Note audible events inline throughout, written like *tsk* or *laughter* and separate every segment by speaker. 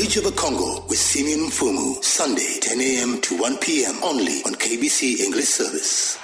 Speaker 1: Bridge of the Congo with Simeon Fumu, Sunday, 10 a.m. to 1 p.m. only on KBC English Service.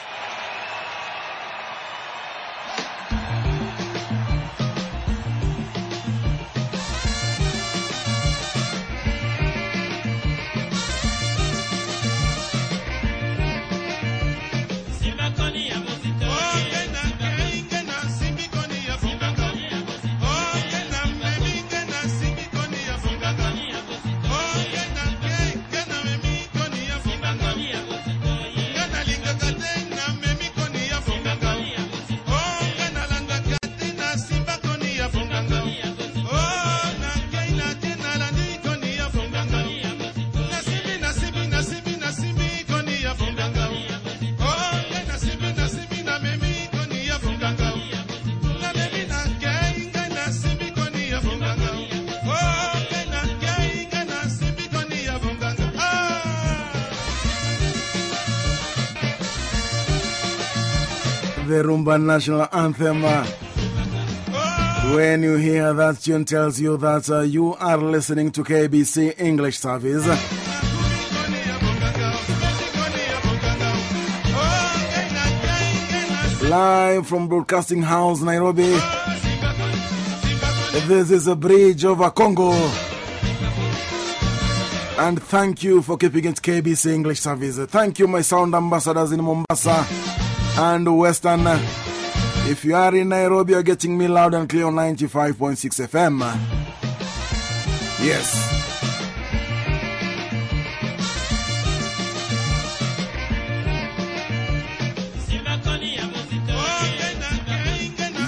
Speaker 2: Rumba National Anthem. When you hear that tune, tells you that uh, you are listening to KBC English Service. Live from Broadcasting House, Nairobi. This is a bridge over Congo. And thank you for keeping it KBC English Service. Thank you, my sound ambassadors in Mombasa and Western. If you are in Nairobi, you're getting me loud and clear on 95.6 FM. Yes.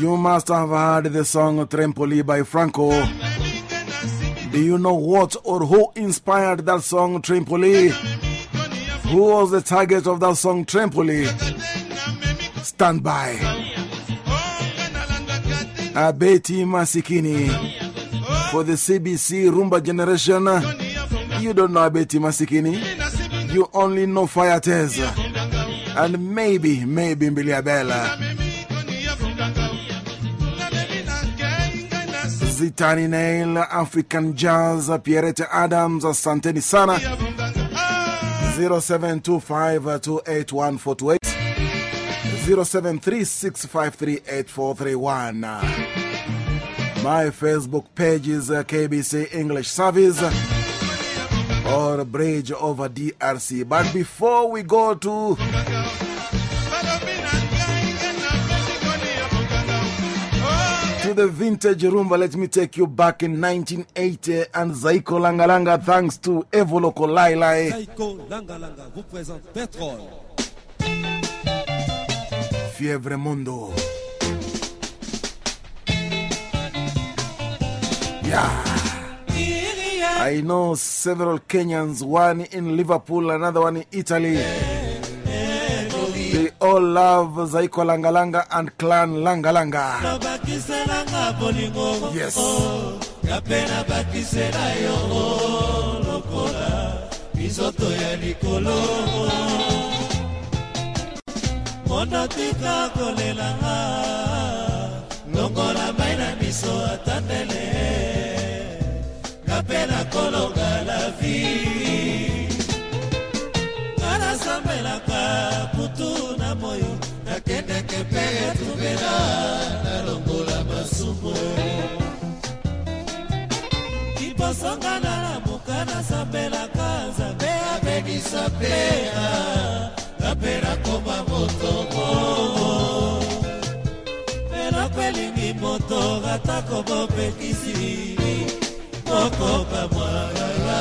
Speaker 2: You must have heard the song Trempoli by Franco. Do you know what or who inspired that song Trempoli? Who was the target of that song Trempoli? Stand by. Abeti Masikini. For the CBC Rumba generation, you don't know Abeti Masikini. You only know Fire Tez. And maybe, maybe Mbiliabella. Zitani Nail, African Jazz, Pierrette Adams, Santeni Sana. 0725 281 0736538431. My Facebook page is uh, KBC English Service or Bridge over DRC. But before we go to to the vintage rumba, let me take you back in 1980 and Zaiko Langalanga, thanks to Evoloko Lailai.
Speaker 3: Zaiko Langalanga vous présente.
Speaker 2: Fievre Mundo. Yeah. I know several Kenyans, one in Liverpool, another one in Italy. They all love Zaiko Langalanga and Clan Langalanga. Yes.
Speaker 4: Mondo tika kolelanga longola mai na miso atandele ngape nakolonga la vi. Nga nasambelaka putu na moyo nakendeke mpe etumela nalongola masumu. Libosonga nalamuka atako bopekisi moko bamwagala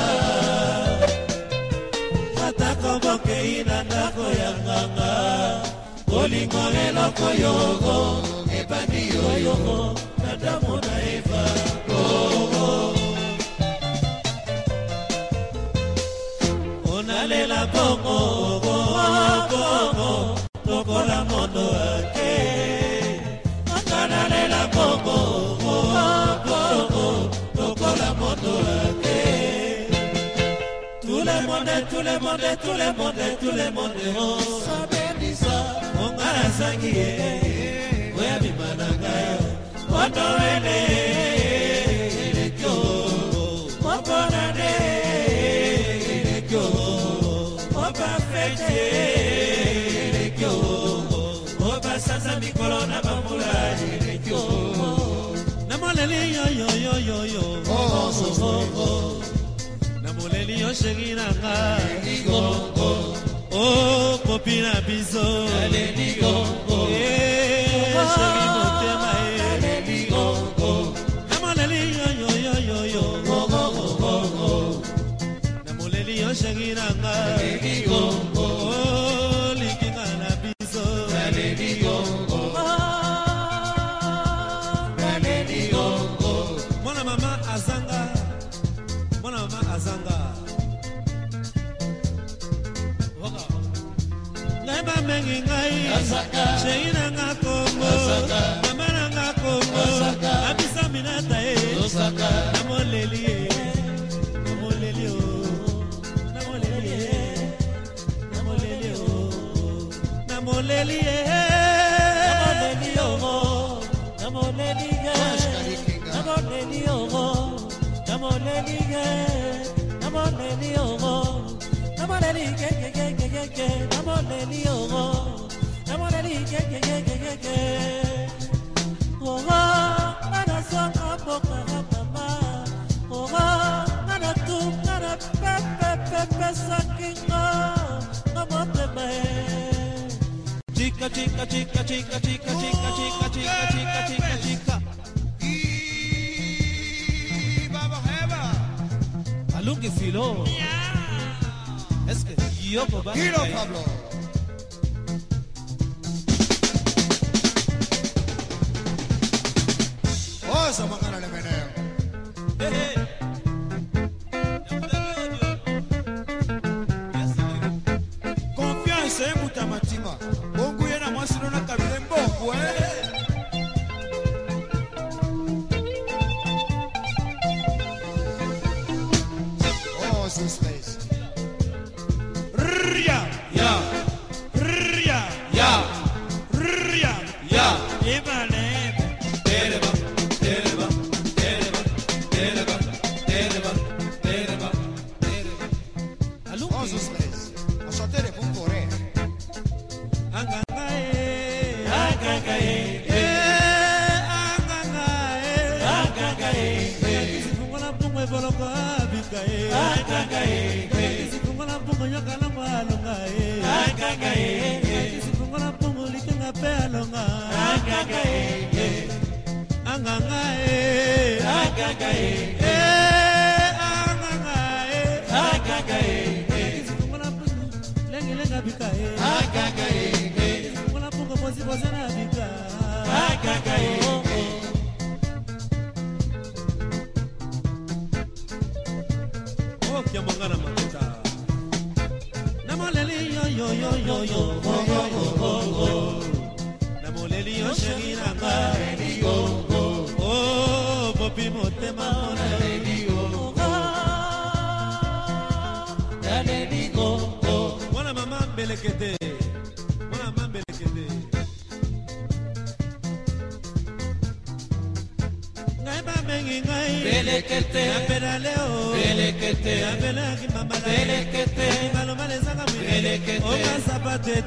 Speaker 4: atako bokei na ndako ya nganga. Bolingo eloko yongo ebandi yoyongo na damu na eva kongo onalela bongo bongo lokola mondo tout le monde tout le monde tout le monde oh. Sabelisa monga nazangi ye. Oya bima na ngai oh. moto wele
Speaker 5: elekyo moponane elekyo mopafete elekyo mobasanza mikolo na bambula elekyo namoleli yoyoyoyoyo
Speaker 6: oh, oh,
Speaker 5: boleli yo sheri na nga. Okopi oh, na biso.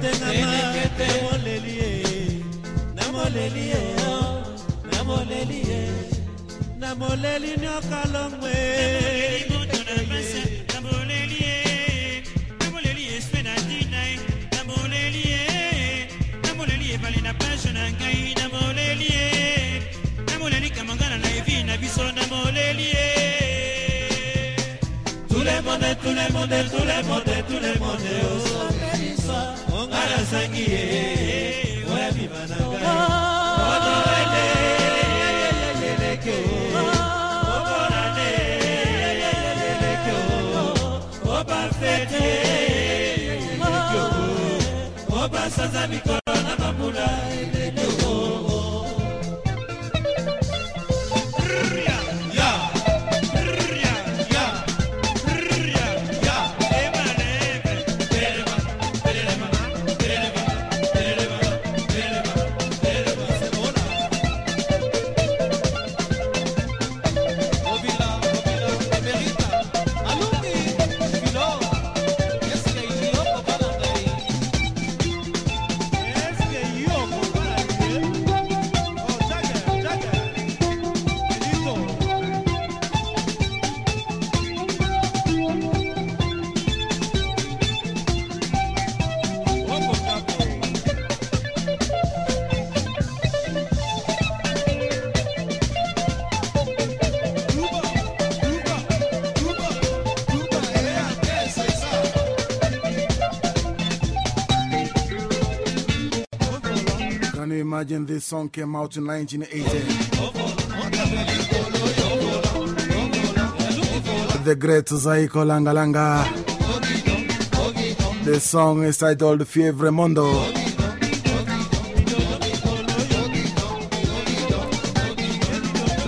Speaker 5: عندنا
Speaker 2: imagine this song came out in 1980. The great Zaiko Langa Langa. The song is titled Fievre Mondo.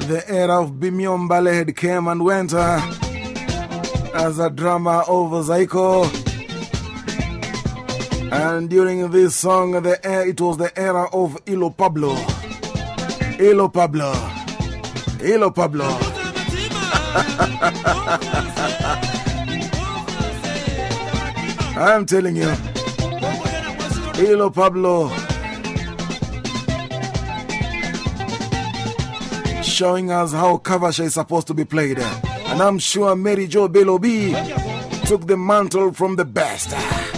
Speaker 2: The era of Bimi Ombale came and went uh, as a drama of Zaiko. And during this song, the it was the era of Ilo Pablo. Ilo Pablo. Ilo Pablo. *laughs* I'm telling you. Ilo Pablo. Showing us how Cavacha is supposed to be played. And I'm sure Meridjo Belobi took the mantle from the best.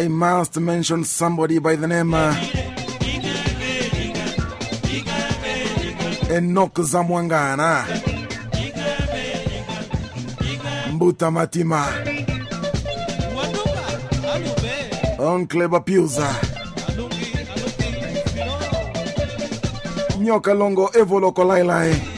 Speaker 2: I must mention somebody by the name uh, Enoch Zamuangana. Mbuta Matima. Oncle Bapiuza Nyoka Longo Evoloko Lailai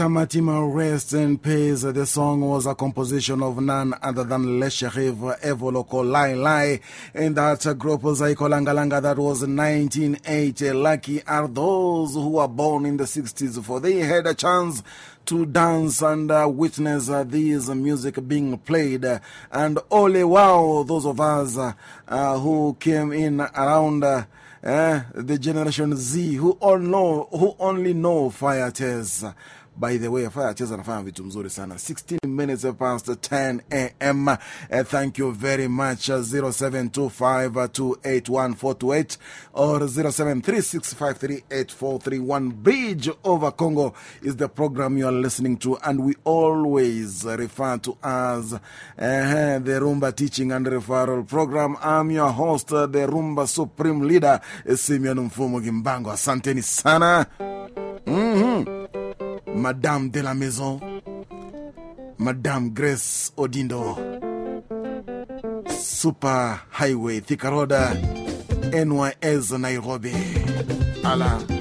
Speaker 2: Mbuta Matima rest in peace. The song was a composition of none other than Le Sherif Evoloko Lai Lai. In that group, Zaiko Langalanga, that was 1980. Lucky are those who were born in the 60s, for they had a chance to dance and uh, witness uh, this music being played. And only wow, those of us uh, who came in around eh, the Generation Z who, all know, who only know fire tears. By the way, fire tears anafanya vitu mzuri sana. 16 minutes past 10 a.m. Uh, thank you very much. Uh, 0725281428 or 0736538431. Bridge over Congo is the program you are listening to, and we always refer to as uh, the Rumba Teaching and Referral Program. I'm your host, the Rumba Supreme Leader, Simeon Mfumo Gimbango. Asanteni sana. Mm -hmm. Madame de la Maison, Madame Grace Odindo, Super Highway, Thika Road, NYS Nairobi. Allah.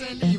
Speaker 7: Excellent.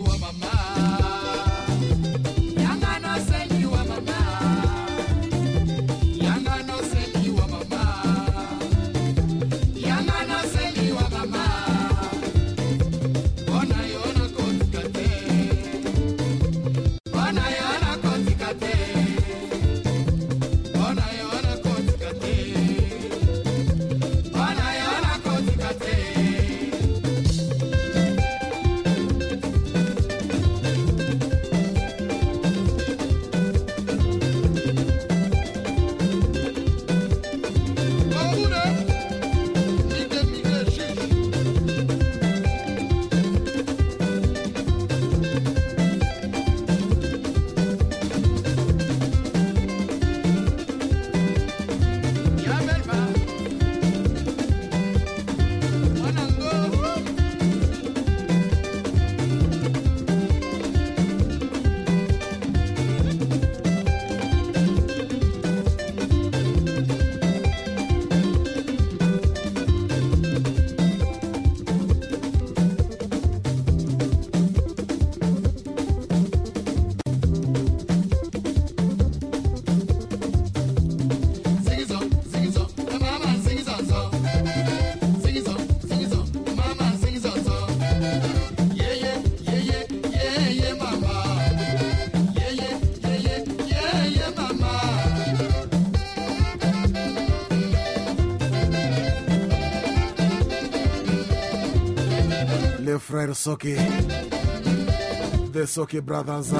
Speaker 7: The Soki brothers.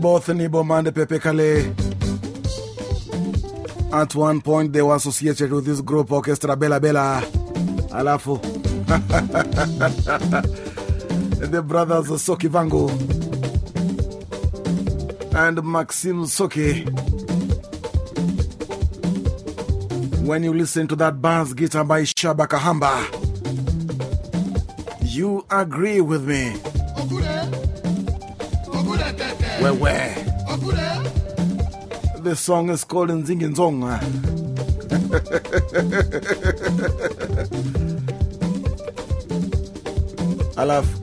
Speaker 7: Both Nibo and Pepe Kale. At one point, they were associated with this group, Orchestra Bella Bella. Alafu. *laughs* the brothers Soki Vangu and Maxim Soki. When you listen to that bass guitar by Shaba Kahamba, you agree with me. Where, where? The song is called Nzingin Zong. I love. *laughs*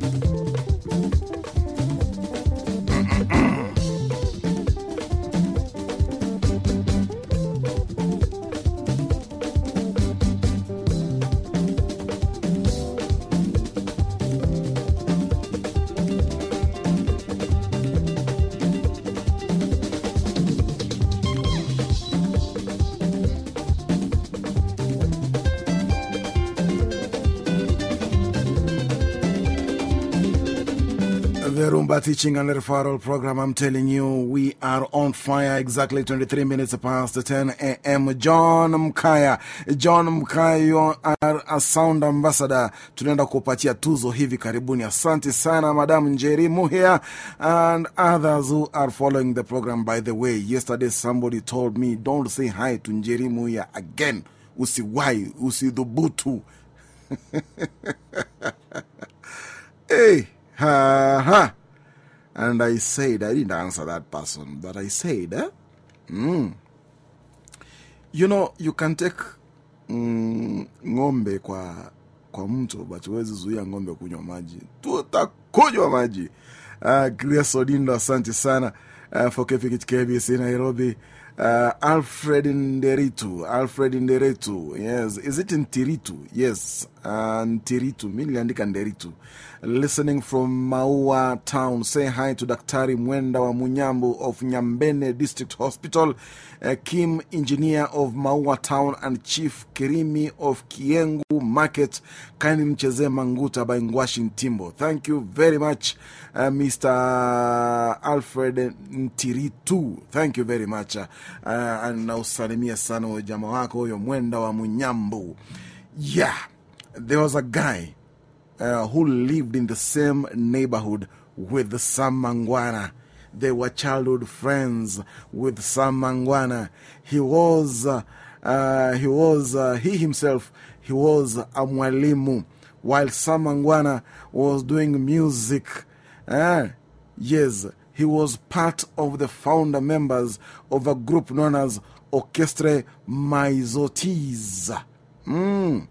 Speaker 2: Teaching and Referral Program, I'm telling you, we are on fire exactly 23 minutes past 10 a.m. John Mkaya, John Mkaya, you are a sound ambassador. Tunaenda kupatia tuzo hivi karibuni. Asante sana, Madam Njeri Muhia, and others who are following the program. By the way, yesterday somebody told me, don't say hi to Njeri Muhia again. Usiwai, usidhubutu. *laughs* hey. Ha ha. And I said, I didn't answer that person, but I said, eh? Mm. You know, you can take mm, ng'ombe kwa, kwa mto, but huwezi zuia ng'ombe kunywa maji. tuta Tutakunywa maji. Uh, Grace Odindo, asante sana uh, for keeping it KBC Nairobi. Uh, Alfred Nderitu, Alfred Nderitu, yes. Is it Ntiritu? Yes, uh, Ntiritu. Mi niliandika Nderitu. Listening from Maua Town. Say hi to Daktari Mwenda wa Munyambu of Nyambene District Hospital, uh, Kim Engineer of Maua Town, and Chief Kirimi of Kiengu Market. Kindly mchezee Manguta by Ngwashi Timbo. Thank you very much, uh, Mr. Alfred Ntiritu. Thank you very much. Uh, uh, na usalimia sana huyo jamaa wako huyo Mwenda wa Munyambu. Yeah, there was a guy uh, who lived in the same neighborhood with Sam Mangwana. They were childhood friends with Sam Mangwana. He was, uh, uh, he was, he himself, he was a mwalimu while Sam Mangwana was doing music. Uh, yes, he was part of the founder members of a group known as Orchestre Maizotis. Mm.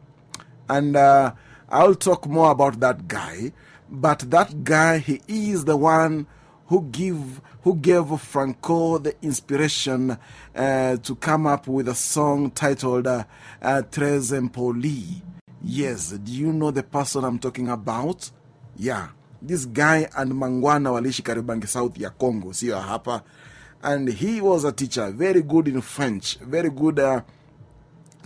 Speaker 2: And uh, I'll talk more about that guy. But that guy, he is the one who, give, who gave Franco the inspiration uh, to come up with a song titled uh, Très Impoli. Yes, do you know the person I'm talking about? Yeah. This guy and Mangwana waliishi Karibangi South ya Congo, sio hapa. And he was a teacher, very good in French, very good uh,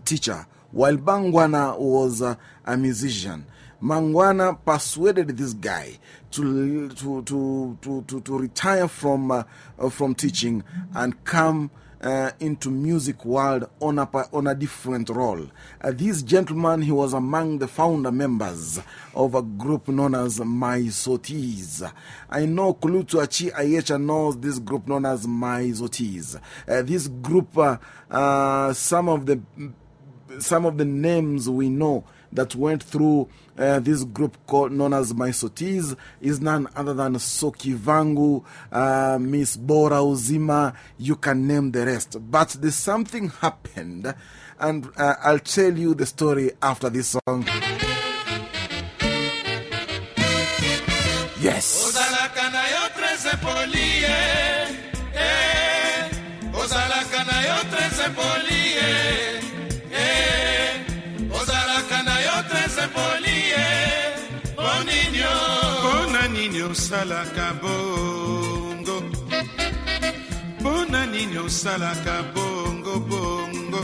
Speaker 2: teacher. While Mangwana was uh, a musician, Mangwana persuaded this guy to, to, to, to, to, to retire from, uh, from teaching and come uh, into music world on a, on a different role. Uh, this gentleman, he was among the founder members of a group known as My Sotis. I know Kulutu Achi Ayecha knows this group known as My Sotis. Uh, this group, some of the some of the names we know that went through uh, this group called, known as Maisotis is none other than Soki Vangu, uh, Miss Bora Uzima, you can name the rest. But there's something happened, and uh, I'll tell you the story after this song. Yes.
Speaker 8: Osalaka bongo? Mpona nini osalaka bongo bongo?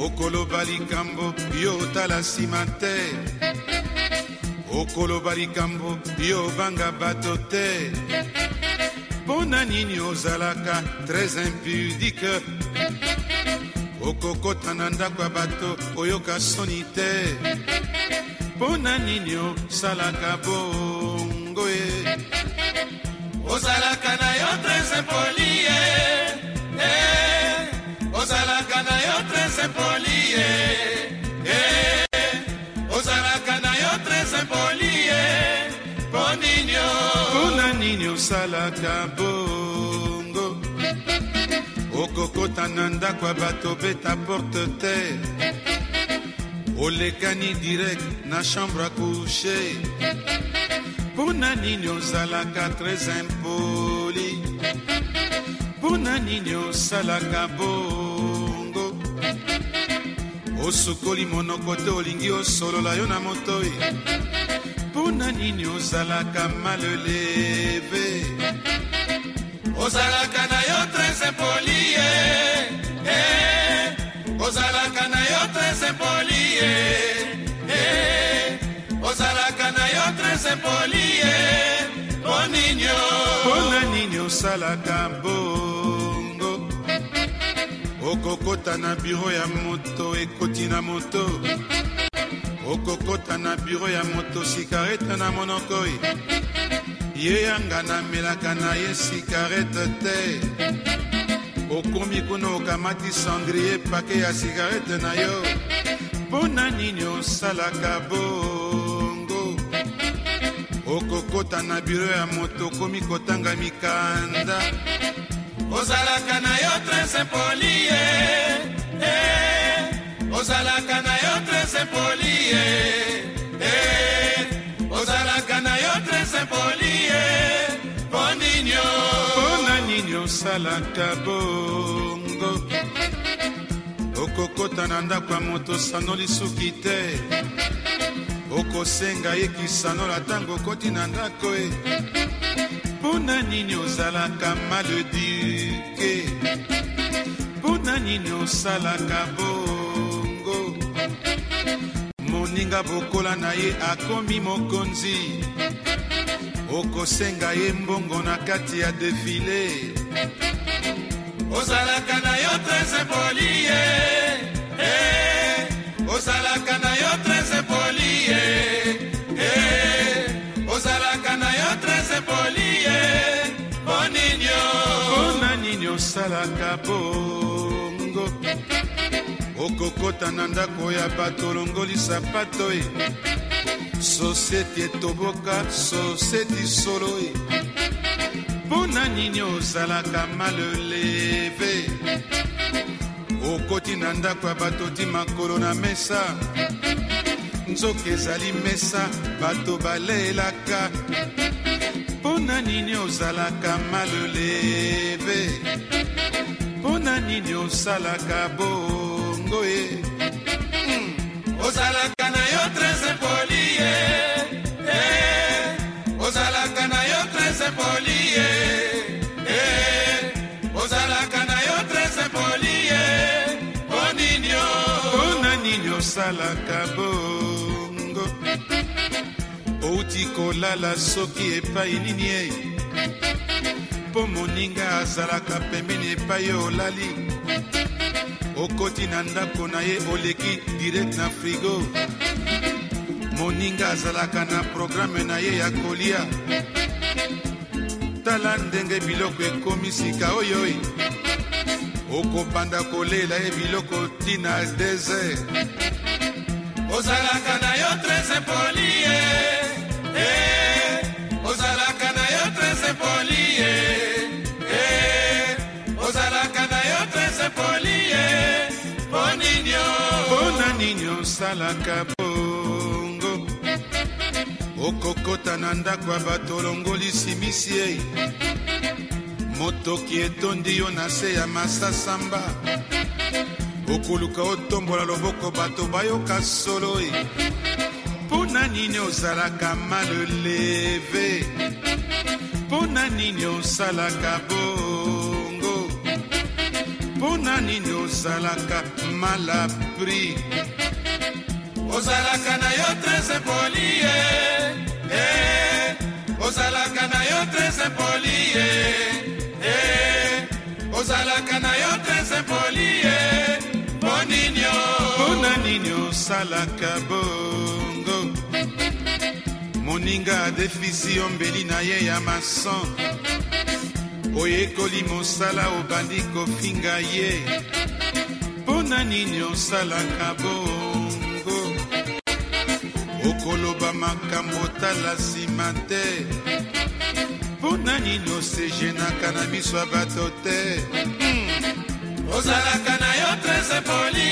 Speaker 8: Okoloba likambo yo otala nsima te. Okoloba likambo yo obanga bato te. Mpona nini ozalaka très impudike okokota na ndako ya bato oyoka soni te. Mpo na nini osalaka bongo ye ozalaka na yo tres poli ye eh, ozalaka na yo tres poli ye eh, ozalaka na yo tres poli ye mpo nini mpo na nini osalaka bongo? Okokota na ndako ya bato beta porte te. Olekani direct na chambre à coucher mpo na nini ozalaka très impoli? Mpo na nini osalaka bongo? Osukoli monoko te olingi osolola yo na motoi. Mpo na nini ozalaka maleleve? Ozalaka na yo très impoli ye eh, ozalaka na yo très impoli ye eh, ozalaka na yo très impoli ye
Speaker 1: osalaka bongo okokota na biro ya moto ekoti na moto. Okokota na biro ya moto sikarete na monoko ye yanga namelaka na ye sikarete te. Okomi kuna okamati sandrie pake ya sikarete na yo. Mpo na nini osalaka bongo okokota na biro ya moto okomi kotanga mikanda. Ozalaka na yo trese poli ye eh, ozalaka na yo trese poli ye eh, ozalaka na yo trese poli ye mpo nini mpo na nini osalaka bongo. Okokota na ndako ya moto sanoli suki te okosenga ye kisanola ntango okoti na ndako e. Mpo na nini ozalaka maleduke mpo na nini osalaka bongo? Moninga bokola na ye akomi mokonzi. Okosenga ye mbongo na kati ya defile. Ozalaka na yo trese poli ye. Eh, ozalaka na yo trese poli osalaka bongo. Okokota na ndako ya bato olongoli sapato e. Sosieti etoboka sosieti solo e. Mpo na nini ozalaka maleleve okoti na ndako ya bato ti makolo na mesa. Nzoka ezali mesa bato balelaka mpo na nini ozalaka maleleve mpo na nini osalaka bongo e? Mm. ozalaka na yo trese poli ye outi kolala soki epai nini ye mpo moninga azalaka pembeni epai olali. Okoti na ndako na ye oleki direct na frigo. Moninga azalaka na programe na ye ya kolia. Tala ndenge biloko ekomi sika oyo okobanda kolela ye biloko ntina desert. Ozalaka na yo trese poli ye eh, ozalaka na yo trese poli ye eh, ozalaka na yo trese poli ye mpo nini mpo na nini osalaka bongo? Okokota na ndako ya bato olongoli simisi ye motoki etondi yo na se ya masasamba. Okoluka otombola loboko bato bayoka solo e mpo na nini ozalaka maleleve? Mpo na nini osalaka bongo? Mpo na nini ozalaka malapri ozalaka na yo trese poli ye eh, ozalaka na yo trese poli ye eh, ozalaka na yo trese poli ye mpo nini mpo na nini osalaka bongo moninga adefisi ombeli na ye ya mason oyekoli mosala obandi kofinga ye. Mpo na nini osalaka bongo? Okoloba makambo tala nsima te. Mpo na nini osejenaka na miso ya bato te? Hmm. ozalaka na yo trese poli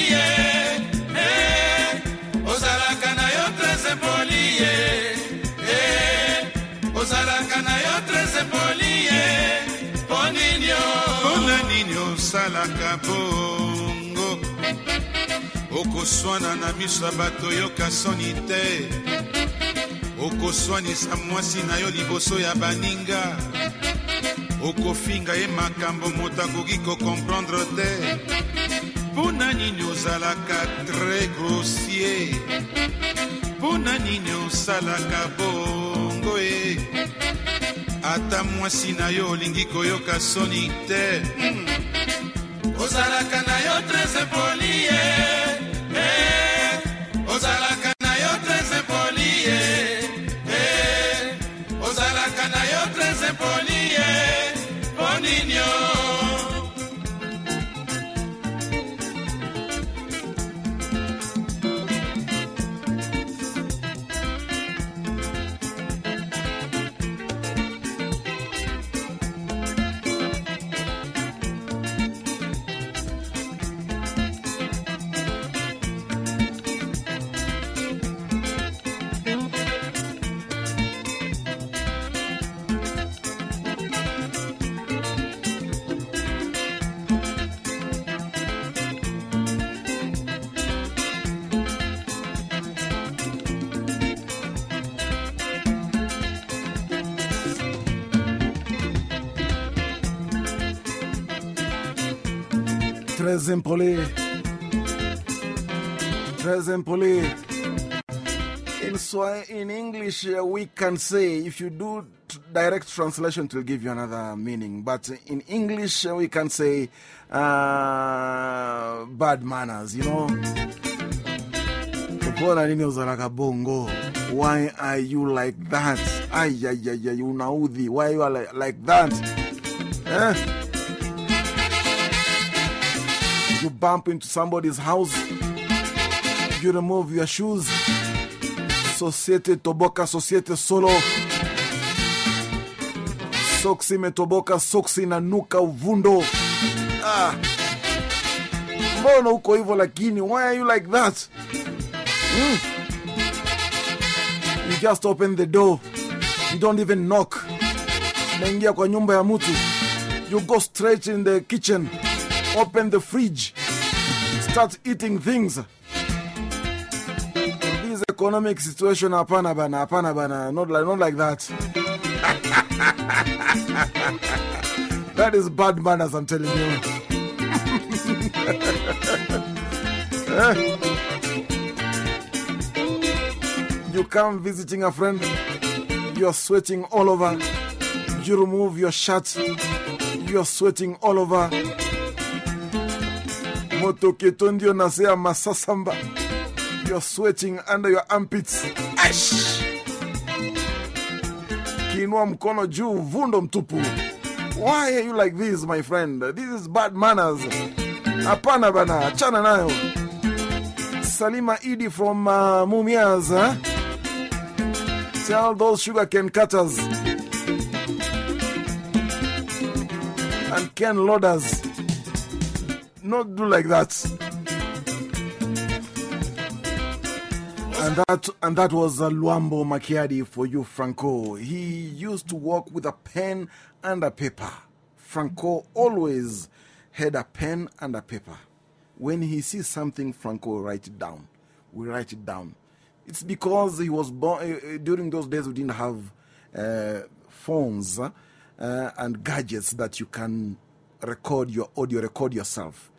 Speaker 1: okoswana na miso ya bato yoka soni te. Okoswanisa mwasi na yo liboso ya baninga. Okofinga ye makambo moto akoki kokomprendre te. Mpo na nini ozalaka tre grossier? Mpo na nini osalaka bongo e?
Speaker 8: Ata mwasi na yo olingi koyoka soni te. Ozalaka na yo tres impoli ye
Speaker 2: Très impoli. Très impoli. In, in English, uh, we can say, if you do direct translation, it will give you another meaning. But in English, uh, we can say uh, bad manners, you know. Why are you like that? Why you are like, like that? Eh? You bump into somebody's house, you remove your shoes. Societe toboka, societe solo. Soksi imetoboka, soksi inanuka uvundo. Ah. Mbona uko hivyo lakini? Why are you like that? Hmm. You just open the door. You don't even knock. Naingia kwa nyumba ya. You go straight in the kitchen. Open the fridge. Start eating things. This economic situation, hapana bana, hapana bana. Not like, not like that. *laughs* that is bad manners, I'm telling you. *laughs* You come visiting a friend, you're sweating all over. You remove your shirt, you're sweating all over. Motoketo ndio nasea masasamba. You're sweating under your armpits. Ash! Kiinua mkono juu, vundo mtupu. Why are you like this, my friend? This is bad manners. Hapana bana, achana nayo. Salima Idi from uh, Mumias. Huh? Tell those sugar can cutters and can loaders not do like that. And that, and that was Luambo Makiadi for you, Franco. He used to work with a pen and a paper. Franco always had a pen and a paper. When he sees something, Franco write it down. We write it down. It's because he was born uh, during those days, we didn't have uh, phones uh, and gadgets that you can record your audio, record yourself.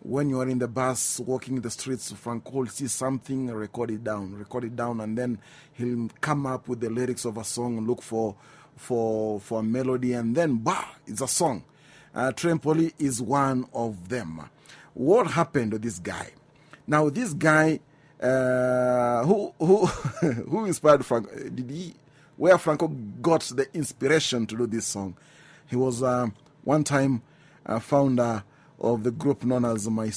Speaker 2: When you are in the bus, walking in the streets, Franco will see something, record it down, record it down, and then he'll come up with the lyrics of a song, look for, for, for a melody, and then, bah, it's a song. Uh, Très Impoli is one of them. What happened to this guy? Now, this guy, uh, who, who, *laughs* who inspired Franco? Did he, where Franco got the inspiration to do this song? He was uh, one time founder of the group known as My.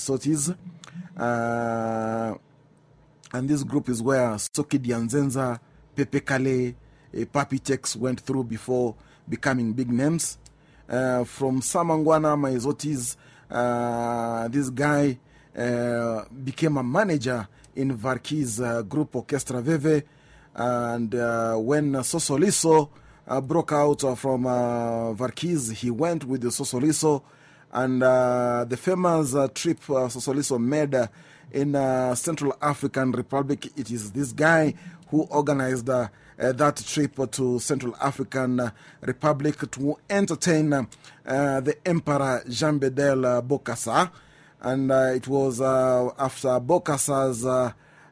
Speaker 2: Uh, and this group is where Soki Dianzenza, Pepe Kale, uh, Papi Tex went through before becoming big names. Uh, from Sam Mangwana, My uh, this guy uh, became a manager in Verckys' uh, group Orchestra Veve. And when Sosoliso broke out from Verckys, he went with the Sosoliso. And uh, the famous uh, trip uh, Sosoliso made uh, in uh, Central African Republic, it is this guy who organized uh, that trip to Central African Republic to entertain the Emperor Jean Bedel Bokassa. And it was after Bokassa's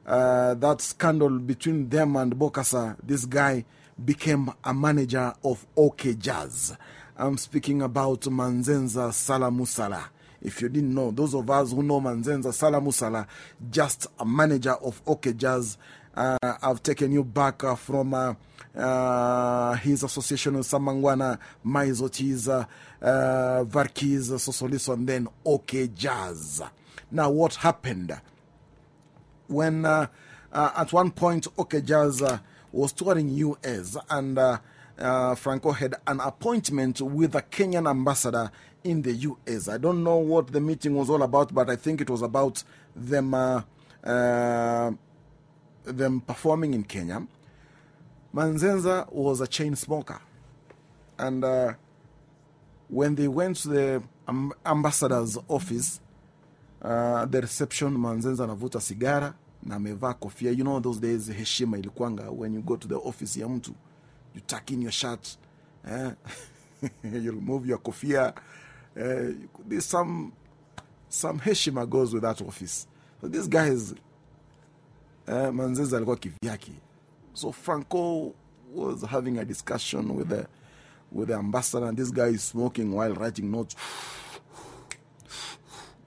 Speaker 2: that scandal between them and Bokassa, this guy became a manager of OK Jazz. I'm speaking about Manzenza Salamusala. If you didn't know, those of us who know Manzenza Salamusala, just a manager of OK Jazz, uh, I've taken you back uh, from uh, uh, his association with Sam Mangwana, Maizotis, uh, Verckys, Sosoliso, and then OK Jazz. Now, what happened? When at one point OK Jazz was touring US and Franco had an appointment with a Kenyan ambassador in the US. I don't know what the meeting was all about, but I think it was about them, them performing in Kenya. Manzenza was a chain smoker. And uh, when they went to the ambassador's office, uh, the reception, Manzenza anavuta sigara na amevaa kofia. You know, those days heshima ilikuanga when you go to the office ya mtu, you tuck in your shirt, eh? *laughs* you remove your kofia. Uh, there's some, some heshima goes with that office. So this guy is, uh, Manzenza alikuwa kivyake. So Franco was having a discussion with the, with the ambassador, and this guy is smoking while writing notes.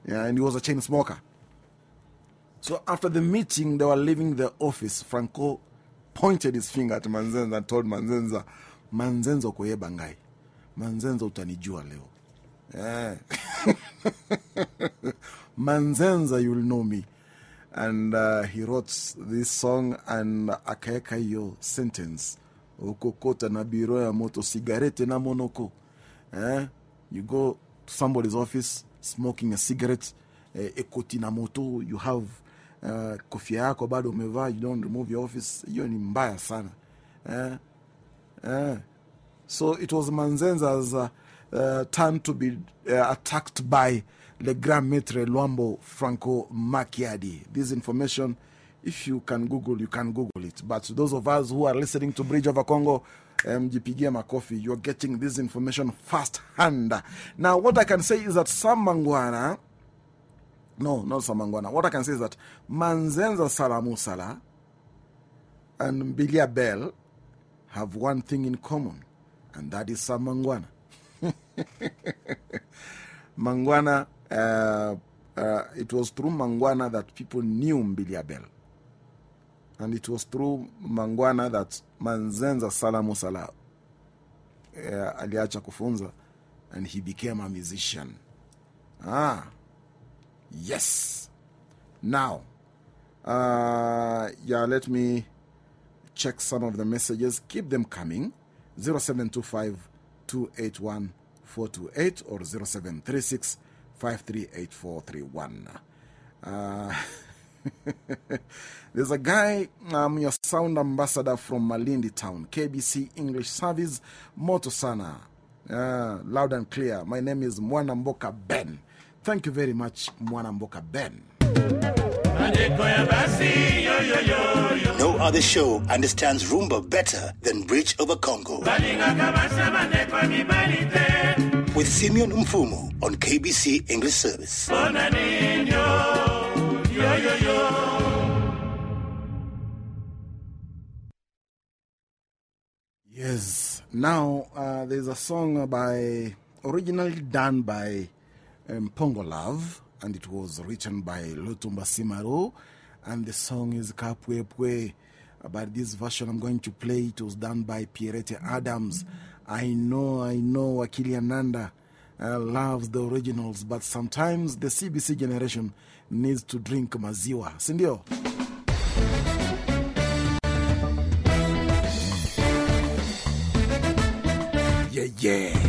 Speaker 2: Yeah, and he was a chain smoker. So after the meeting, they were leaving the office. Franco pointed his finger at Manzenza and told Manzenza, Manzenza ukoye bangai. Manzenza utanijua leo. Yeah. *laughs* Manzenza, you'll know me. and uh, he wrote this song and akaeka hiyo sentence ukokota na biro ya moto sigarete na monoko eh? you go to somebody's office smoking a cigarette eh, ekoti na moto you have uh, kofia yako bado umevaa you don't remove your office hiyo ni mbaya sana eh? Eh? so it was manzenza's uh, uh, turn to be uh, attacked by Le Grand Maître Luambo Franco Makiadi. This information, if you can Google, you can Google it. But those of us who are listening to Bridge over Congo, Mjipigia um, Makofi, you're getting this information first hand. Now, what I can say is that Sam Mangwana, no, not Sam Mangwana, what I can say is that Manzenza Salamusala and Mbilia Bel have one thing in common, and that is Sam Mangwana. *laughs* Mangwana uh, uh, it was through Mangwana that people knew Mbilia Bel. And it was through Mangwana that Manzenza Salamu Salah uh, aliacha kufunza and he became a musician. Ah, yes. Now, uh, yeah, let me check some of the messages. Keep them coming. 0725 281 428 or 0736 538431. Uh, *laughs* there's a guy, I'm your sound ambassador from Malindi Town, KBC English Service, Motosana. Uh, loud and clear. My name is Mwanamboka Ben. Thank you very much, Mwanamboka Ben.
Speaker 9: No other show understands Rumba better than Bridge over Congo. With Simeon Mfumu on KBC English Service.
Speaker 2: Yes. Now, uh, there's a song by, originally done by Mpongo Love, and it was written by Lutumba Simaro, and the song is Kapwepwe. But this version I'm going to play, it was done by Pierrette Adams. I know, I know, Akili Ananda uh, loves the originals, but sometimes the CBC generation needs to drink maziwa. Sindio? Yeah, yeah.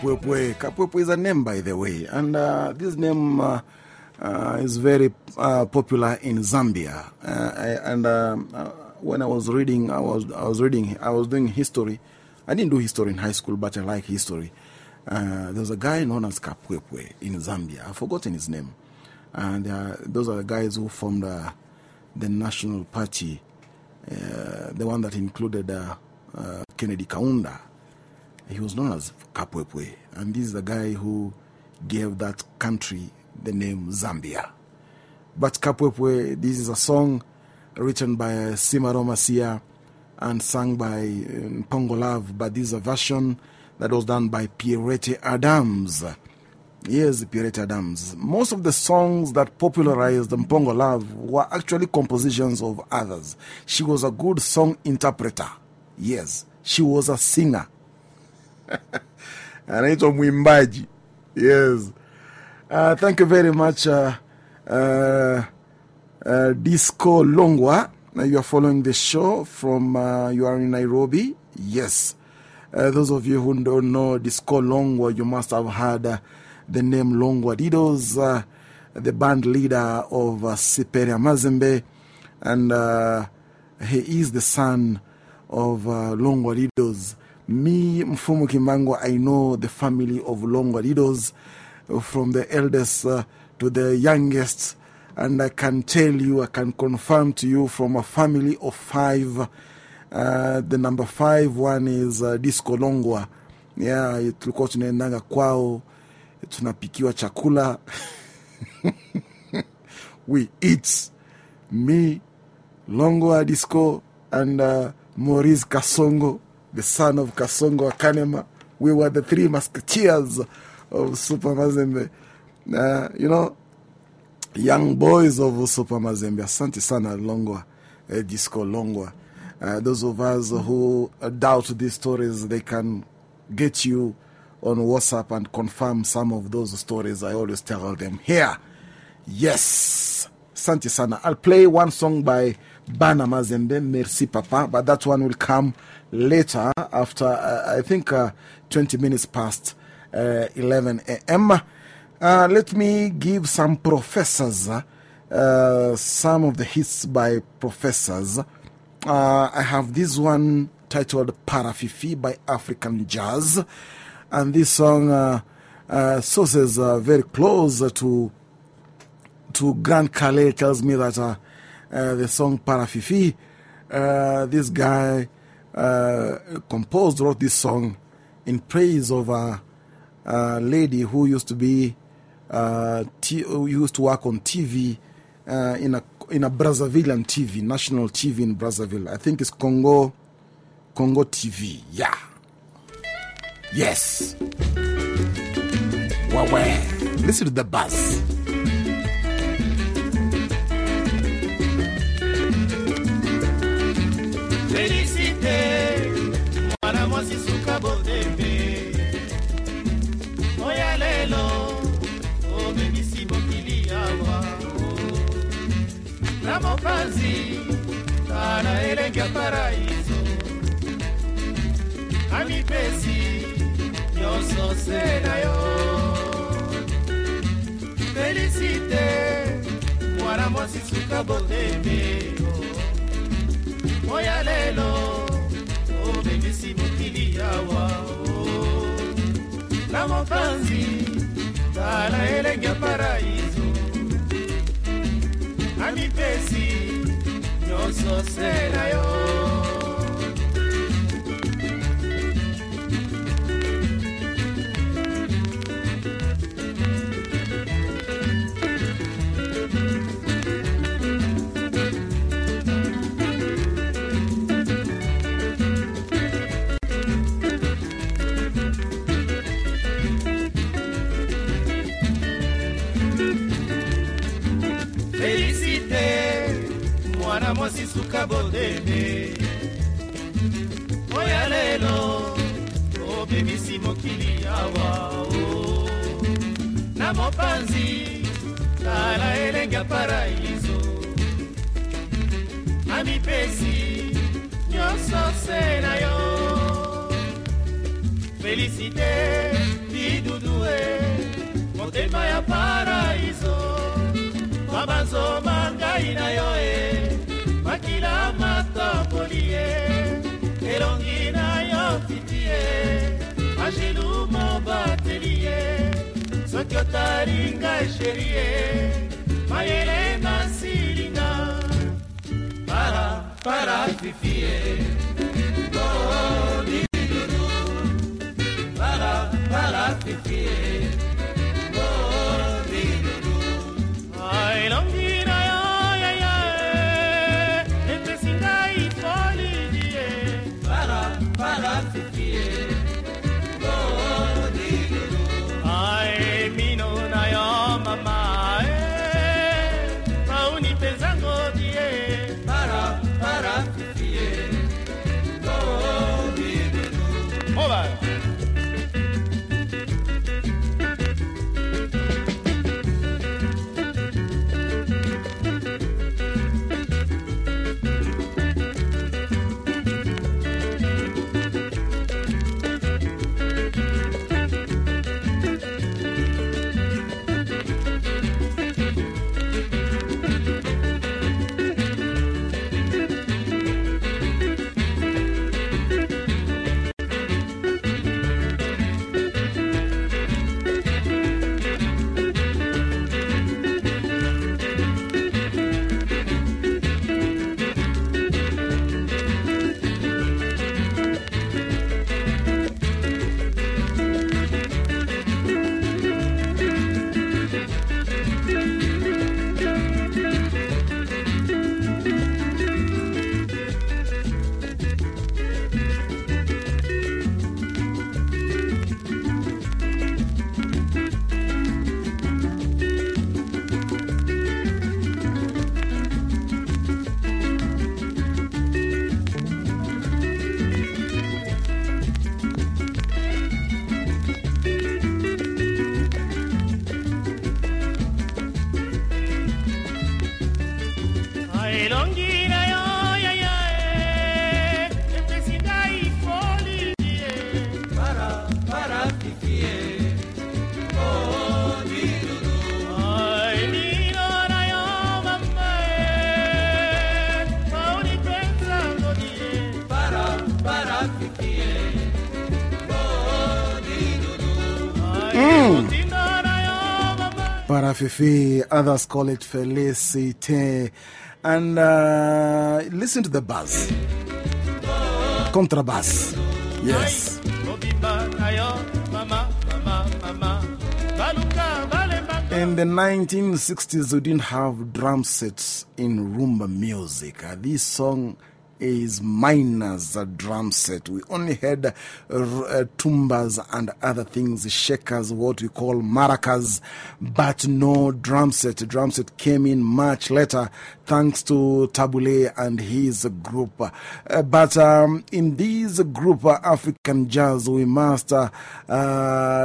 Speaker 2: Kapwepwe. Kapwepwe is a name, by the way. And uh, this name uh, uh, is very uh, popular in Zambia. Uh, I, and um, uh, when I was reading, I was, I was reading, I was doing history. I didn't do history in high school, but I like history. Uh, there's a guy known as Kapwepwe in Zambia. I've forgotten his name. And those are the guys who formed the National Party, the one that included Kenneth Kaunda. He was known as Kapwepwe. And this is the guy who gave that country the name Zambia. But Kapwepwe, this is a song written by Simaro Masia and sung by um, Mpongo Love, but this is a version that was done by Pierrette Adams. Yes, Pierrette Adams. Most of the songs that popularized Mpongo Love were actually compositions of others. She was a good song interpreter. Yes, she was a singer. *laughs* anaitwa mwimbaji. Yes. Uh, thank you very much uh, uh, uh, disco longwa. Uh, you are following the show from uh, you are in nairobi. Yes. Uh, those of you who don't know disco longwa you must have heard uh, the name longwa didos uh, the band leader of uh, super mazembe. And uh, he is the son of uh, longwa didos me, Mfumu Kimbango, I know the family of Longwadidos, from the eldest uh, to the youngest. And I can tell you, I can confirm to you from a family of five. Uh, the number five one is uh, Disco Longwa. Yeah, tulikuwa tunaendanga kwao, tunapikiwa chakula. *laughs* we eat. Me, Longwa Disco, and uh, Maurice Kasongo the son of Kasongo Akanema. We were the three musketeers of Super Mazembe. Uh, you know, young boys of Super Mazembe. Asante sana Longwa, uh, Disco Longwa. Uh, those of us who doubt these stories, they can get you on WhatsApp and confirm some of those stories. I always tell them here. Yes. Asante sana. I'll play one song by Bana Mazembe, Merci Papa, but that one will come later after uh, I think uh, 20 minutes past uh, 11 a.m. Uh, let me give some professors uh, some of the hits by professors. Uh, I have this one titled Parafifi by African Jazz, and this song sources very close to to Grand Kallé tells me that the song Parafifi, this guy uh, composed, wrote this song in praise of a, a lady who used to be, uh, who used to work on TV uh, in, a, in a Brazzavillian TV, national TV in Brazzaville. I think it's Congo, Congo TV. Yeah. Yes. Wow, Listen to the bass.
Speaker 10: Mwana mwasi suka botembe oya lelo omemisi mokili awa. Na mopanzi tala elenge ya paraiso. Amipesi nyonso se na yo. Felicite mwana mwasi suka botembe oya lelo obebisi mokili awa na mopanzi tala elenge ya paraiso. Amipesi nyonso se na yo suka bodende oya lelo obebisi mokili awa o na mopanzi tala elenge ya paraiso. Amipesi nyonso se na yo.
Speaker 11: Felicite lidudue motema ya paraiso. Mwa banzoma ngai na yo e makila matamboli ye elongi na yo fiti ye angelu mobateli ye soki otali ngai sheri ye mayele masilinga para para fifi ye
Speaker 2: Parafifi, others call it Felicite. And uh, listen to the bass. Contrabass. Yes. In the 1960s, we didn't have drum sets in rumba music. Uh, this song is minus a drum set. We only had uh, uh, tumbas and other things, shakers, what we call maracas, but no drum set. Drum set came in much later thanks to Tabu Ley and his group. Uh, but um, in this group, African Jazz, we must uh,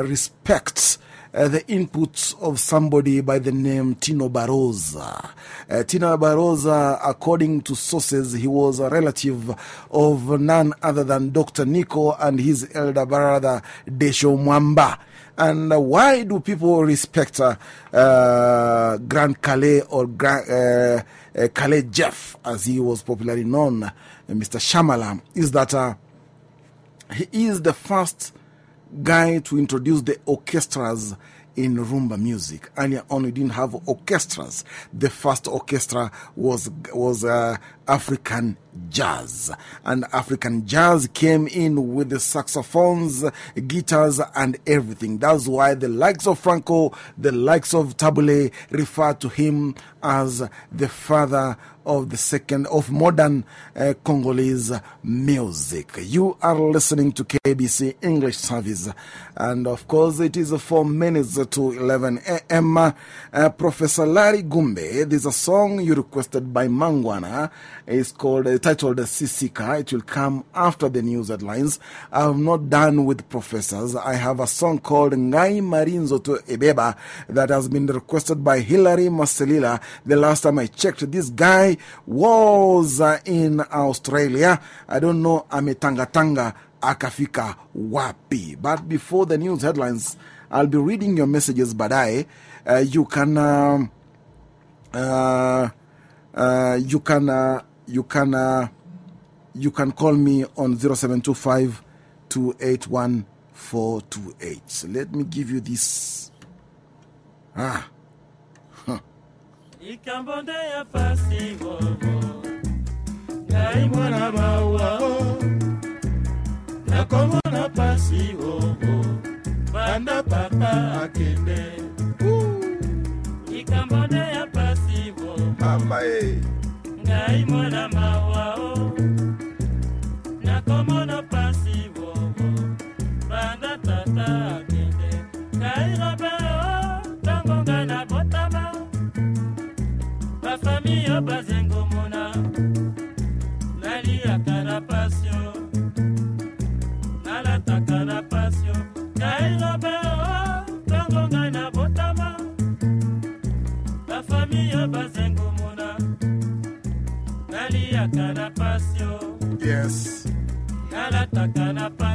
Speaker 2: respect uh, the inputs of somebody by the name Tino Baroza. Uh, Tino Baroza, according to sources, he was a relative of none other than Dr. Nico and his elder brother Dechaud Mwamba. And uh, why do people respect uh, Grand Kallé or Grand, Kallé Jeff, as he was popularly known, Mr. Shamala? Is that he is the first guy to introduce the orchestras in rumba music. Earlier on, we didn't have orchestras. The first orchestra was, was uh, African jazz. And African jazz came in with the saxophones, guitars, and everything. That's why the likes of Franco, the likes of Tabu Ley refer to him as the father of the second of modern uh, Congolese music. You are listening to KBC English Service, and of course, it is four minutes to 11 a.m. Uh, Professor Larry Gumbe, there's a song you requested by Mangwana. It's called, uh, titled Sisika. It will come after the news headlines. I'm not done with professors. I have a song called Ngai Marie Nzoto Ebeba that has been requested by Hilary Marcelila. The last time I checked, this guy was in Australia. I don't know, I'm a Tanga Tanga akafika wapi. But before the news headlines, I'll be reading your messages baadaye. Uh, you can, um, uh, uh, you can, uh, you can, uh, you can call me on 0725 281 428. Let me give you this. Ah. Huh.
Speaker 11: ngai mwana mawa o nakomona pasi obo banda papa akende likambo nde ya pasi bo ngai mwana mawa o nakomona pasi bobo banda tata akende yo bazengomona naliaka na pasio nalataka na pasio ngai robe o ntango ngai nabotama bafami yo bazengomona naliaka na pasio
Speaker 2: Yes.
Speaker 11: nalataka na pasio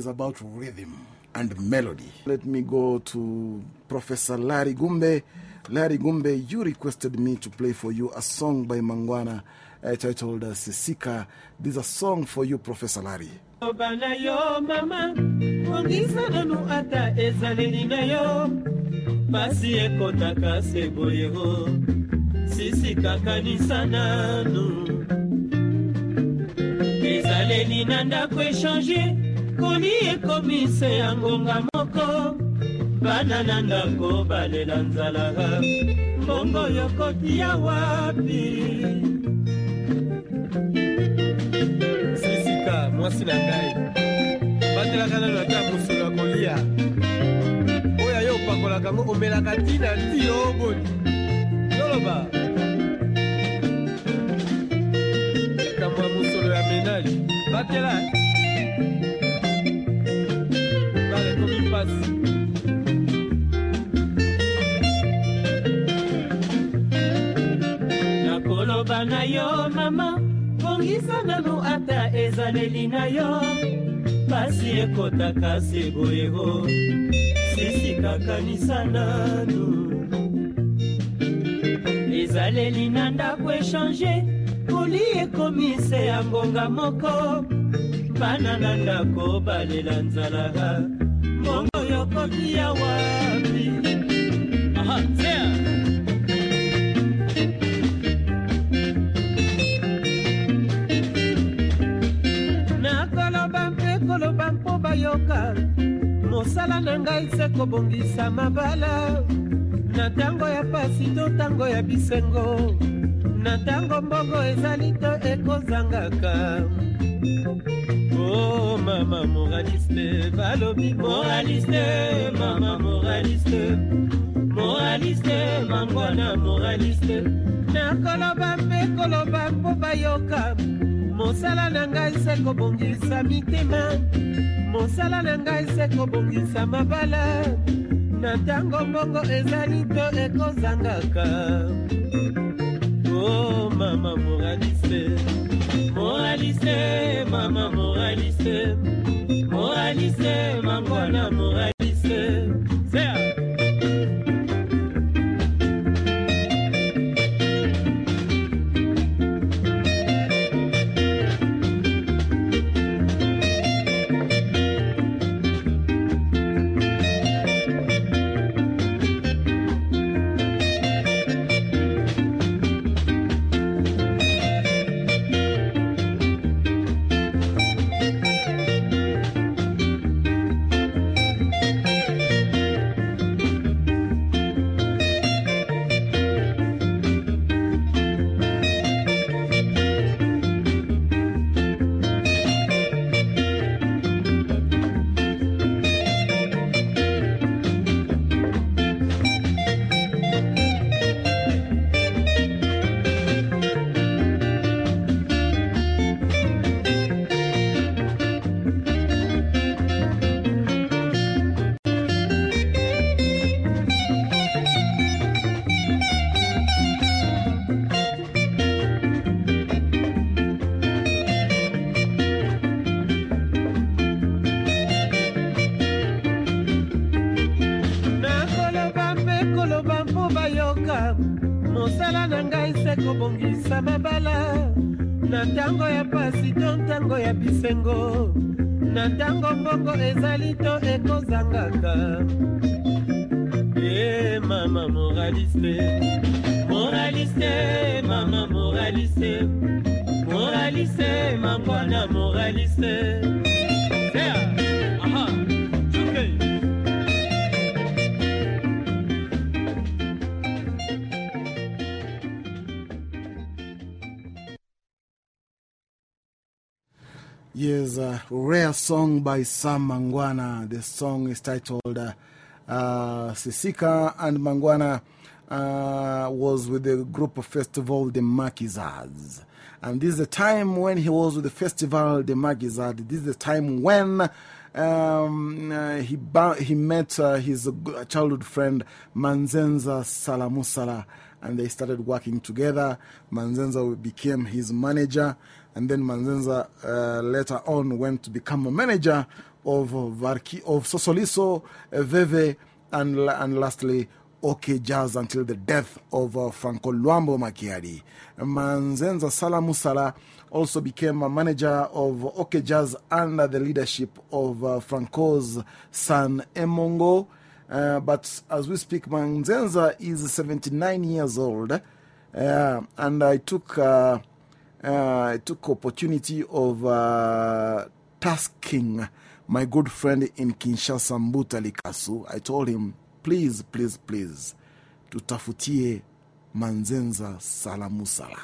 Speaker 2: is about rhythm and melody. Let me go to Professor Larry Gumbe. Larry Gumbe, you requested me to play for you a song by Mangwana uh, titled uh, Sisika. This is a song for you, Professor Larry.
Speaker 11: mama ongisa nanu ekomi se ya ngonga moko. Bana na ndako balela nzala. Mbongo yokotia wapi?
Speaker 12: Sisika mwasi na ngai. Batelaka nano ata mosolo ya kolia. Oyo ayo opakolaka yango omelaka ntina nti yo oboni. Toloba likambo ya mosolo ya menali batela ekomi mpasi
Speaker 11: nakoloba na yo mama. Bongisa nanu ata ezaleli na yo. Pasi ekotaka seboyego sisikakanisa nanu. Ezaleli na ndako echange koli ekomi se ya ngonga moko. Bana na ndako balela nzala yokokia wapi? Aha sea nakoloba mpe koloba mpo bayoka. Mosala na ngai se kobongisa mabala. Na ntango ya pasi to ntango ya bisengo na ntango mbongo ezali to ekozangaka. Oh mama moraliste balobi moraliste mama moraliste. Moraliste mangwana moraliste. Nakoloba mpe koloba mpo bayoka. Mosala na ngai se kobongisa mitema. Mosala na ngai se kobongisa mabala. Na ntango mbongo ezali to ekozangaka oh mama moraliste. Moraliste mama moraliste. Moraliste mangwana moraliste
Speaker 2: by Sam Mangwana. The song is titled uh, uh, Sisika, and Mangwana uh, was with the group of festival, the Maquisards. And this is the time when he was with the festival, the Maquisard. This is the time when um, he, he met his childhood friend Manzenza Salamusala and they started working together. Manzenza became his manager, and then Manzenza uh, later on went to become a manager of, Varki, of Sosoliso, Veve, and, and lastly, OK Jazz until the death of uh, Franco Luambo Makiadi. Manzenza Salamusala also became a manager of OK Jazz under the leadership of uh, Franco's son Emongo. Uh, but as we speak, Manzenza is 79 years old. Uh, and I took, uh, I took opportunity of tasking my good friend in Kinshasa, Mbuta Likasu. I told him, please, please, please, to tutafutie Manzenza Salamusala.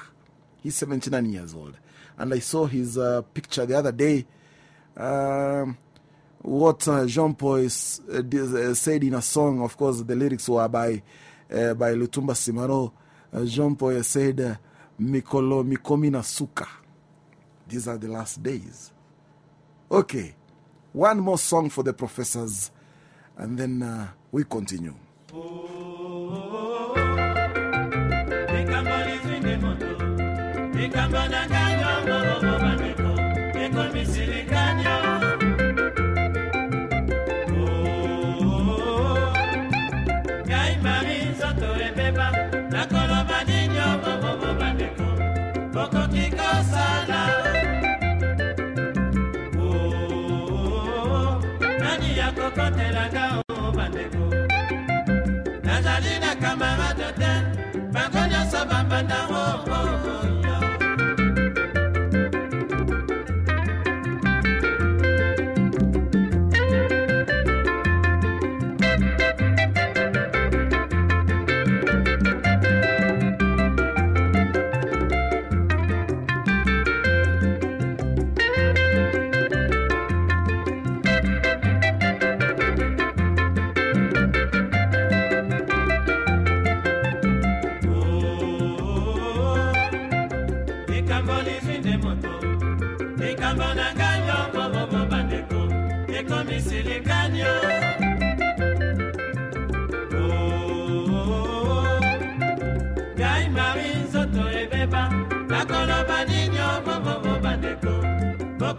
Speaker 2: He's 79 years old. And I saw his picture the other day. Um, what uh, Jean Paul uh, said in a song, of course, the lyrics were by, uh, by Lutumba Simaro. Jean Paul said, Mikolo Mikomi na Suka. These are the last days. Okay, one more song for the professors, and then uh, we continue.
Speaker 11: nakoloba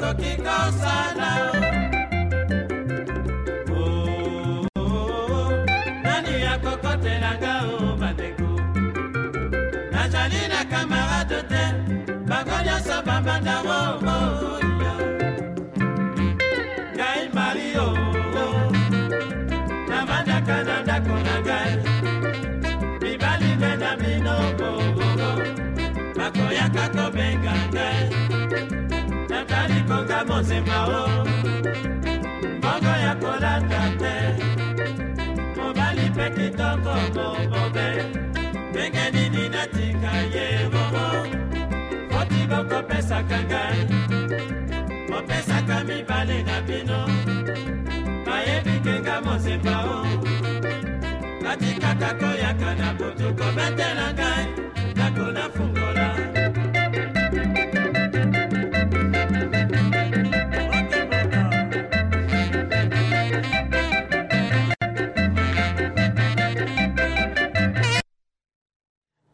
Speaker 11: bokoki kosala oh, nani akokotelanga o bandeko nazali na kamarade te bango nyonso babandango oya ngai mario navandaka na ngai natali konga mozema o. Mbongo ya kolata te. Mobali mpe kitoko mobobe. Ndenge nini natika ye bobo? Foti bokopesaka ngai. Mopesaka mibale na bino. Bayebi kenga mozemba o. Natikaka koyaka na butu kobetela ngai. Ndako nafungola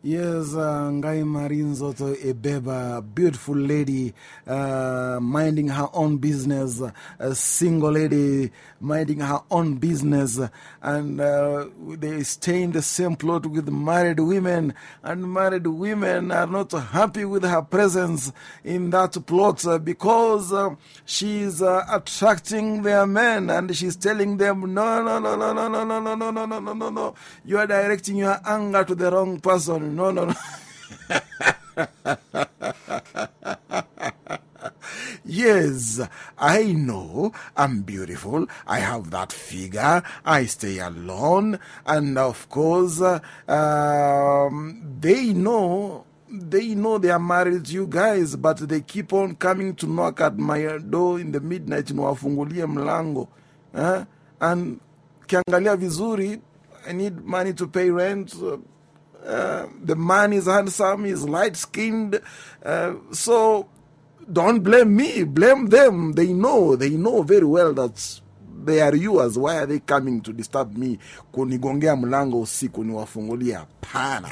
Speaker 2: Yes, uh, Ngai Marie Nzoto Ebeba, beautiful lady, uh, minding her own business, a single lady minding her own business, and uh, they stay in the same plot with married women, and married women are not happy with her presence in that plot because she's attracting their men, and she's telling them, no, no, no, no, no, no, no, no, no, no, no, no, no, no, you are directing your anger to the wrong person. No, no, no. yes, I know I'm beautiful. I have that figure. I stay alone. And of course, um, they know. They know they are married to you guys, but they keep on coming to knock at my door in the midnight niwafungulie mlango. Eh? And kiangalia vizuri, I need money to pay rent. Uh, the man is handsome, he's light skinned. Uh, so don't blame me, blame them. They know, they know very well that they are yours. Why are they coming to disturb me? Kunigongea mlango usiku niwafungulia? Pana.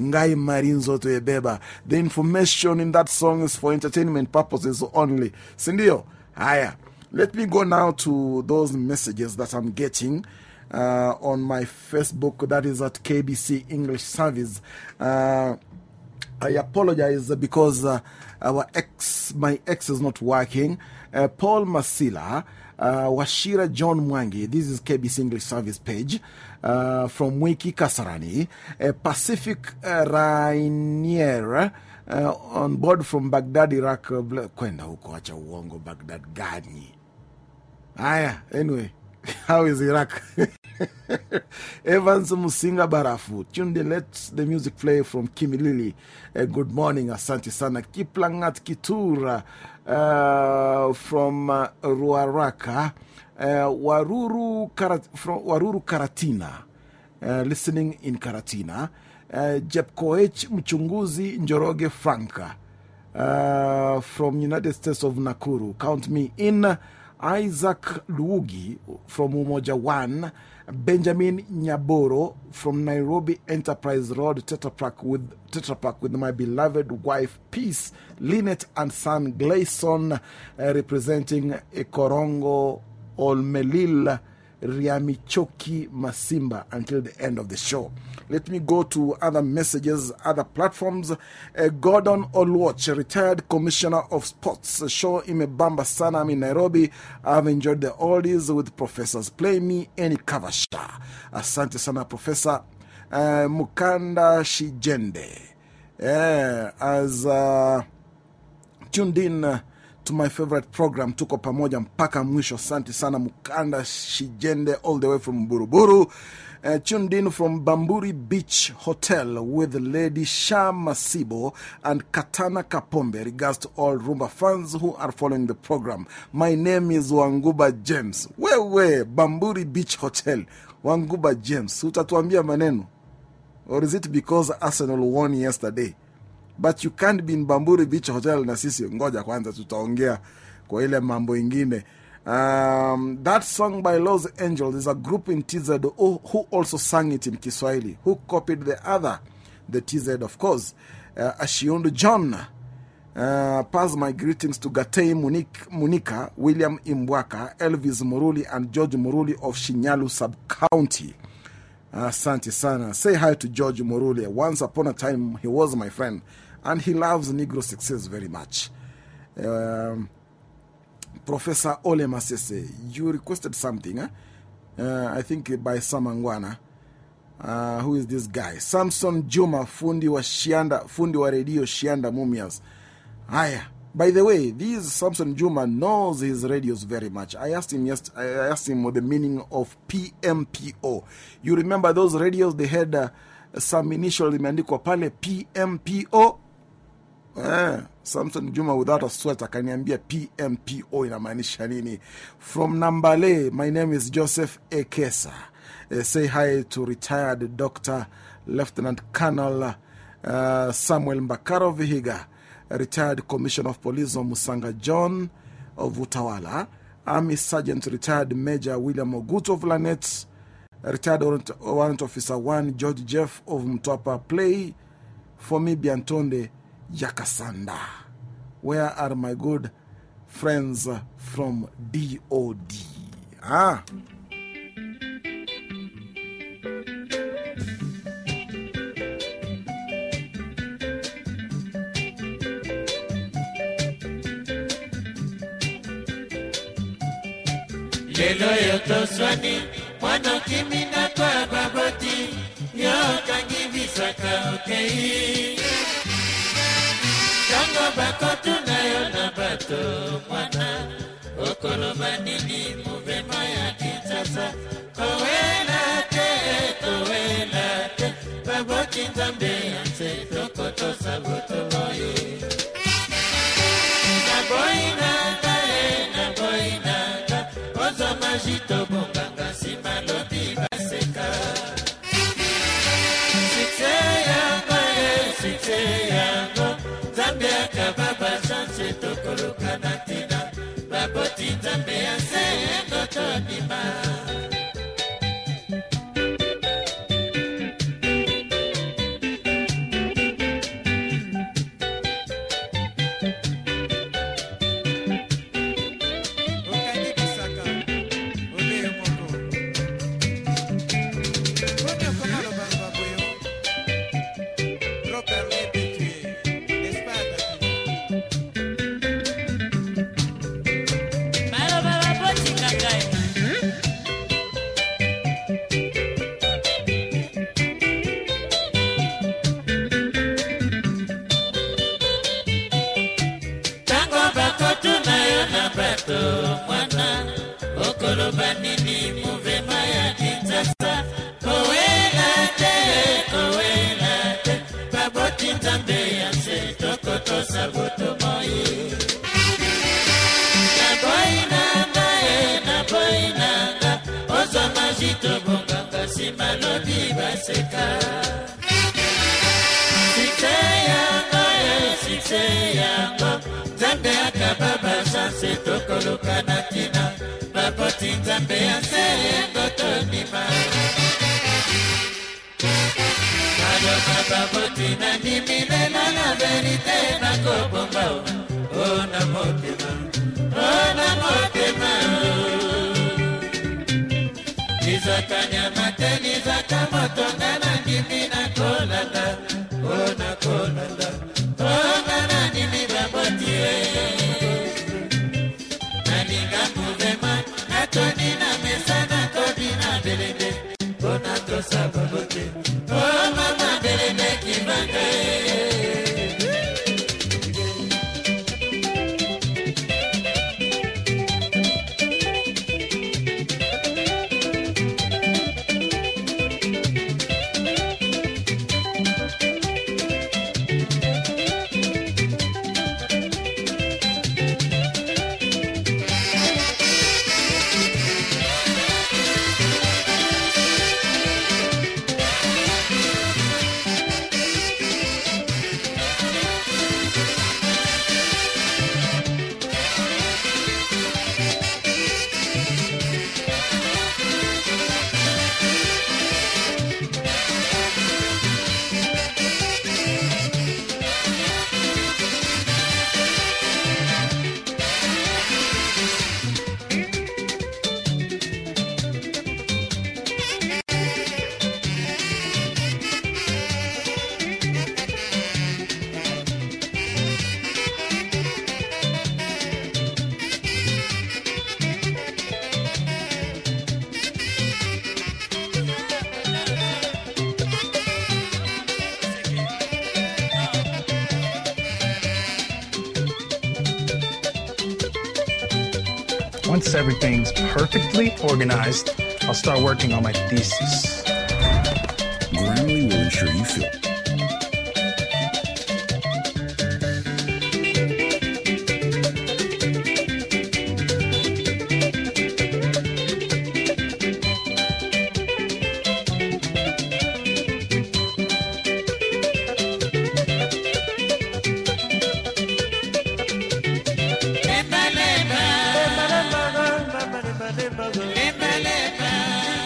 Speaker 2: Ngai Marinzo to Ebeba. The information in that song is for entertainment purposes only. Sindio? Haya. Let me go now to those messages that I'm getting. Uh, on my Facebook, that is at KBC English Service. Uh, I apologize because uh, our ex, my ex is not working. Paul Masila, Washira John Mwangi, this is KBC English Service page from Wiki Kasarani, Pacific Rainier. on board from Baghdad, Iraq. Kwenda huko, acha uongo, Baghdad gani? Aya, anyway. *laughs* How is Iraq? *laughs* Evans Musinga Barafu. Tunde, let the music play from Kimilili. Uh, good morning, Asante Sana. Kiplangat Kitura uh, from uh, Ruaraka. Waruru, Karat from Waruru Karatina. listening in Karatina. Jepkoech Mchunguzi Njoroge Franka from United States of Nakuru. Count me in. Isaac Luugi from Umoja One, Benjamin Nyaboro from Nairobi Enterprise Road, Tetrapack with, Tetrapack with my beloved wife, Peace, Lynette, and son Gleison, uh, representing Ekorongo Olmelil Riamichoki Masimba until the end of the show. Let me go to other messages, other platforms. Uh, Gordon Olwatch, retired commissioner of sports, show Imebamba Sana. I'm in Nairobi. I've enjoyed the oldies with professors. Play me any cover. Asante Sana, Professor uh, Mukanda Shijende. Yeah, as uh, tuned in. To my favorite program tuko pamoja mpaka mwisho. Asante sana mukanda shijende all the way from buruburu. Uh, tuned in from bamburi beach hotel with lady Shama masibo and katana kapombe. Regards to all rumba fans who are following the program. My name is wanguba james. Wewe bamburi beach hotel. Wanguba james utatuambia maneno? Or is it because arsenal won yesterday but you can't be in Bamburi Beach Hotel na sisi. Ngoja kwanza tutaongea kwa ile mambo ingine. Um, that song by Los Angeles is a group in TZ who, also sang it in Kiswahili. Who copied the other? The TZ, of course. Uh, Ashiondu John. Uh, pass my greetings to Gatei Munik, Munika, William Imbwaka, Elvis Muruli, and George Muruli of Shinyalu Sub County. Asante uh, sana. Say hi to George Muruli. Once upon a time, he was my friend, and he loves Negro success very much. Um, Professor Ole Masese, you requested something, eh? uh, I think by Sam Mangwana. Uh, who is this guy? Samson Juma, fundi wa Shianda, fundi wa radio Shianda Mumias. Haya. By the way, this Samson Juma knows his radios very much. I asked him yes, I asked him what the meaning of PMPO. You remember those radios? They had uh, some initial imeandikwa pale PMPO. Eh, Samson Juma without a sweat akaniambia PMPO inamaanisha nini. From Nambale, my name is Joseph Ekesa. Uh, say hi to retired Dr. Lieutenant Colonel uh, Samuel Mbakaro Vihiga retired Commissioner of Police of Musanga John of Utawala, Army Sergeant retired Major William Oguto of Lanet, retired Warrant Officer 1 George Jeff of Mtwapa Play, for me, Biantonde Yakasanda. Where are my good friends from DOD? Ah.
Speaker 4: okimina kwa baboti okangi bisaka okei ntango bakotuna yo na bato mwana. Okoloba nini muvema ya kinshasa? Kowela te kowela te. Baboti nzambe ya nse tokotosa botomoye bachanse tokoluka na ntina baboti nzambe ya nse yengo tondima naloba baboti na ndimi lelo na verite nakobomba o na motema o na motema. Lizaka nyama te lizaka motonga na
Speaker 13: working on my thesis.
Speaker 11: Grammarly will ensure you feel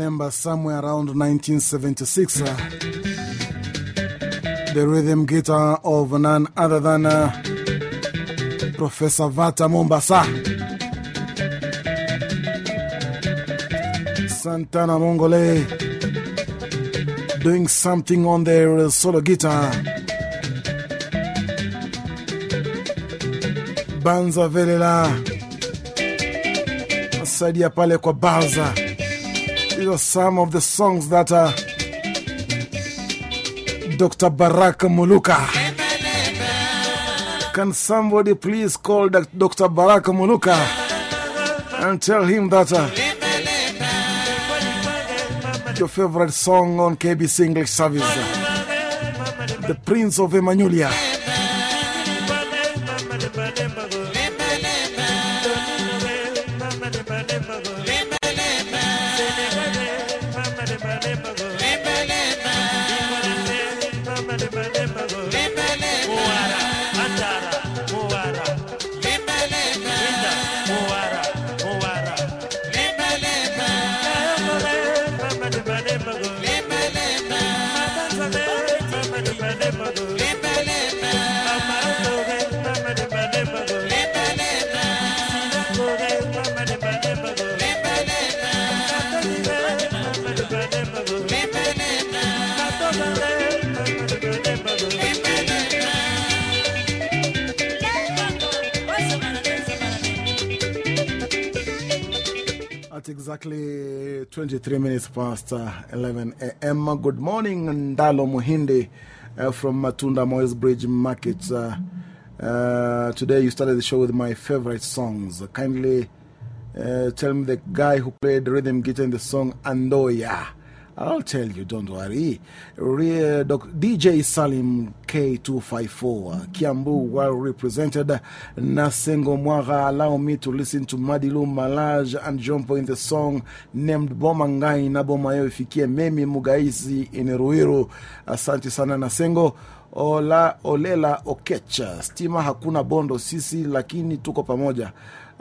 Speaker 2: Somewhere around 1976. uh, the rhythm guitar of none other than uh, Professor Vata Mombasa. Santana Mongole doing something on their solo guitar. Banza Velela saidia pale kwa Baza. Some of the songs that Dr. Baraka Muluka. Can somebody please call Dr. Baraka Muluka and tell him that uh, your favorite song on KBC English service, uh, The Prince of Emanuelia. Exactly 23 minutes past uh, 11 a.m. Good morning, Ndalo Muhindi uh, from Matunda Moyes Bridge Market. Uh, uh, today you started the show with my favorite songs. Kindly uh, tell me the guy who played rhythm guitar in the song Andoya. I'll tell you, don't worry. Re, doc, DJ Salim K254, Kiambu, well represented. Nasengo Mwaga, allow me to listen to Madilu Malaj and Jumpo in the song named Bomangai Nabomayo Fikie Memi Mugaisi in Ruiru. Asante sana Nasengo. Ola, Olela Okecha, stima hakuna bondo sisi, lakini tuko pamoja.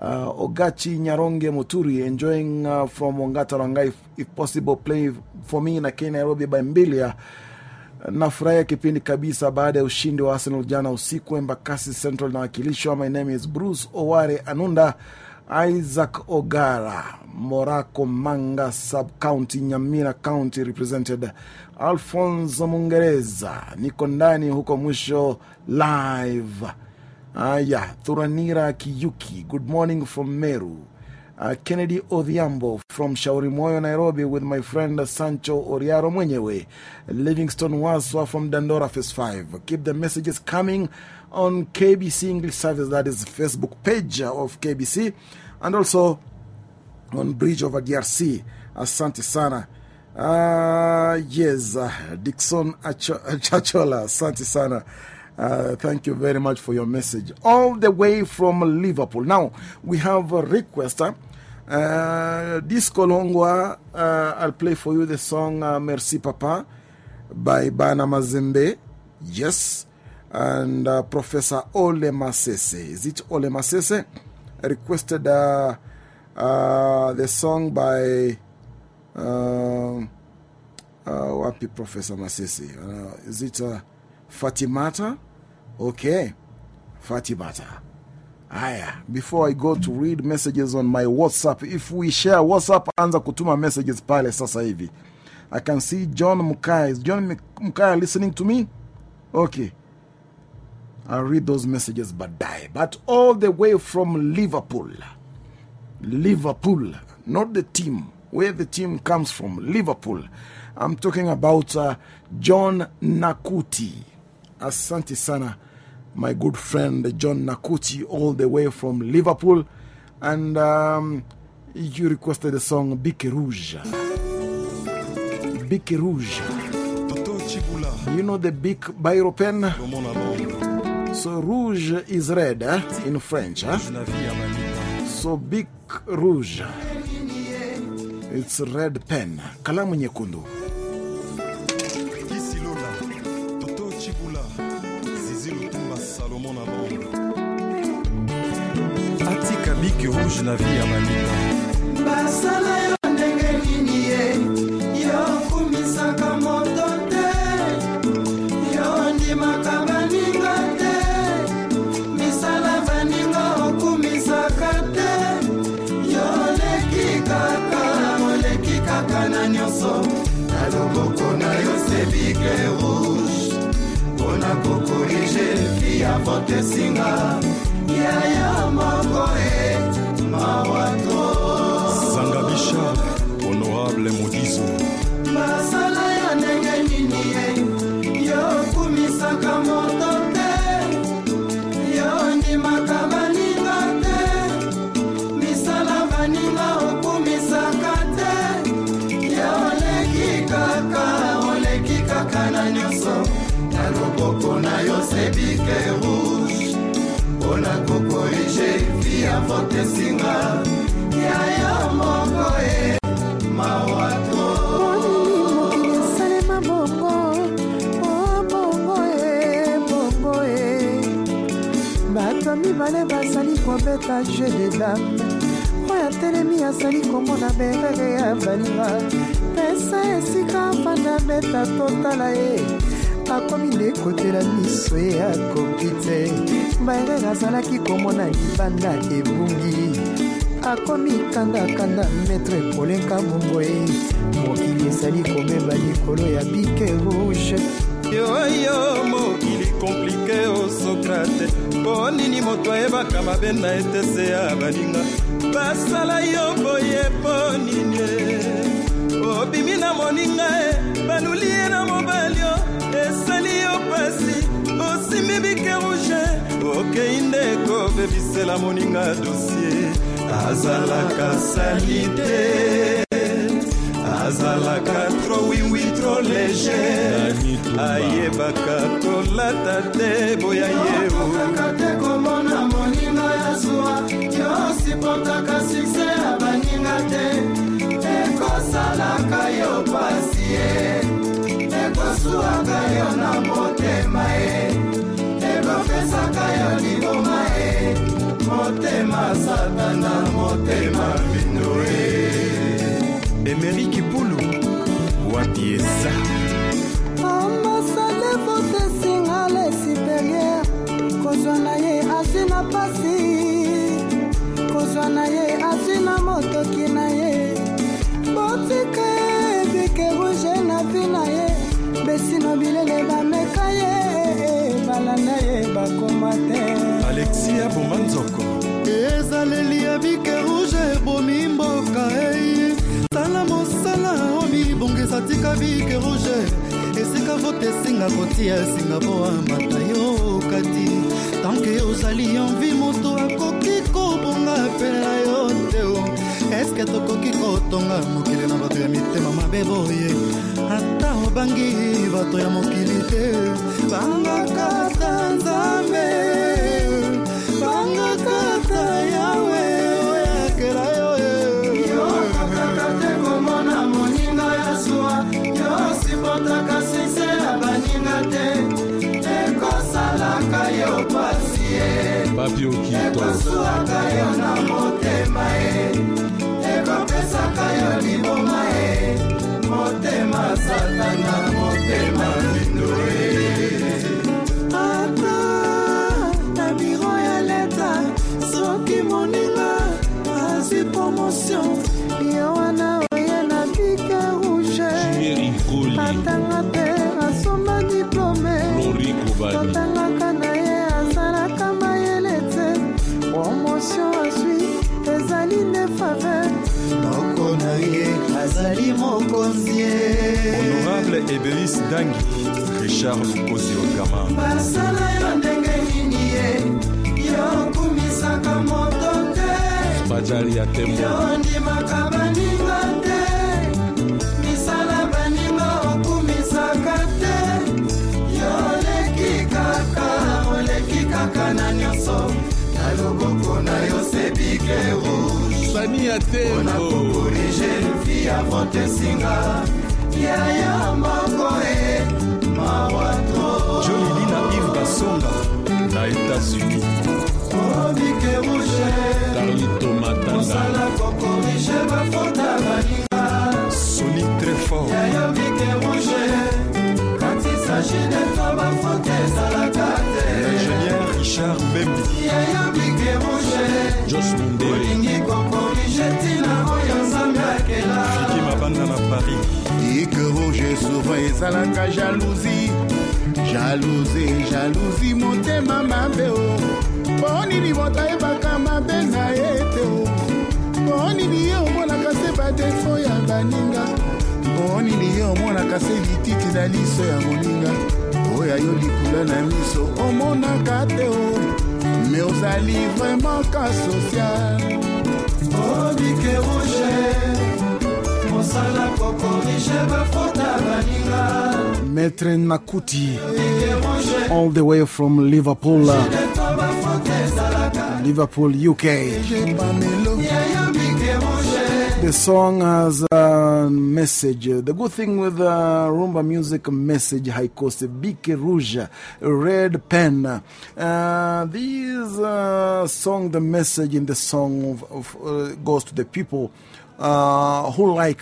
Speaker 2: Uh, Ogachi Nyaronge Muturi enjoying uh, from Ongata Rangai if, if possible play for me na Kenya Nairobi by Mbilia. Nafurahia kipindi kabisa baada ya ushindi wa Arsenal jana usiku. Embakasi Central inawakilishwa. My name is Bruce Oware Anunda. Isaac Ogara, Morako Manga Sub County, Nyamira County represented. Alphonse Mungereza, niko ndani huko mwisho live. Aya, Thuranira Kiyuki, good morning from Meru. Uh, Kennedy Odhiambo from Shauri Moyo, Nairobi, with my friend Sancho Oriaro Mwenyewe. Livingston Waswa from Dandora, Phase 5. Keep the messages coming on KBC English Service, that is Facebook page of KBC, and also on Bridge over DRC. Asante sana. Uh, yes, uh, Dixon Acho- Chachola, asante sana. Uh, thank you very much for your message. All the way from Liverpool. Now, we have a request. Uh, Disco uh, I'll play for you the song uh, Merci Papa by Bana Mazembe. Yes. And Professor Ole Masese. Is it Ole Masese? Requested uh, uh, the song by. Uh, wapi Professor Masese? Is it Fatimata? Okay, Fatimata. Aya, before I go to read messages on my WhatsApp, if we share WhatsApp, anza kutuma messages pale sasa hivi. I can see John Mukai. Is John Mukai listening to me? Okay. I'll read those messages but die. But all the way from Liverpool. Liverpool, not the team. Where the team comes from, Liverpool. I'm talking about uh, John Nakuti. Asante sana, my good friend John Nakuti, all the way from Liverpool. And um, you requested the song Bique Rouge. Bique Rouge. You know the big biro pen? So rouge is red eh? in French. Eh? So big rouge. It's red pen. Kalamu nyekundu.
Speaker 14: Biki rouge na vie ya manika.
Speaker 15: basala yo ndenge nini ye? Yo okumisaka moto te. Yo ondimaka baninga te. Misala baninga okumisaka te. Yo oleki kaka oleki kaka na nyonso. Na loboko na yo sebike rouge. Mpona kokorige fi ya vote esinga ya yo moko vi ya yo moko e mawato
Speaker 16: mokili esalema bongo o bongo e bongo e. Bato mibale bazali kobeta jeu de dame. Oyo atelemi azali komona berere ya baninga pesa esika afanda beta totala ye akomi nde kotela miso ye akoki te. Baerere azalaki komona libanda ebungi. Akomi kandakanda metre kolenka mongo ye mokili ezali komeba likolo ya bike rouge.
Speaker 14: Yoyo mokili komplike o sokrate mpo nini moto ayebaka mabe na etese ya baninga? Basala yo boye mpo nini? Obimi na moninga e baluli ye osimi bike rouge okei nde kobebisela moninga dosie azalaka sali te azalaka tro wiwi tro leger ayebaka kolata te boya ye
Speaker 15: komona moninga ya zuwa yo motema satana motema bino ye
Speaker 14: emeriki pulu wapi eza
Speaker 16: ambasade votesinga le superieur kozwa na ye azwi na pasi. Kozwa na ye azwi na motoki na ye. Botika ye bike rouge na vi na ye. Besino bilele bameka ye. Balanda ye bakoma te
Speaker 14: alexia bomanzoko
Speaker 7: ezaleli ya bike rouge ebomi mboka ei tala mosala omibongisa tika bike rouge. Esika vote esinga kotia esinga po amata yo kati. Tanke ozali envi moto akoki kobonga pela yo te eske tokoki kotonga mokili na bato ya mitema mabe boye? Ata obangi bato ya mokili te. Bangakata nzambe
Speaker 15: fabio kito. E. Ekopesaka yo liboma e. Motema satana motema.
Speaker 17: Ebelis dangi richard lukozi okama
Speaker 15: basala yo ndenge nini ye? Yo okumisaka moto te.
Speaker 14: Bajali ya tembo.
Speaker 15: Yo ndimaka baninga te. Misala baninga okumisaka te. Yo oleki kaka oleki kaka na nyonso. Na loboko na yo sebike rouge.
Speaker 14: Sani ya
Speaker 15: mpona
Speaker 14: tembo
Speaker 15: kokorige vi avote singa
Speaker 18: souvent ezalaka jalousie. Jalousie jalousie motema mabe o. Mpo nini moto ayebaka mabe na ye te o? Mpo nini ye omonaka se badefo ya baninga? Mpo nini ye omonaka se lititi na liso ya moninga? Oyo yo likula na miso omonaka te o. Me ozali vraiment ka social.
Speaker 15: Obike rouge kokorige bafota baninga
Speaker 2: Maître Nakuti, all the way from Liverpool,
Speaker 15: de to bafota ezalaka
Speaker 2: Liverpool, UK.
Speaker 18: pamelo
Speaker 15: yayo bike rouge
Speaker 2: The song has a message. The good thing with uh, rumba music message, high cost, Bique Rouge, red pen. Uh, these uh, song, the message in the song of, of, uh, goes to the people uh, who like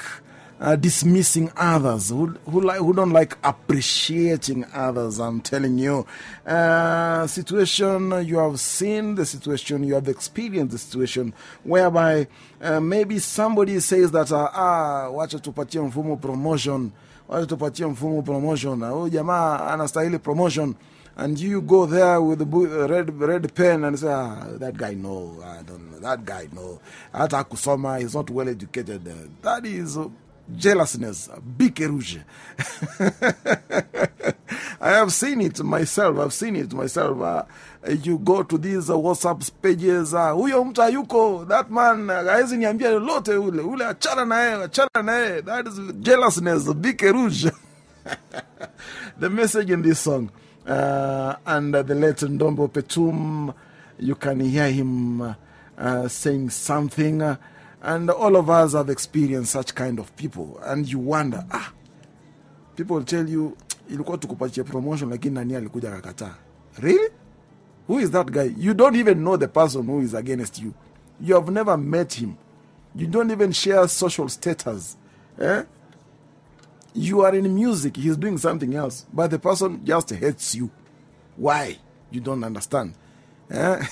Speaker 2: uh, dismissing others, who, who, like, who don't like appreciating others. I'm telling you. Uh, situation you have seen, the situation you have experienced, the situation whereby uh, maybe somebody says that, uh, ah, wacha tupatie mfumo promotion, wacha tupatie mfumo promotion, huyu jamaa anastahili promotion. And you go there with bu- uh, red, red pen and say, ah, that guy, no, I don't know, that guy, no. Hata kusoma, he's not well educated. That is uh, jealousness, big. *laughs* I have seen it myself. I've seen it myself. Uh, you go to these uh, WhatsApp pages, uh, huyo mtu that man, uh, hawezi niambia lolote ule, ule achana naye, achana naye. That is jealousness, big *laughs* the message in this song. Uh, and uh, the late Ndombo Petum, you can hear him uh, saying something. And all of us have experienced such kind of people. And you wonder, ah, people tell you, *tsk* ilikuwa tukupatia promotion lakini nani alikuja kakataa. Really? Who is that guy? You don't even know the person who is against you. You have never met him. You don't even share social status. Eh? You are in music, he's doing something else, but the person just hates you. Why? You don't understand. Eh?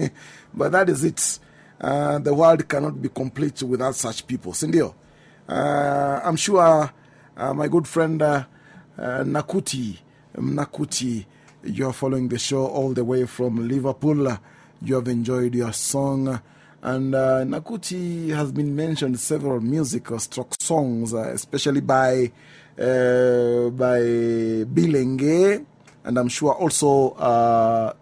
Speaker 2: *laughs* but that is it. Uh, the world cannot be complete without such people. Sindio? Uh, I'm sure uh, my good friend Nakuti, Nakuti, you're following the show all the way from Liverpool. You have enjoyed your song. And uh, Nakuti has been mentioned several musical stroke songs, uh, especially by, uh, by Bilenge, and I'm sure also uh,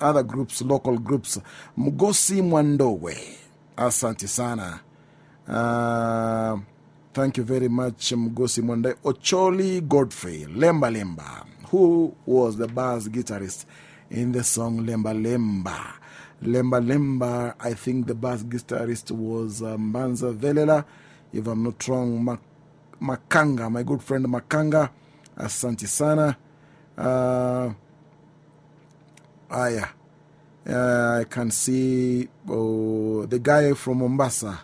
Speaker 2: other groups, local groups. Mugosi Mwandowe, asante sana. Uh, thank you very much, Mugosi Mwandowe. Ocholi Godfrey, Lemba Lemba, who was the bass guitarist in the song Lemba Lemba. Lemba Lemba, I think the bass guitarist was uh, Mbanza Velela, if I'm not wrong, Mak Makanga, my good friend Makanga, asante sana. Uh, yeah. uh, I can see oh, the guy from Mombasa,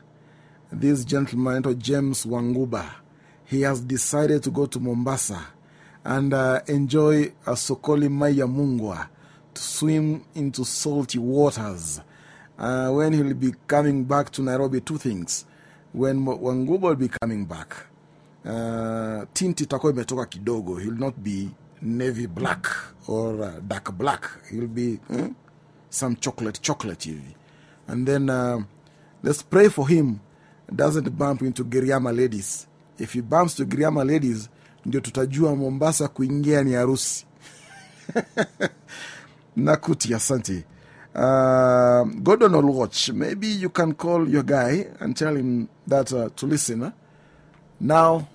Speaker 2: this gentleman, James Wanguba. He has decided to go to Mombasa and uh, enjoy a Sokoli Maya Mungwa to swim into salty waters. Uh, when he'll be coming back to Nairobi, two things. When Wanguba will be coming back, uh, tinti itakuwa imetoka kidogo. He'll not be navy black or uh, dark black. He'll be eh, some chocolate, chocolate hivi. And then uh, let's pray for him doesn't bump into Giriama ladies. If he bumps to Giriama ladies, ndio tutajua Mombasa kuingia ni harusi. *laughs* Nakuti, asante. Uh, Gordon will watch. Maybe you can call your guy and tell him that uh, to listen. Now,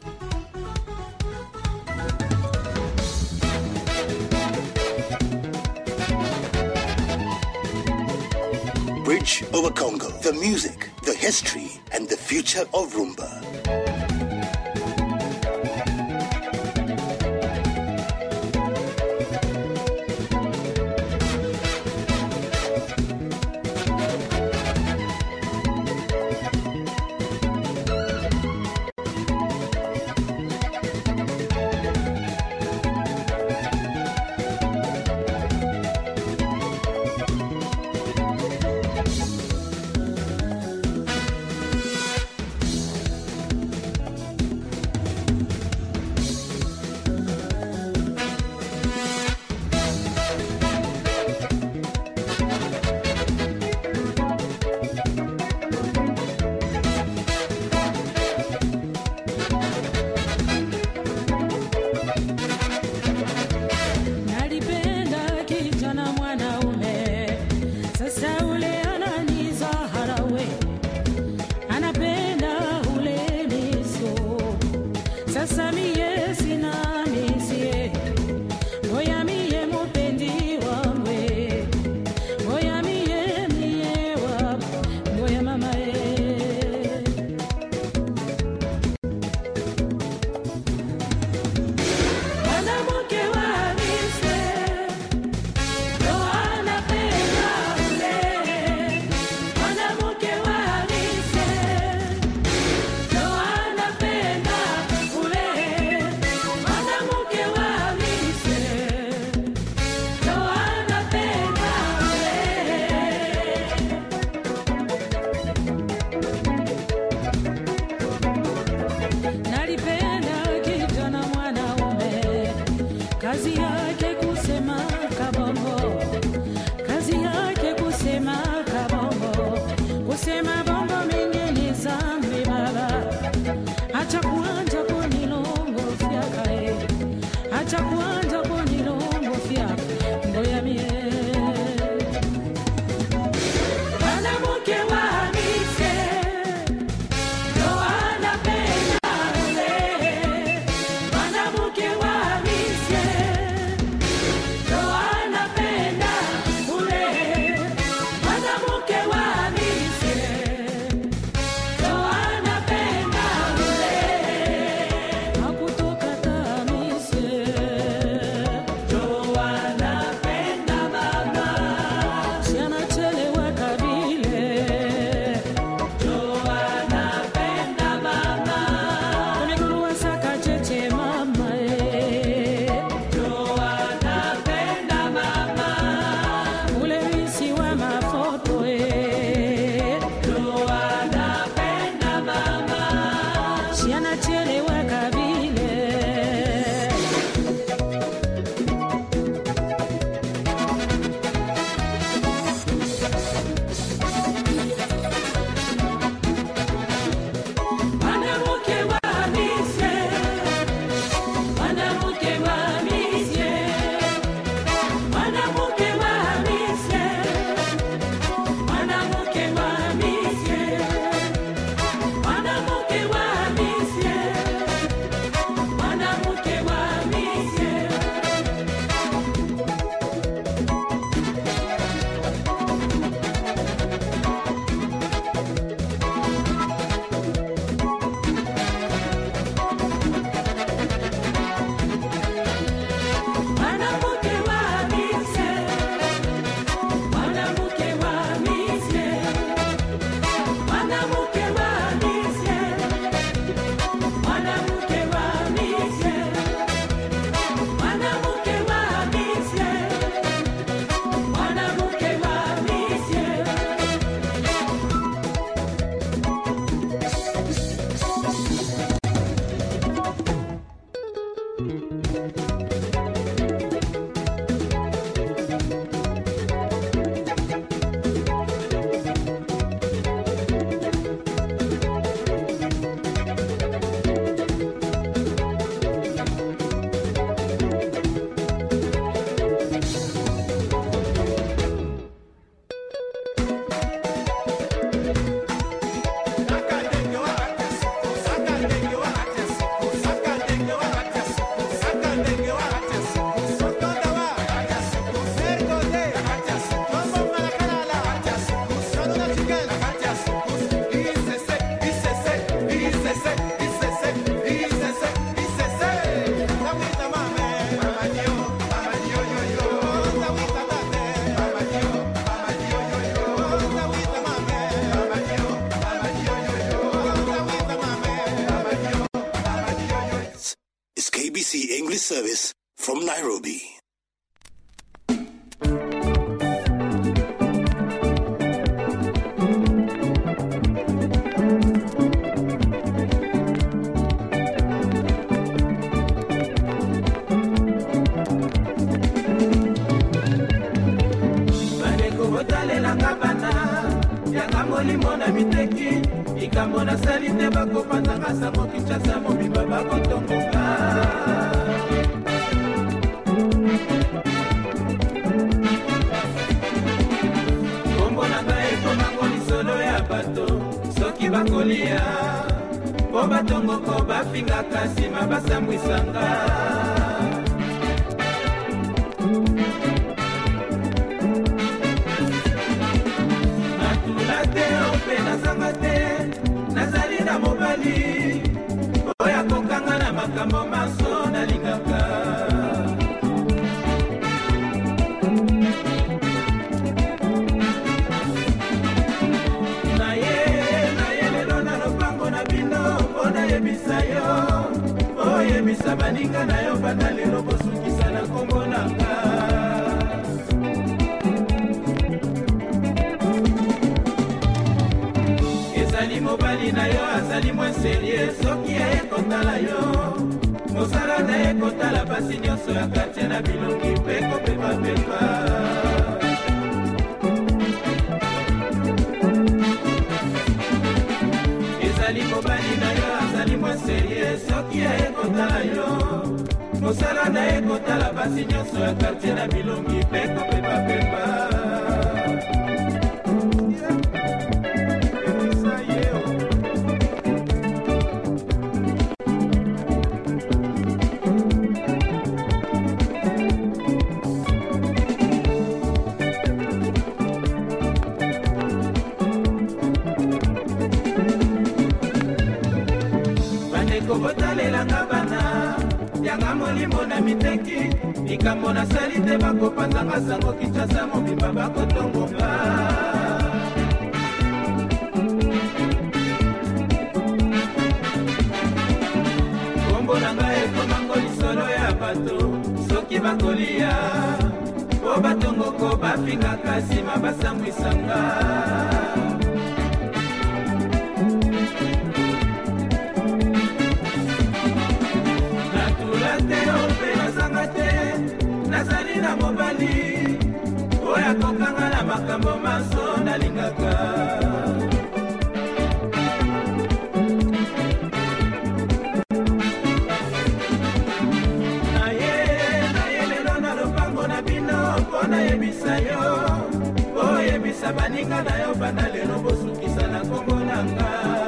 Speaker 9: Bridge over Congo. The music, the history, and the future of Rumba.
Speaker 10: Soki bakolia mpo batongoko bafingaka nsima basambwisanga natula te ope nazanga te nazali na mobali. Oyo akokanga na makambo maso nalingaka mosala na ye kotala basi nyonso ya kartie na bilongi mpe kopepapepa ezali mobali na yo azali mwa serie soki aye kotala yo. Mosala na ye kotala basi nyonso ya kartie na bilongi mpe kopepapepa likambo nasali te bakopanzanga sango kinshasa mobimba bakotongonga kombo na ngai ekomango lisolo ya bato soki bakolia. Mpo batongoko bafingaka nsima basambwisanga na mobali oyo akokanga na makambo maso nalingaka. Naye naye lelo na lopango na bino mpo nayebisa yo oyebisa baninga na yo banda lelo bosukisa na kombo nanga. ezali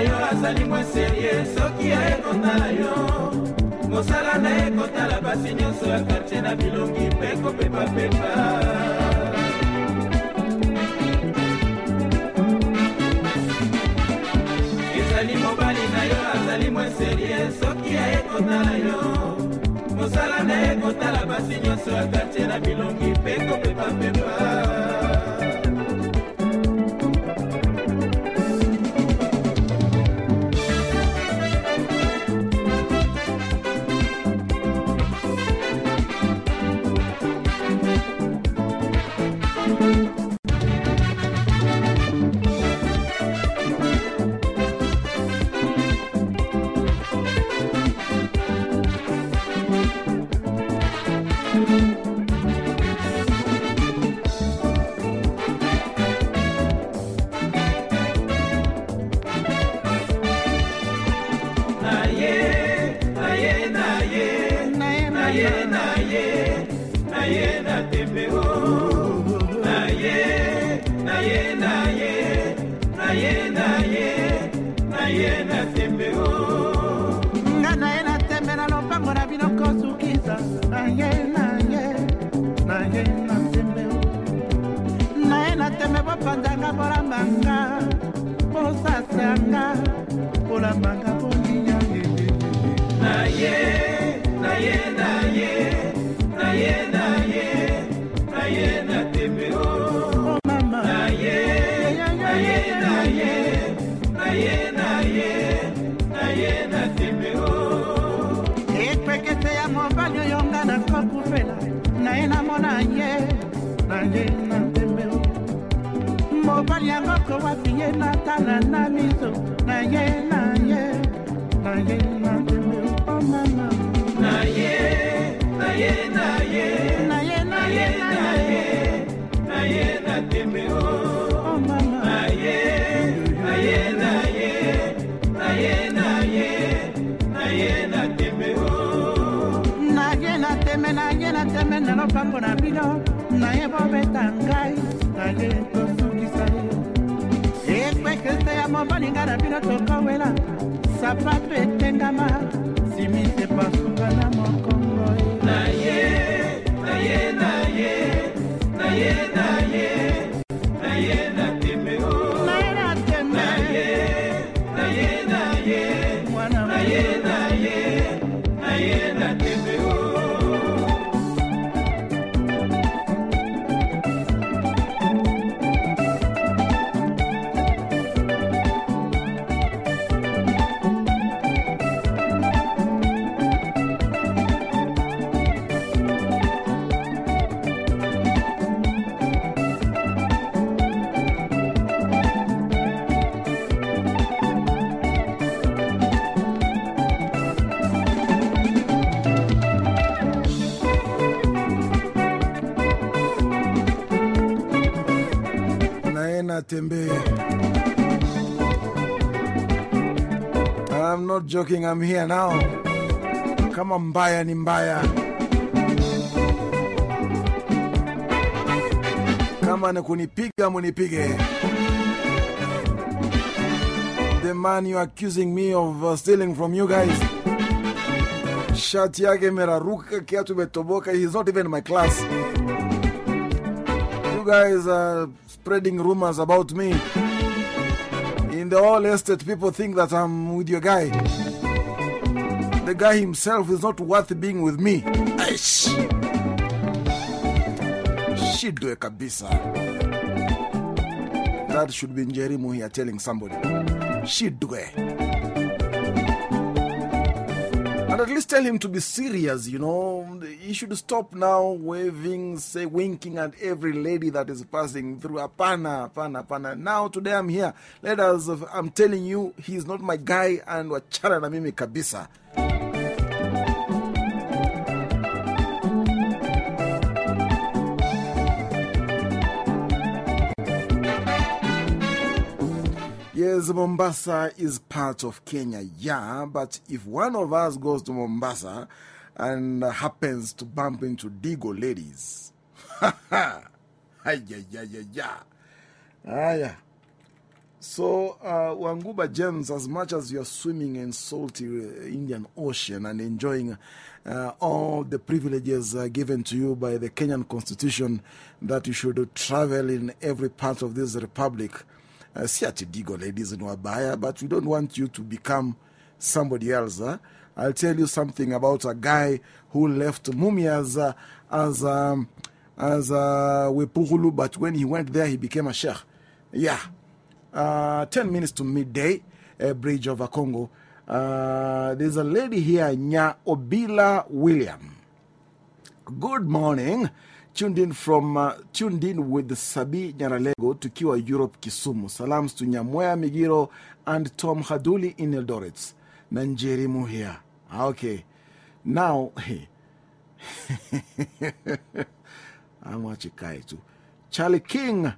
Speaker 10: na yo azali mwa serie soki aye kotala yo. Mosala na ye kotala basi nyonso ya kartie na bilongi mpe kopepapepa ezali mobali na yo azali mwa serie soki aye kotala yo. Mosala na ye kotala basi nyonso ya kartie na bilongi mpe kopepapepa Tembe.
Speaker 2: I'm not joking, I'm here now. Kama mbaya ni mbaya. Kama ni kunipiga munipige. The man you accusing me of uh, stealing from you guys. Shati yake imeraruka, kiatu imetoboka. He's not even in my class. You guys are spreading rumors about me. In the whole estate, people think that I'm with your guy. The guy himself is not worth being with me. Aish. Shidwe kabisa. That should be Njerimu here telling somebody. Shidwe. And at least tell him to be serious, you know. He should stop now waving, say, winking at every lady that is passing through. Apana, apana, apana. Now, today I'm here. Let us, I'm telling you, he's not my guy, and wachana na mimi kabisa. Yes, Mombasa is part of Kenya, yeah, but if one of us goes to Mombasa and happens to bump into Digo ladies, ha ha, yeah, yeah, yeah, yeah. Ah, yeah. So, uh, Wanguba James, as much as you're swimming in salty uh, Indian Ocean and enjoying uh, all the privileges uh, given to you by the Kenyan Constitution that you should travel in every part of this republic, uh, si ati digo ladies in Wabaya, but we don't want you to become somebody else. I'll tell you something about a guy who left Mumia as, uh, as, um, as uh, Wepuhulu, but when he went there, he became a sheikh. Yeah. Uh, 10 minutes to midday, uh, Bridge over Congo. Uh, there's a lady here, Nya Obila William. Good morning. Tuned in from uh, tuned in with Sabi Nyaralego tukiwa Europe Kisumu. Salams to Nyamwea Migiro and Tom Haduli in Eldoret. Nanjeri Muhia. Okay. Now, hey. *laughs* I'm watching too. Charlie King.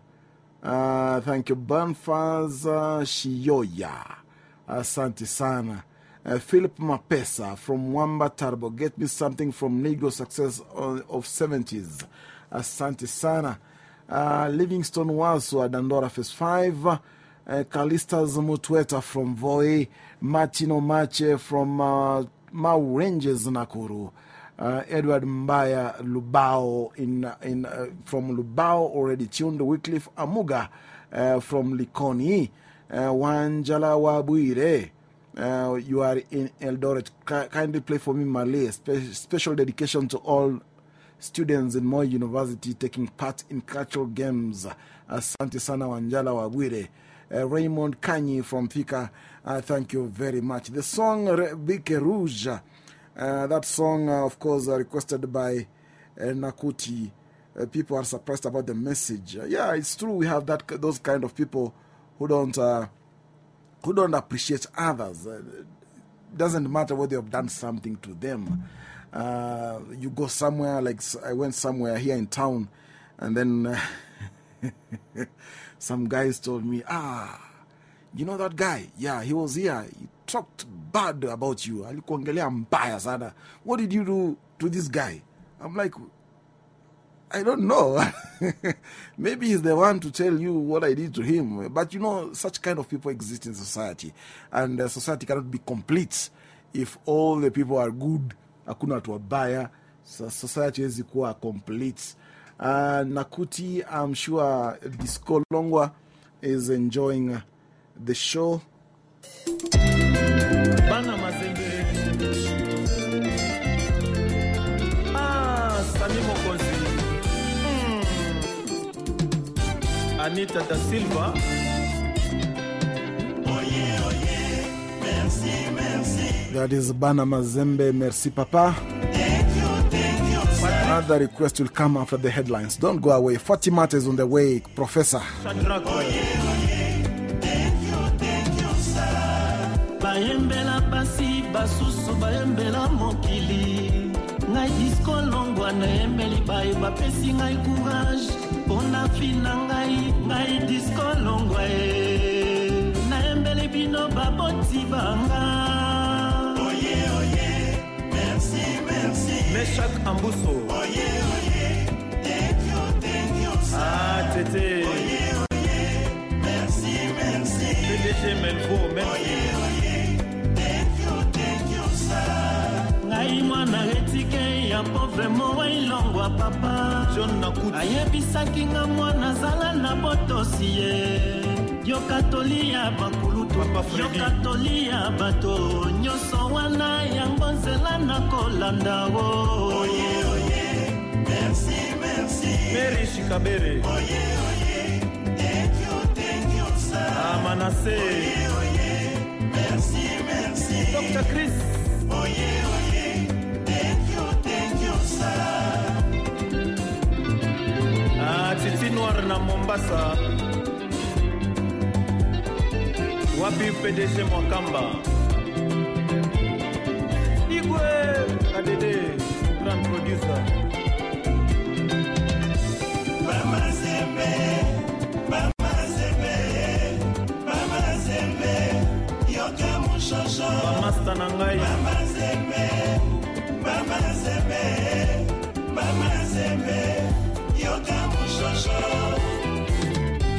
Speaker 2: Uh, thank you, Banfaz uh, Shioya. Asante sana. Uh, Philip Mapesa from Wamba Turbo. Get me something from Negro Succès of, of 70s. Asante sana. Uh, Livingston Waso Dandora Phase 5. Uh, Kalistas Mutweta from Voi. Martino Mache from uh, Mau Ranges Nakuru. Uh, Edward Mbaya Lubao in, in, uh, from Lubao, already tuned. Wycliffe Amuga uh, from Likoni. Wanjala Wabuire. You are in Eldoret. Ki- kindly play for me Malay. Spe- special dedication to all students in Moi University taking part in cultural games. Asante sana Wanjala Wabuire. uh, Raymond Kanyi from Thika. Uh, thank you very much. The song Bike Rouge, uh, that song, uh, of course, uh, requested by Nakuti. People are surprised about the message. Yeah, it's true. We have that, those kind of people who don't, who don't appreciate others. Doesn't matter whether you've done something to them. Uh, you go somewhere, like I went somewhere here in town, and then uh, *laughs* some guys told me, ah, you know that guy? Yeah, he was here. He talked bad about you. What did you do to this guy? I'm like, I don't know. *laughs* Maybe he's the one to tell you what I did to him. But you know, such kind of people exist in society. And uh, society cannot be complete if all the people are good. Hakuna watu wabaya. So society haiwezi kuwa complete. Uh, Nakuti, I'm sure Disco Longwa is enjoying the show.
Speaker 10: ah, Hmm. anita da silva
Speaker 2: That is Bana Mazembe, Merci Papa. Another request will come after the headlines. Don't go away. Fatima is on the way, Professor.
Speaker 19: bayembela basusu bayembela mokili ngai disko longwa nayembeli bapesi ngai courage mpo na fi na ngai ngai disko longwa e nayembeli bino baboti banga oye oye merci merci.
Speaker 10: Meshak ambuso. Oye oye thank you thank you. Ah tete. Oye oye merci merci. Pdg melvo merci. Oye, oye.
Speaker 19: Thank you, thank you, ngai mwana etike ya povre mowa ilongwa papa. John nakut ayebisaki nga mwana zala na botosi ye yoka tolia bakulutu yoka tolia bato nyonso wana yango nzela na kolanda o
Speaker 10: oh yeah, oh yeah. Merci, merci. Mary Shikabere. Oh yeah, oh yeah. Thank you, thank you, sir. Ah, Amanase. Oh yeah, oh yeah. Merci, merci. Dr. Chris. Oh yeah, oh yeah. Thank you, thank you, sir. Ah, Titi Noir na Mombasa. wapi pdc mwakamba? Igwe kadede grand producer.
Speaker 20: Mama zembe mama zembe mama zembe yoka moshoso
Speaker 10: mamasta na ngai.
Speaker 20: Mama zembe mama zembe mama zembe yoka moshoso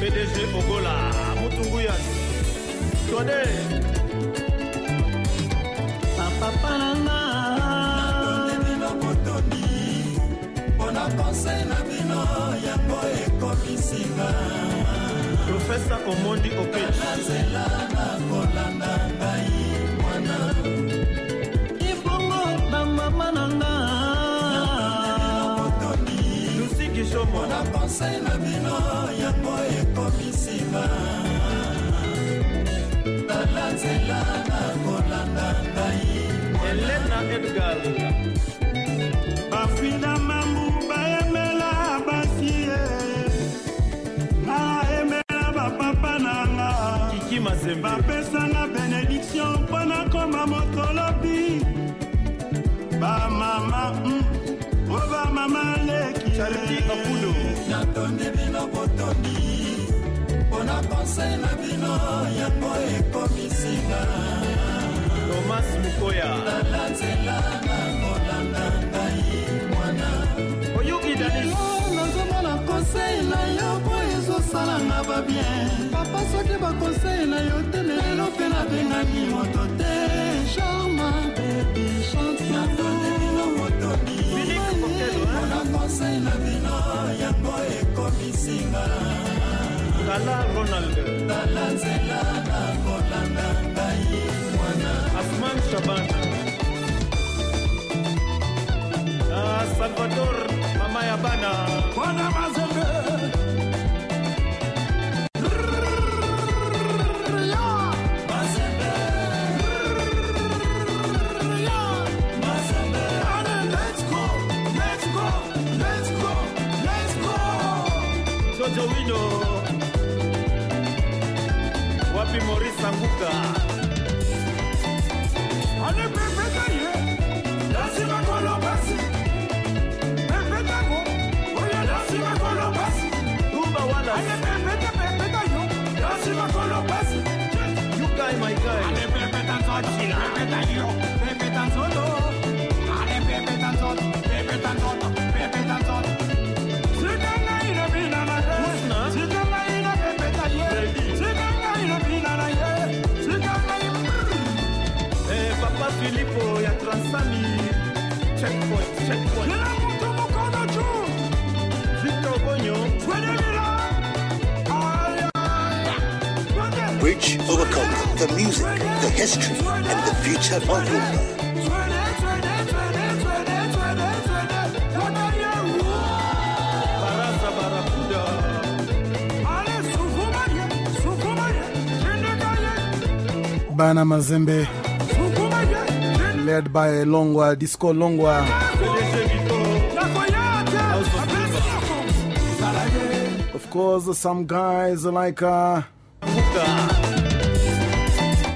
Speaker 10: pdg ogola mutungu yasi tode
Speaker 19: papapa nanga
Speaker 20: mpona konsei na bino yango ekomisinga
Speaker 10: profesa omondi okech
Speaker 20: nzela na kolanda ngai mwana.
Speaker 19: Ibongo bamama nanga.
Speaker 10: Lusi kishomo
Speaker 20: mpona konsei na bino yango ekomisinga nzela na kolanda ngai
Speaker 10: elena edgar.
Speaker 21: Bafina mambu bayembela basi ye. Naemela bapapa na nga.
Speaker 10: Kiki mazembe.
Speaker 21: Bapesanga benediktio mpo nakoma motolobi. Bamama mm, o bamama leki.
Speaker 10: Chariti apulo
Speaker 20: natondi bino botondi mpona konsei na bino yango ekomisinga
Speaker 10: tomas mukoya.
Speaker 20: Tala nzela na kolanda ngai mwana.
Speaker 10: Oyoki
Speaker 22: nazomona konsei na yo po ezosalanga babien papa soki bakonsei na yo te lelo mpe nabengaki moto te. Charma bebi
Speaker 20: natondi bino botondi mpona konsei na bino yango ekomisinga
Speaker 10: tala ronald
Speaker 20: tala kolanda ngai mwana
Speaker 10: asman shaban salvador mama ya bana
Speaker 21: mazembe
Speaker 23: Let's go!
Speaker 24: Let's
Speaker 23: go! Let's go!
Speaker 20: Wapi Maurice Anguka the music, the history, and the future of.
Speaker 24: Baraza
Speaker 2: Bana Mazembe, led by Longwa, Disco Longwa. Of course, some guys like uh,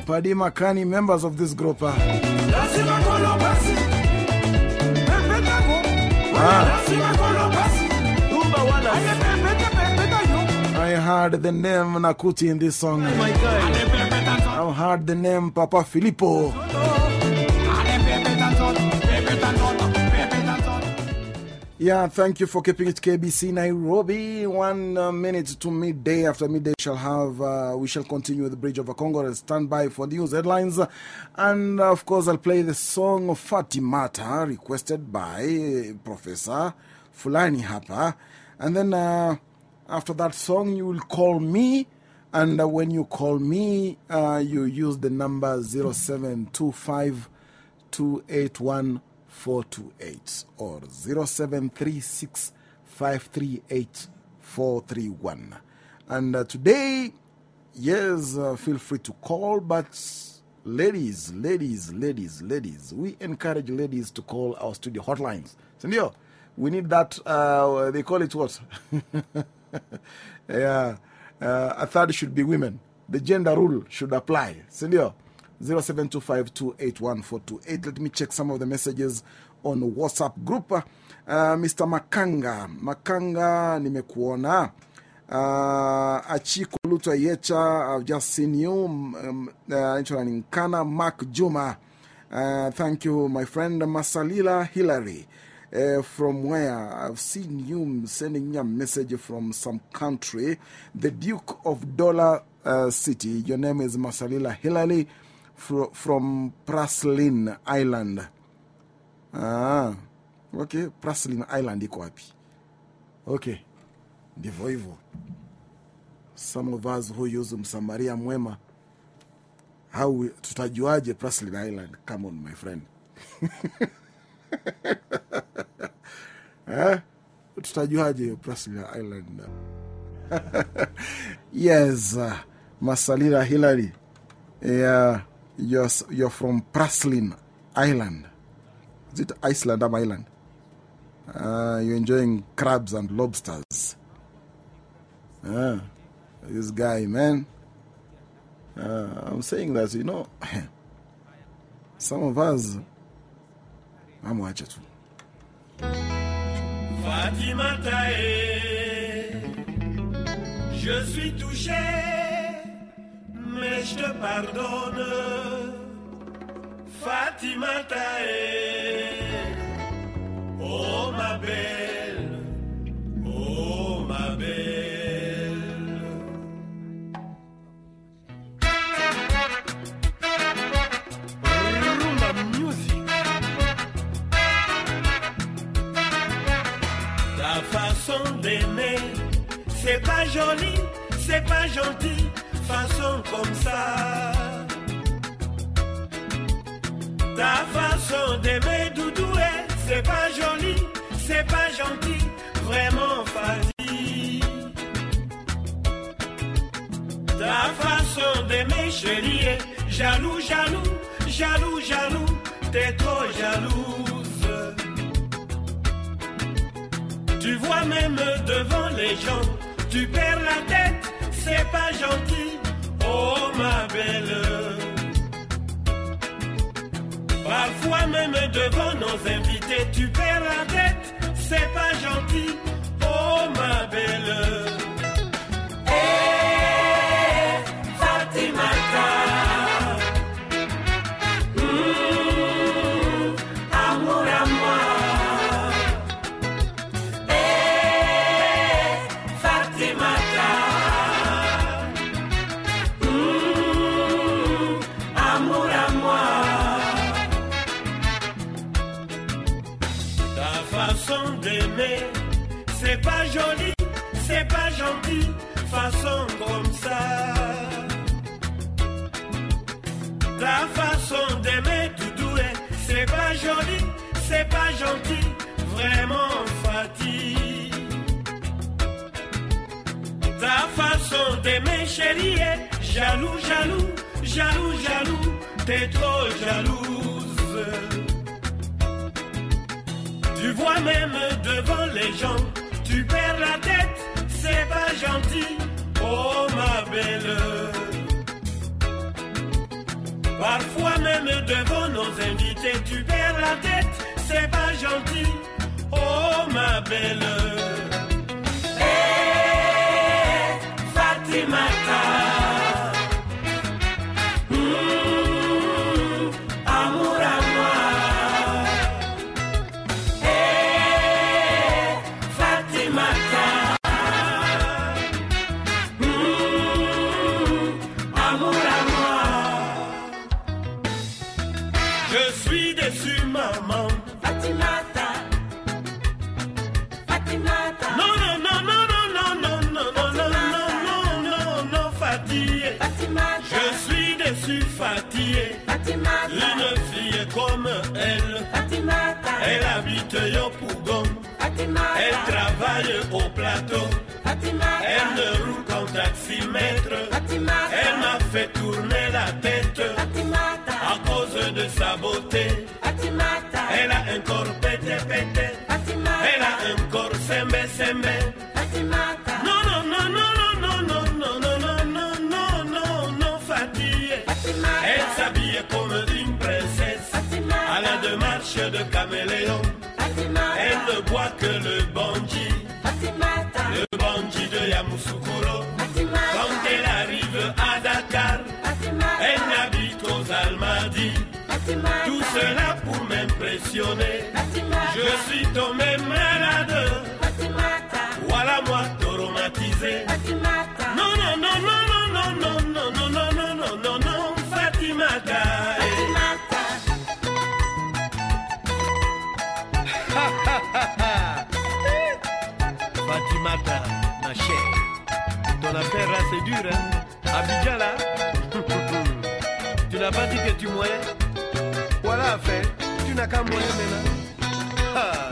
Speaker 2: Paddy Makani, members of this group. Uh, I heard the name Nakuti in this song. I heard the name Papa Filippo. Yeah, thank you for keeping it KBC Nairobi. One uh, minute to midday. After midday, shall have uh, we shall continue with the Bridge over Congo and stand by for the news headlines. And of course, I'll play the song of Fatimata requested by Professor Fulani Hapa. And then uh, after that song, you will call me. And uh, when you call me, uh, you use the number 0725 281 428 or 0736 538 431. And uh, today, yes, uh, feel free to call, but ladies, ladies, ladies, ladies, we encourage ladies to call our studio hotlines. Senor, we need that, uh, they call it what? *laughs* yeah, uh, a third should be women. The gender rule should apply. Senor. 0725281428. Let me check some of the messages on WhatsApp group. Uh, Mr. Makanga, Makanga, nimekuona. Uh, Achiko Lutwa Yecha, I've just seen you. Um, uh, Nkana, Mark Juma. Uh, thank you, my friend Masalila Hillary. Uh, from where I've seen you sending me a message from some country, the Duke of Dollar uh, City. Your name is Masalila Hillary fro from Praslin Island. Ah, okay, Praslin Island iko wapi? ok ndivyo hivyo. Some of us who use msamaria mwema, how tutajuaje Praslin Island? Come on my friend. *laughs* eh? Tutajuaje Praslin Island? *laughs* yes, Masalira Hilary. Yeah, you're, you're from Praslin Island. Is it Iceland or Island? Uh, you're enjoying crabs and lobsters. Ah, this guy, man. Uh, I'm saying that, you know, *clears throat* some of us, I'm watching too.
Speaker 10: Fatimata, eh, je suis touché, mais je te pardonne. Fatimata, eh, oh ma belle, oh ma belle. Ta façon d'aimer, c'est pas joli, c'est pas gentil, Ta façon d'aimer, Doudoué, c'est pas joli, c'est pas gentil, vraiment fatigué. Ta façon d'aimer, chérie, jaloux, jaloux, jaloux, jaloux, t'es trop jalouse. Tu vois même devant les gens, tu perds la tête, c'est pas gentil. oh ma belle. Parfois même devant nos invités, tu perds la tête, c'est pas gentil, oh ma belle. Eh, gentil, vraiment fatigue. Ta façon d'aimer chérie est jaloux, jaloux, jaloux, jaloux, t'es trop jalouse. Tu vois même devant les gens, tu perds la tête, c'est pas gentil, oh ma belle. Parfois même devant nos invités, tu perds la tête, c'est pas gentil, oh ma belle. Eh, suis déçu, fatigué. Une fille comme elle. Elle habite Yopougon. Fatimata. Elle travaille au plateau. Elle ne roule qu'en taximètre. Fatimata. Elle m'a fait tourner la tête. De caméléon. Elle ne boit que le bandit. Le bandit de Yamoussoukro. Quand elle arrive à Dakar. Elle n'habite qu'aux Almadies. Fatimata. Tout cela pour m'impressionner. Je suis tombé malade. Voilà moi traumatisé.
Speaker 25: Dur. Abidjan là. *laughs* tu n'as pas dit que tu mourrais. Voilà affaire. Tu n'as qu'à mourir maintenant. Ah.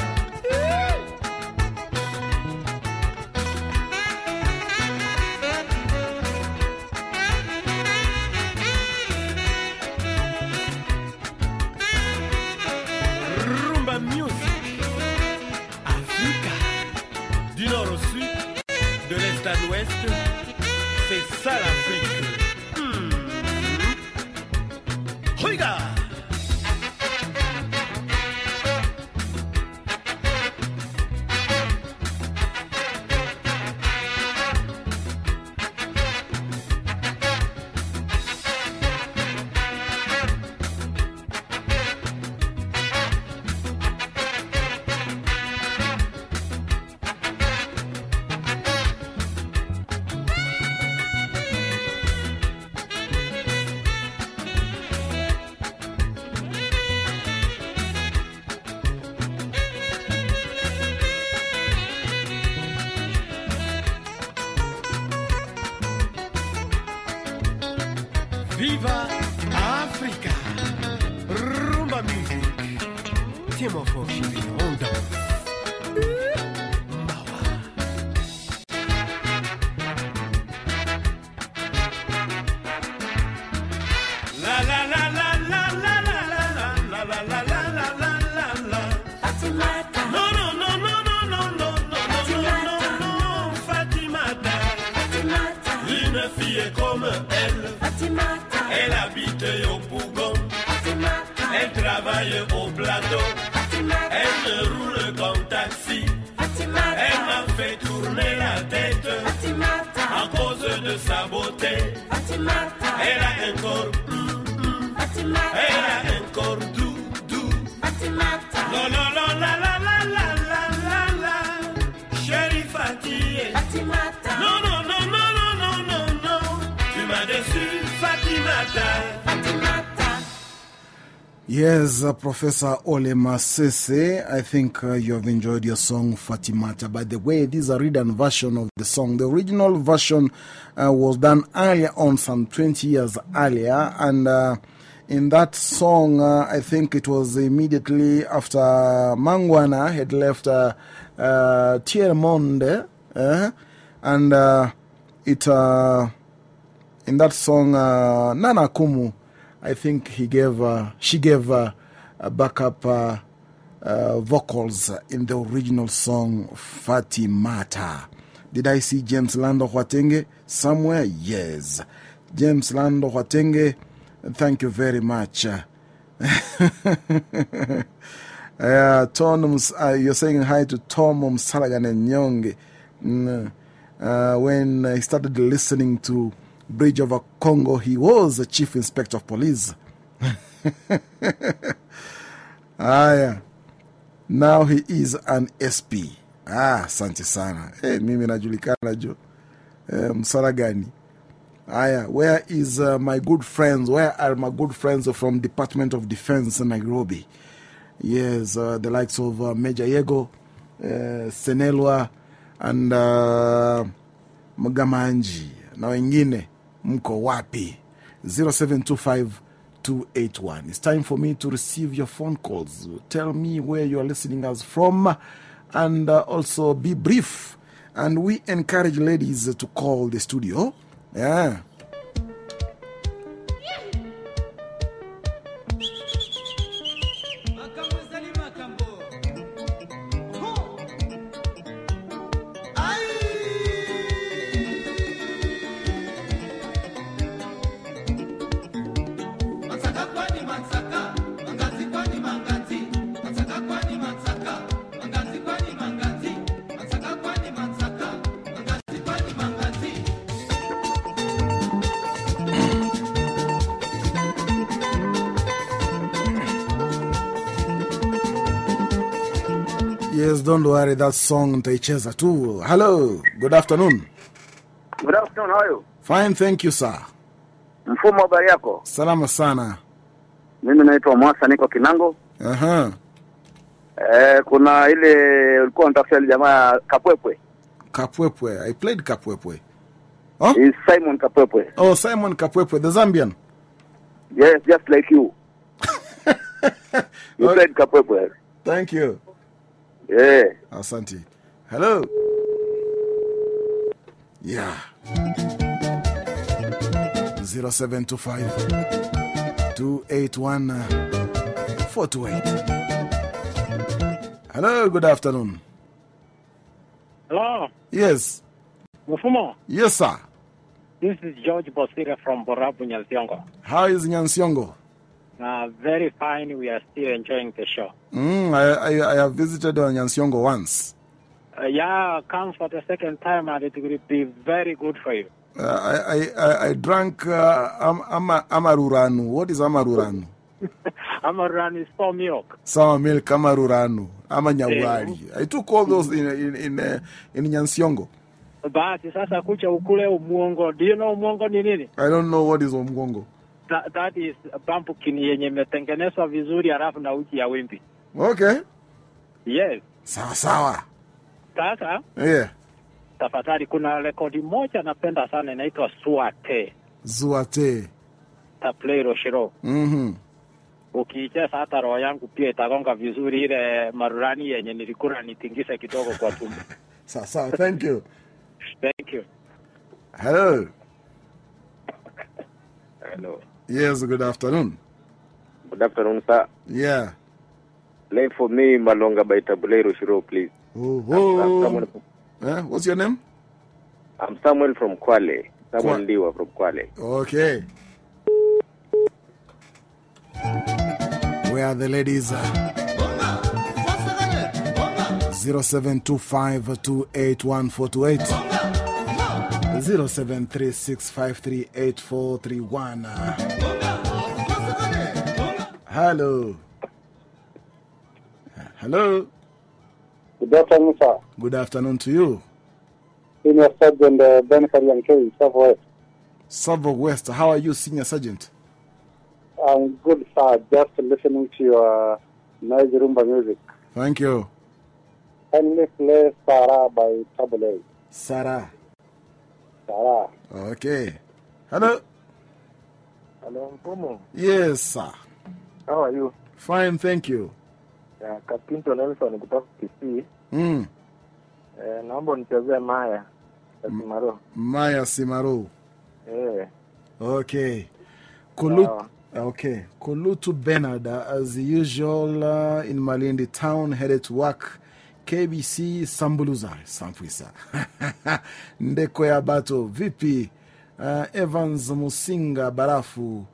Speaker 2: Professor Ole Masese, I think uh, you have enjoyed your song Fatimata. By the way, this is a redone version of the song. The original version uh, was done earlier on, some 20 years earlier, and uh, in that song, I think it was immediately after Mangwana had left uh, uh, Tiermonde, and it, in that song, Nana Kumu. I think he gave, she gave backup uh, uh, vocals in the original song Fatimata. Did I see James Lando Huatenge somewhere? Yes. James Lando Huatenge, thank you very much. *laughs* Uh, Tom, uh, you're saying hi to Tom Msalagan and Nyonge. Mm, uh, when I started listening to Bridge over Congo, he was the chief inspector of police. *laughs* yeah. Now he is an SP. Ah, asante sana. Hey, mimi najulikana jo. Eh, msara gani? Aya, where is uh, my good friends? Where are my good friends from Department of Defense Nairobi? Yes, uh, the likes of uh, Major Yego, uh, Senelwa, and uh, Mgamanji na wengine mko wapi 0725-281 it's time for me to receive your phone calls. Tell me where you are listening us from and uh, also be brief. And we encourage ladies to call the studio. Yeah Yes, don't worry, that song nitaicheza tu. Hello, good afternoon.
Speaker 26: Good afternoon, how are you?
Speaker 2: Fine, thank you, sir.
Speaker 26: Mfumo habari yako?
Speaker 2: Salama sana.
Speaker 26: Mimi naitwa Mwasa, niko Kinango.
Speaker 2: Aha.
Speaker 26: Eh, kuna ile ulikuwa unatafuta ile jamaa Kapwepwe.
Speaker 2: Kapwepwe. I played Kapwepwe. Oh? Huh?
Speaker 26: Is Simon Kapwepwe.
Speaker 2: Oh, Simon Kapwepwe, the Zambian.
Speaker 26: Yes, just like you. *laughs* you played Kapwepwe.
Speaker 2: Thank you.
Speaker 26: Yeah.
Speaker 2: Asante. Hello. Yeah. 0725 281 428. Hello, good afternoon.
Speaker 27: Hello,
Speaker 2: Yes.
Speaker 27: Mufumo.
Speaker 2: Yes, sir.
Speaker 27: This is George Bosira from Borabu, Nyansiongo.
Speaker 2: How is Nyansiongo?
Speaker 27: Uh, very fine. We are still enjoying the show.
Speaker 2: Mm, I, I, I have visited uh, Nyansiongo once.
Speaker 27: Uh, yeah, come for the second time and it will be very good for you.
Speaker 2: Uh, I, I, I, drank uh, am, ama, Amaruranu. What is Amaruranu? *laughs*
Speaker 27: amaruranu is for milk.
Speaker 2: Sour milk, Amaruranu, Amanyawari. Yeah. I took all those in, in, in, uh, in Nyansiongo.
Speaker 27: But sasa kucha ukule umuongo. Do you know umuongo ni nini?
Speaker 2: I don't know what is Omgongo.
Speaker 27: That, that is pumpkin yenye imetengenezwa vizuri halafu na uji ya wimbi.
Speaker 2: Okay.
Speaker 27: Yes.
Speaker 2: Sawa sawa.
Speaker 27: Sasa
Speaker 2: Yeah.
Speaker 27: tafadhali, kuna rekodi moja napenda sana inaitwa Suate.
Speaker 2: Zuate.
Speaker 27: ta play Roshiro.
Speaker 2: Mhm.
Speaker 27: Ukiicheza hata roho yangu pia itagonga vizuri, ile marurani yenye nilikula nitingise kidogo kwa tumbo. *laughs*
Speaker 2: Sawa sawa. Thank you.
Speaker 27: Thank you.
Speaker 2: Hello. *laughs*
Speaker 26: Hello.
Speaker 2: Yes, good afternoon.
Speaker 26: Good afternoon, sir.
Speaker 2: Yeah.
Speaker 26: Play for me Malonga by Tabu Ley Rochereau, please.
Speaker 2: Oh,
Speaker 26: I'm, I'm,
Speaker 2: oh.
Speaker 26: Samuel,
Speaker 2: Eh, what's your name?
Speaker 26: I'm Samuel from Kwale.
Speaker 28: Samuel Ndiwa from Kwale.
Speaker 2: Okay. Where are the ladies? 0725281428 0736538431 Hello. Hello.
Speaker 29: Good afternoon, sir.
Speaker 2: Good afternoon to you.
Speaker 29: Senior Sergeant uh, Ben Karianke, Southwest.
Speaker 2: Savo West, how are you, Senior Sergeant?
Speaker 29: I'm good, sir. Just listening to your nice rumba music.
Speaker 2: Thank you.
Speaker 29: Kindly play Sarah by Tabu Ley.
Speaker 2: Sarah.
Speaker 29: Sarah.
Speaker 2: Okay. Hello.
Speaker 30: Hello, Mpumu.
Speaker 2: Yes, sir.
Speaker 30: How are you?
Speaker 2: Fine, thank you.
Speaker 30: Ya, Kapinto Nelson kutoka Kisii.
Speaker 2: Mm.
Speaker 30: Eh, naomba unichezee Maya ya Simaro.
Speaker 2: Maya Simaro.
Speaker 30: Eh,
Speaker 2: Okay. Kulu okay. Kulutu Bernard, as usual, uh, in Malindi town, headed to work. KBC Sambuluza, Sanfuisa *laughs* Ndeko ya Bato, vipi? uh, Evans Musinga Barafu.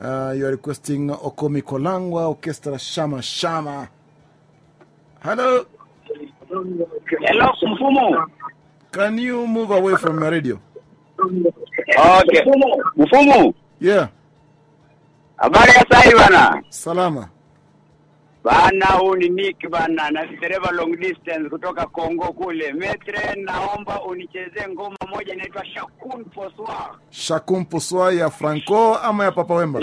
Speaker 2: Uh, you are requesting Okomi Kolangwa, Orchestra Shama Shama. Hello.
Speaker 31: Hello, Mfumo.
Speaker 2: Can you move away from the radio?
Speaker 31: Okay. Mfumo.
Speaker 2: Yeah.
Speaker 31: Habari ya sahi bana.
Speaker 2: Salama.
Speaker 31: Bana, huu ni Nick bana, na dereva long distance kutoka Kongo kule. Metre, naomba unicheze ngoma moja inaitwa Shakun Poswa.
Speaker 2: Shakun Poswa ya Franco ama ya Papa Wemba?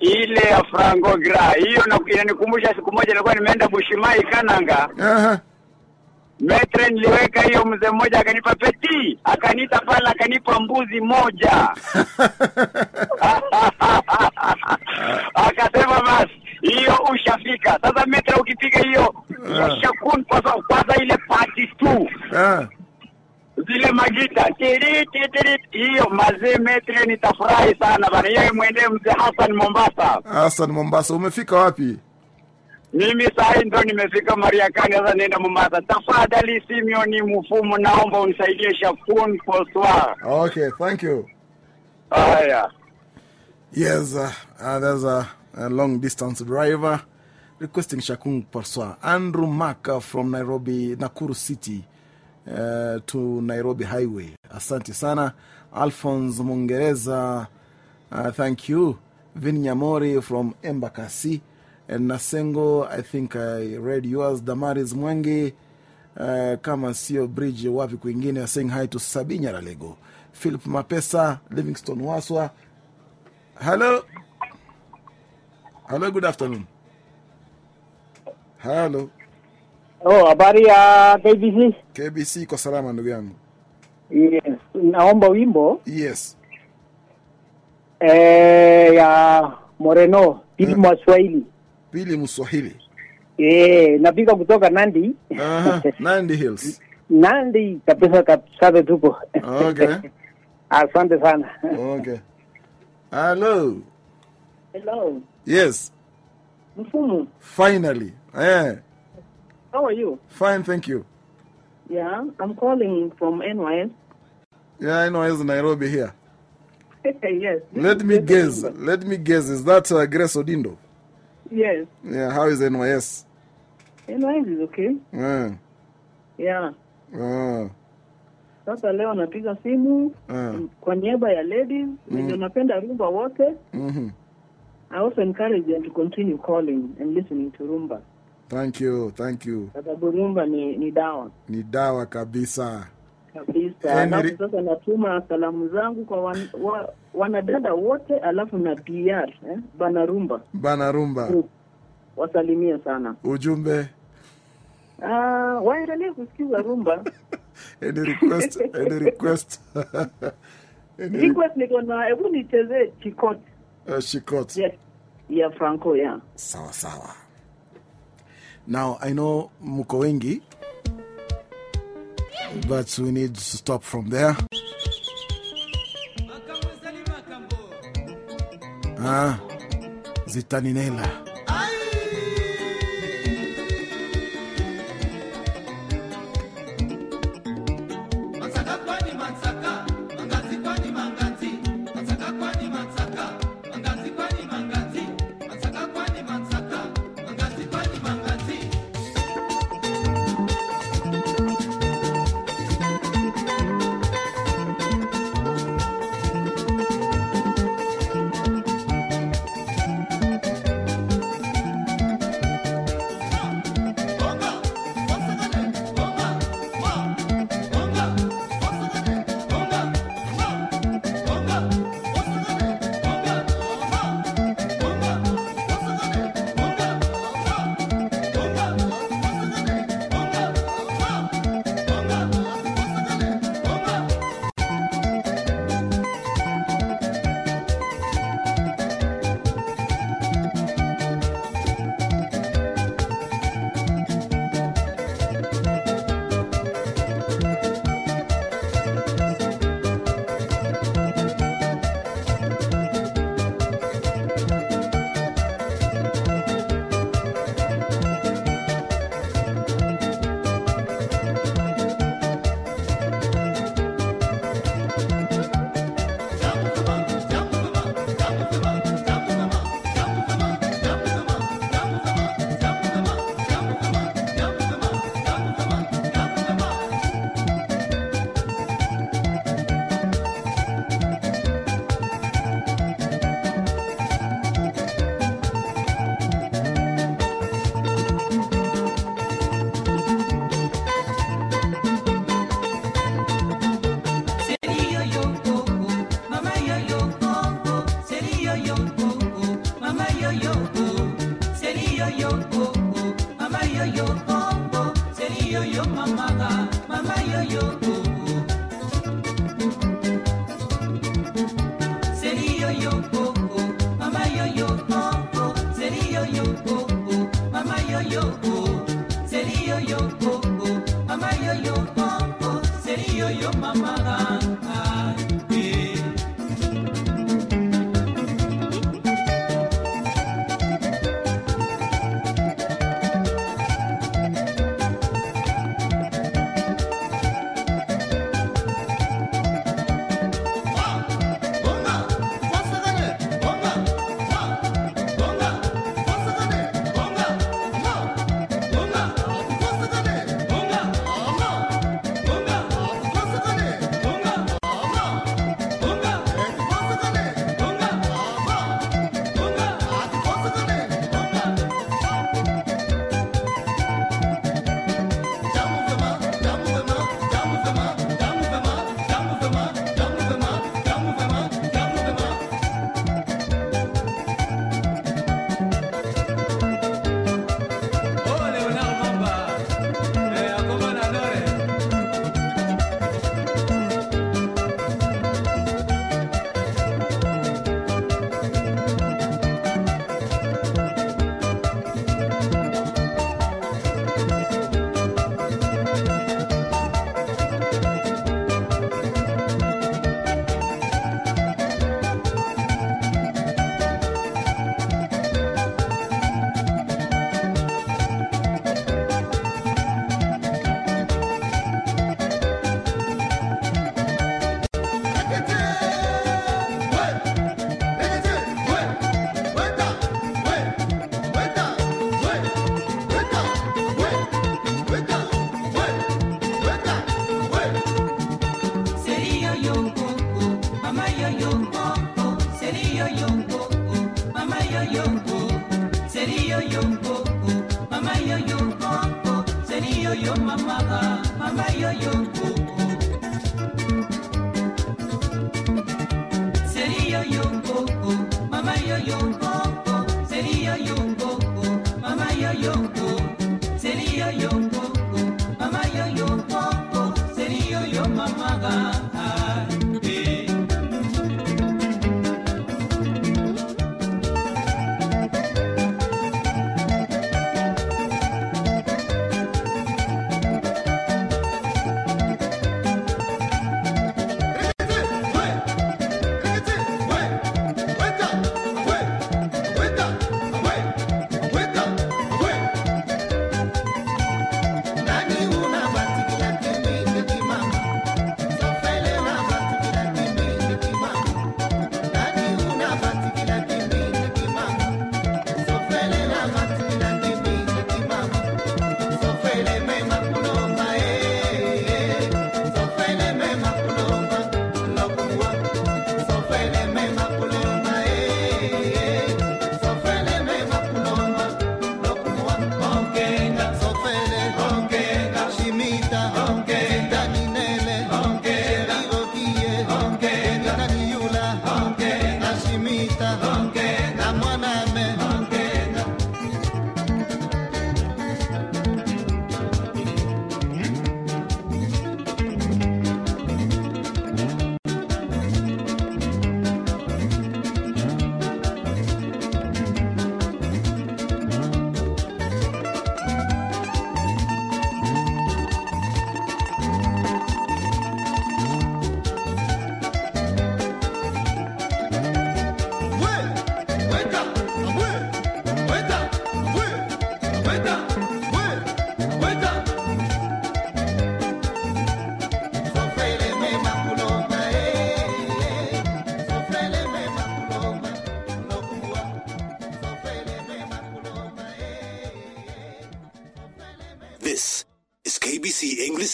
Speaker 31: Ile ya Franco Gra. Hiyo na- inanikumbusha siku moja nilikuwa nimeenda Bushimai Kananga.
Speaker 2: Uh-huh.
Speaker 31: Metre niliweka hiyo, mzee mmoja akanipa peti, akaniita pale, akanipa mbuzi moja *laughs* *laughs* akasema basi hiyo ushafika. Sasa Metra ukipiga hiyo uh, Shakun kwanza, kwanza ile party tu
Speaker 2: Ah.
Speaker 31: zile magita tiri tiri, hiyo mazee Metre, nitafurahi sana bana. Yeye mwendee mzee Hassan Mombasa.
Speaker 2: Hassan Mombasa, umefika wapi?
Speaker 31: Mimi sahi ndo nimefika Mariakani, sasa nenda Mombasa. Tafadhali Simeoni Mfumu, naomba unisaidie Shakun Poswa.
Speaker 2: Okay, thank you.
Speaker 31: Haya.
Speaker 2: Yes, uh, uh, there's a, a long distance driver requesting Chacun pour soi. Andrew Maka from Nairobi, Nakuru City uh, to Nairobi Highway. Asante sana. Alphonse Mungereza, uh, thank you. Vin Nyamori from Embakasi. And Nasengo, I think I read yours. Damaris Mwangi, uh, kama sio bridge wapi kwingine, saying hi to Sabinya Ralego. Philip Mapesa, Livingston Waswa. Hello. Hello, good afternoon. Hello.
Speaker 32: Oh, habari ya KBC?
Speaker 2: KBC iko salama ndugu yangu.
Speaker 32: Yes. Naomba wimbo
Speaker 2: Yes.
Speaker 32: eh, ya Moreno Pili Mwaswahili.
Speaker 2: Pili Mswahili.
Speaker 32: Eh, napiga kutoka Nandi.
Speaker 2: Aha, *laughs* Nandi Hills.
Speaker 32: Nandi kabisa kabisa tuko.
Speaker 2: Okay. *laughs*
Speaker 32: Asante sana.
Speaker 2: Okay. Hello.
Speaker 32: Hello.
Speaker 2: Yes.
Speaker 32: Mfumu,
Speaker 2: Finally. Eh.
Speaker 32: how are you?
Speaker 2: Fine, thank you.
Speaker 32: Yeah, I'm calling from NYS.
Speaker 2: Yeah, NYS know Nairobi here. *laughs*
Speaker 32: yes.
Speaker 2: Let me guess. Let me guess. Is that uh, Grace Odindo?
Speaker 32: Yes.
Speaker 2: Yeah, how is NYS?
Speaker 32: NYS is okay.
Speaker 2: Yeah.
Speaker 32: Yeah.
Speaker 2: Ah.
Speaker 32: Sasa leo napiga simu
Speaker 2: Ah.
Speaker 32: kwa niaba ya ladies mm. ndio wanapenda rumba wote.
Speaker 2: Mhm.
Speaker 32: I also encourage them to continue calling and listening to rumba.
Speaker 2: Thank you. Thank you.
Speaker 32: Sababu rumba ni, ni dawa
Speaker 2: Ni dawa kabisa.
Speaker 32: kabisa.
Speaker 2: Henry-
Speaker 32: Alafu sasa natuma salamu zangu kwa wan, wa, wanadada wote, alafu na PR eh, bana rumba
Speaker 2: Bana Rumba.
Speaker 32: wasalimie sana.
Speaker 2: Ujumbe.
Speaker 32: Uh, waendelee kusikiza rumba. *laughs*
Speaker 2: Any request? Any request? *laughs* Any re-
Speaker 32: Request niko na, hebu nichezee Chikot
Speaker 2: uh, Shikot.
Speaker 32: ya, yeah, Franco yeah.
Speaker 2: Sawa sawa. Now, I know mko wengi, but we need to stop from there. Ah, zitaninela.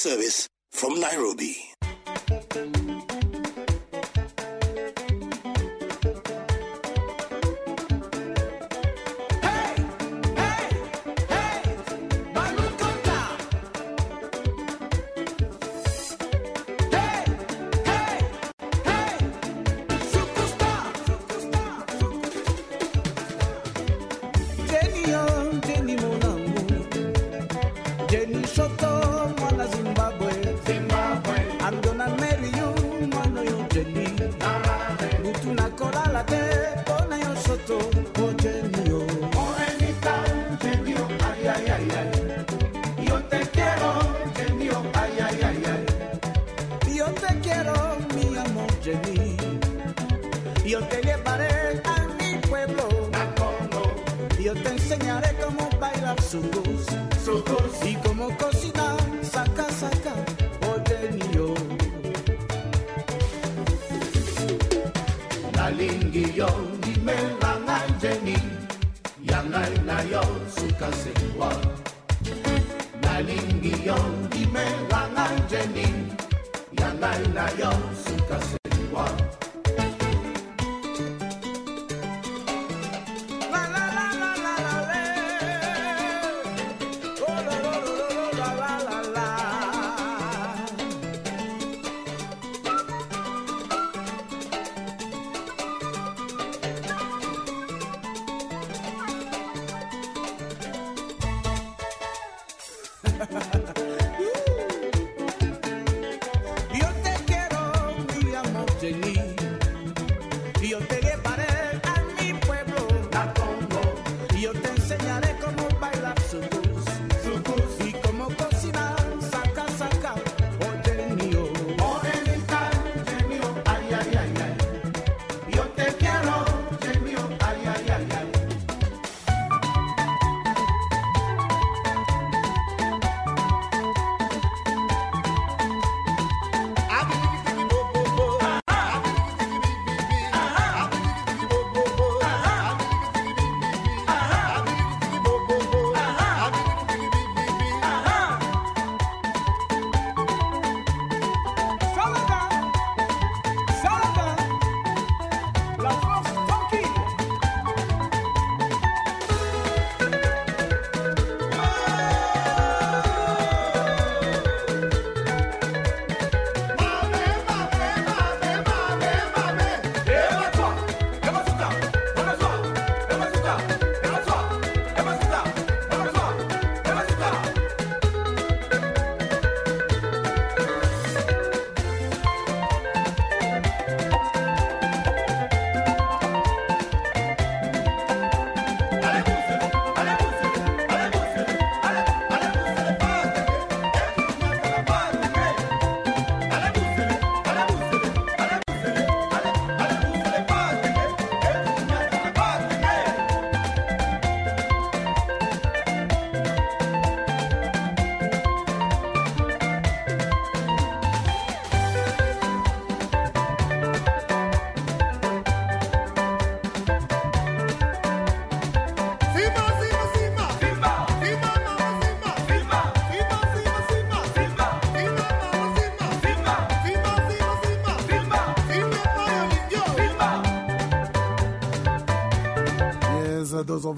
Speaker 2: jueves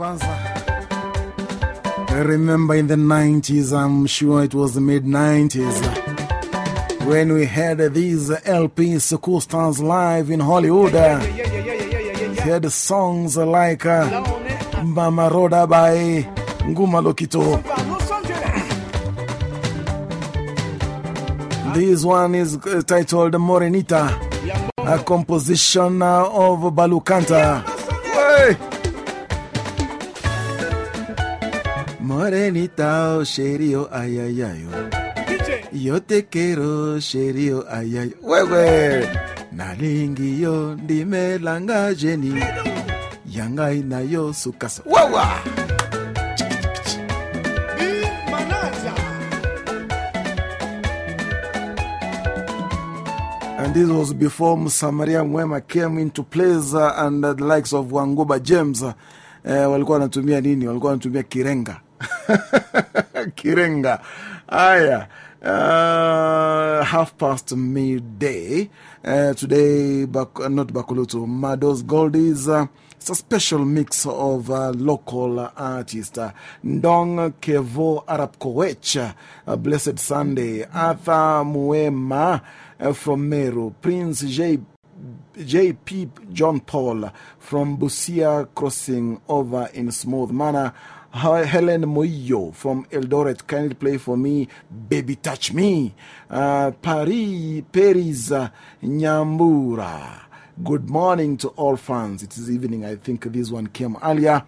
Speaker 2: I remember in the 90s, I'm sure it was the mid 90s, when we had these LPs, Cool Stars Live in Hollywood. We had songs like uh, Mama Roda by Ngouma Lokito. This one is uh, titled Morenita, a composition uh, of Ballou Canta. Hey! Morenita, oh, sherio, ay, ay, ay. oh. Yo te quiero, sherio, ay, ay. Wewe, nalingi yo, ndime langa jeni. Yangai na yo sukasa. Wawa! And this was before Msamaria Mwema came into place uh, and uh, the likes of Wanguba James. Uh, walikuwa wanatumia nini? Walikuwa wanatumia kirenga. *laughs* kirenga. Aya. Uh, half past midday. Uh, today, bak not Bakulutu, Mados Goldies. Uh, it's a special mix of uh, local uh, artists. Ndong Kevo Arab Kowech, uh, Blessed Sunday, Arthur Muema uh, from Meru, Prince J. J.P. John Paul from Busia Crossing over in Smooth Manor. Helen Moyo from Eldoret, kindly play for me, Baby Touch Me. Uh, Paris, Paris uh, Nyambura. Good morning to all fans. It is evening. I think this one came earlier.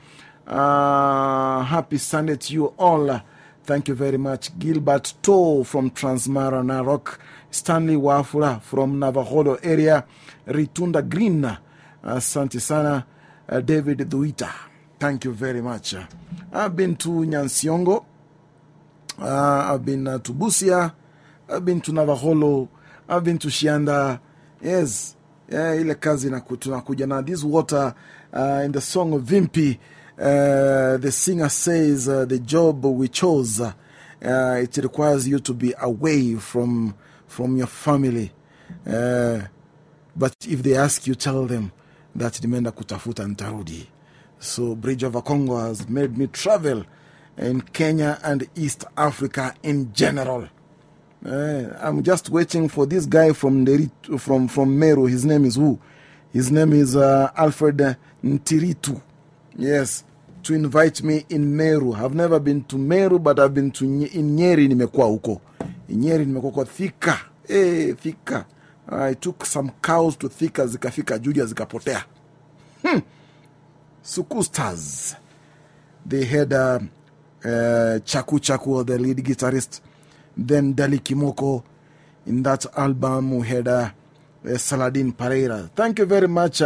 Speaker 2: Uh, happy Sunday to you all. Thank you very much. Gilbert Toe from Transmara Narok. Stanley Wafula from Navajo area. Ritunda Green. Asante sana. Uh, David Duita. Thank you very much. I've been to Nyansiongo. Uh, I've been uh, to Busia. I've been to Navaholo. I've been to Shianda. Yes. Yeah, ile kazi na tunakuja na this water uh, in the song of Vimpi. Uh, the singer says uh, the job we chose uh, it requires you to be away from from your family. Uh, but if they ask you, tell them that nimeenda kutafuta ntarudi. So Bridge over Congo has made me travel in Kenya and East Africa in general. Uh, I'm just waiting for this guy from, the, from, from Meru. His name is who? His name is uh, Alfred Ntiritu. Yes, to invite me in Meru. I've never been to Meru, but I've been to in Nyeri, nimekuwa huko. In Nyeri nimekuwa Thika. Eh, Thika. I took some cows to Thika, zikafika Juja, zikapotea. Hmm. Soukous Stars. They had uh, uh, Chaku Chaku, the lead guitarist. Then Dally Kimoko. In that album, we had uh, uh, Saladin Pereira. Thank you very much,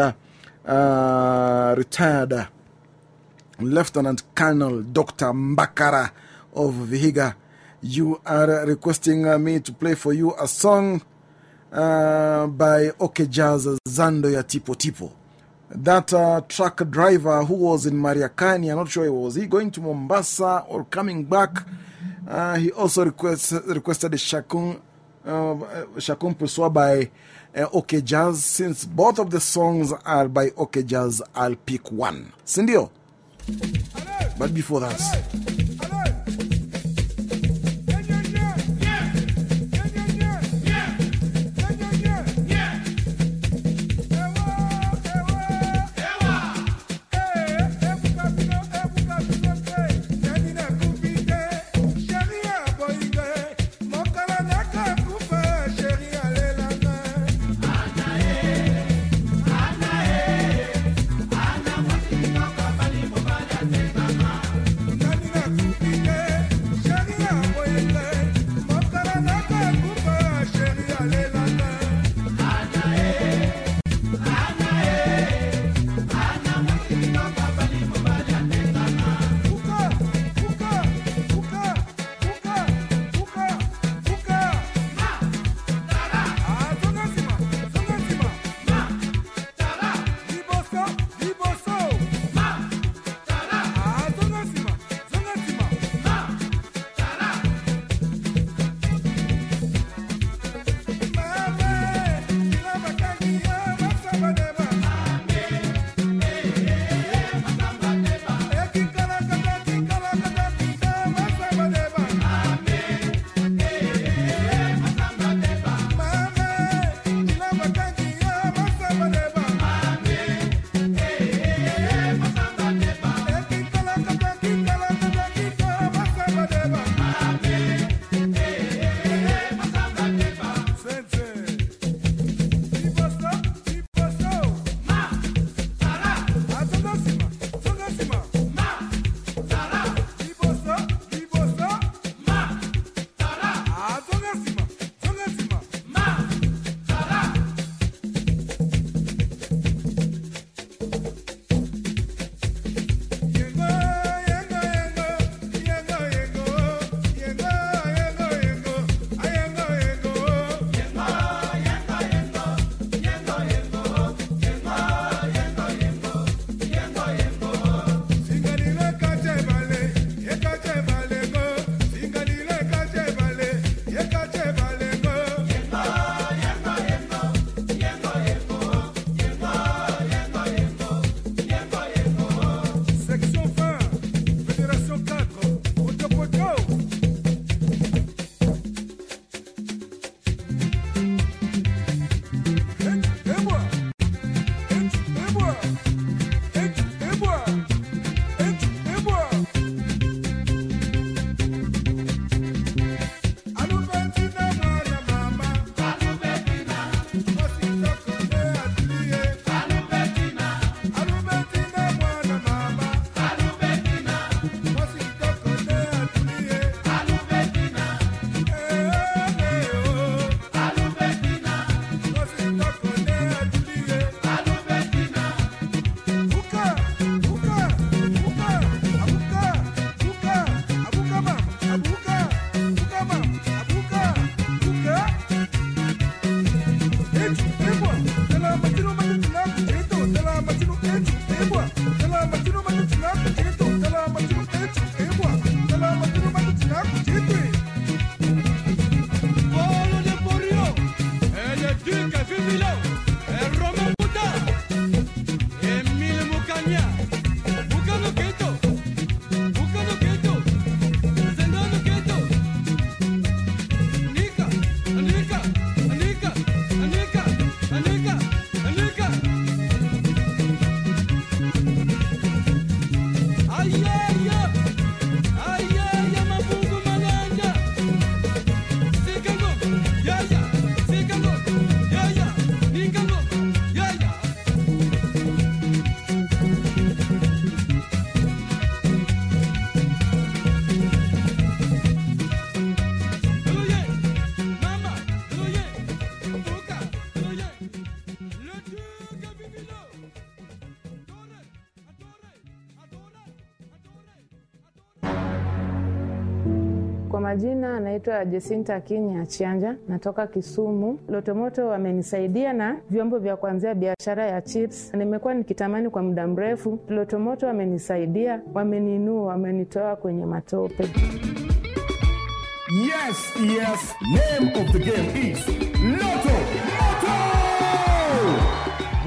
Speaker 2: retired Lieutenant Colonel Dr. Mbakara of Vihiga. You are requesting me to play for you a song by OK Jazz Zando ya Tipo Tipo. That uh, truck driver who was in Mariakani, I'm not sure he was he going to Mombasa or coming back. Uh, he also request, requested a Chacun, uh, Chacun pour soi by OK Jazz. Since both of the songs are by OK Jazz, I'll pick one. Sindio? But before that.
Speaker 33: Majina Jacinta Jesinta Kinya Chianja, natoka Kisumu. Lotomoto wamenisaidia na vyombo vya kuanzia biashara ya chips. Nimekuwa nikitamani kwa muda mrefu. Lotomoto wamenisaidia, wameniinua, wamenitoa kwenye matope.
Speaker 2: Yes, yes. Name of the game is Lotto.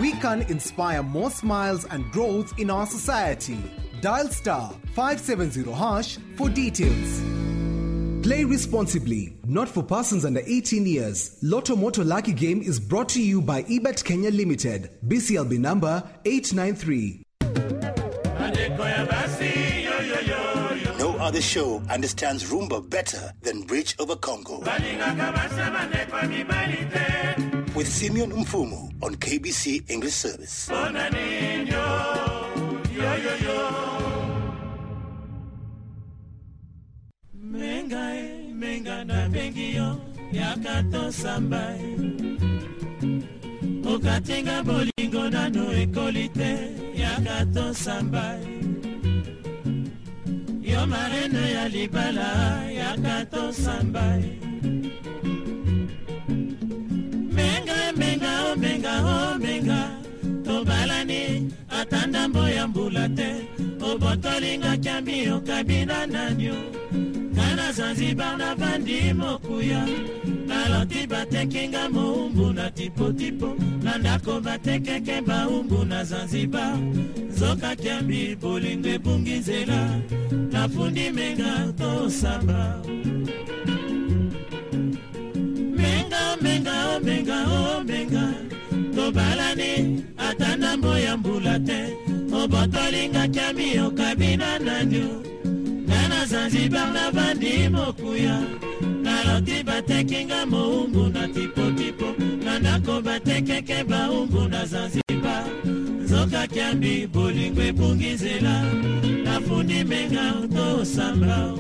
Speaker 34: We can inspire more smiles and growth in our society. Dial star 570 hash for details. Play responsibly, not for persons under 18 years. Lotto Moto Lucky Game is brought to you by eBet Kenya Limited. BCLB number 893.
Speaker 9: No other show understands Rumba better than Bridge over Congo. With Simeon Mfumu on KBC English Service.
Speaker 11: E menga nabengi yo yaka tosamba e okatinga bolingo nano ekoli te yaka tosamba e yo marene ya libala yaka tosamba e menga menga o menga o menga. Tobalani ata ndambo ya mbula te. Obotolingaki ambi okabina nanio kana zanzibar navandi mokuya. Naloti batekinga moumbu na tipotipo. Na ndako batekeke baumbu na zanzibar. Nzoka kiambi bolingo ebungi nzela. Nafundi menga tosamba menga menga o menga o menga. Tobalani ata ndambo ya mbula te. Obotolingaki ami okabina nanio nga na zanzibar navandi mokuya. Naloti batekinga moumbu na tipotipo na ndako batekeke baumbu na zanzibar. Nzoka kiambi bolingo ebungi nzela nafundi menga tosamba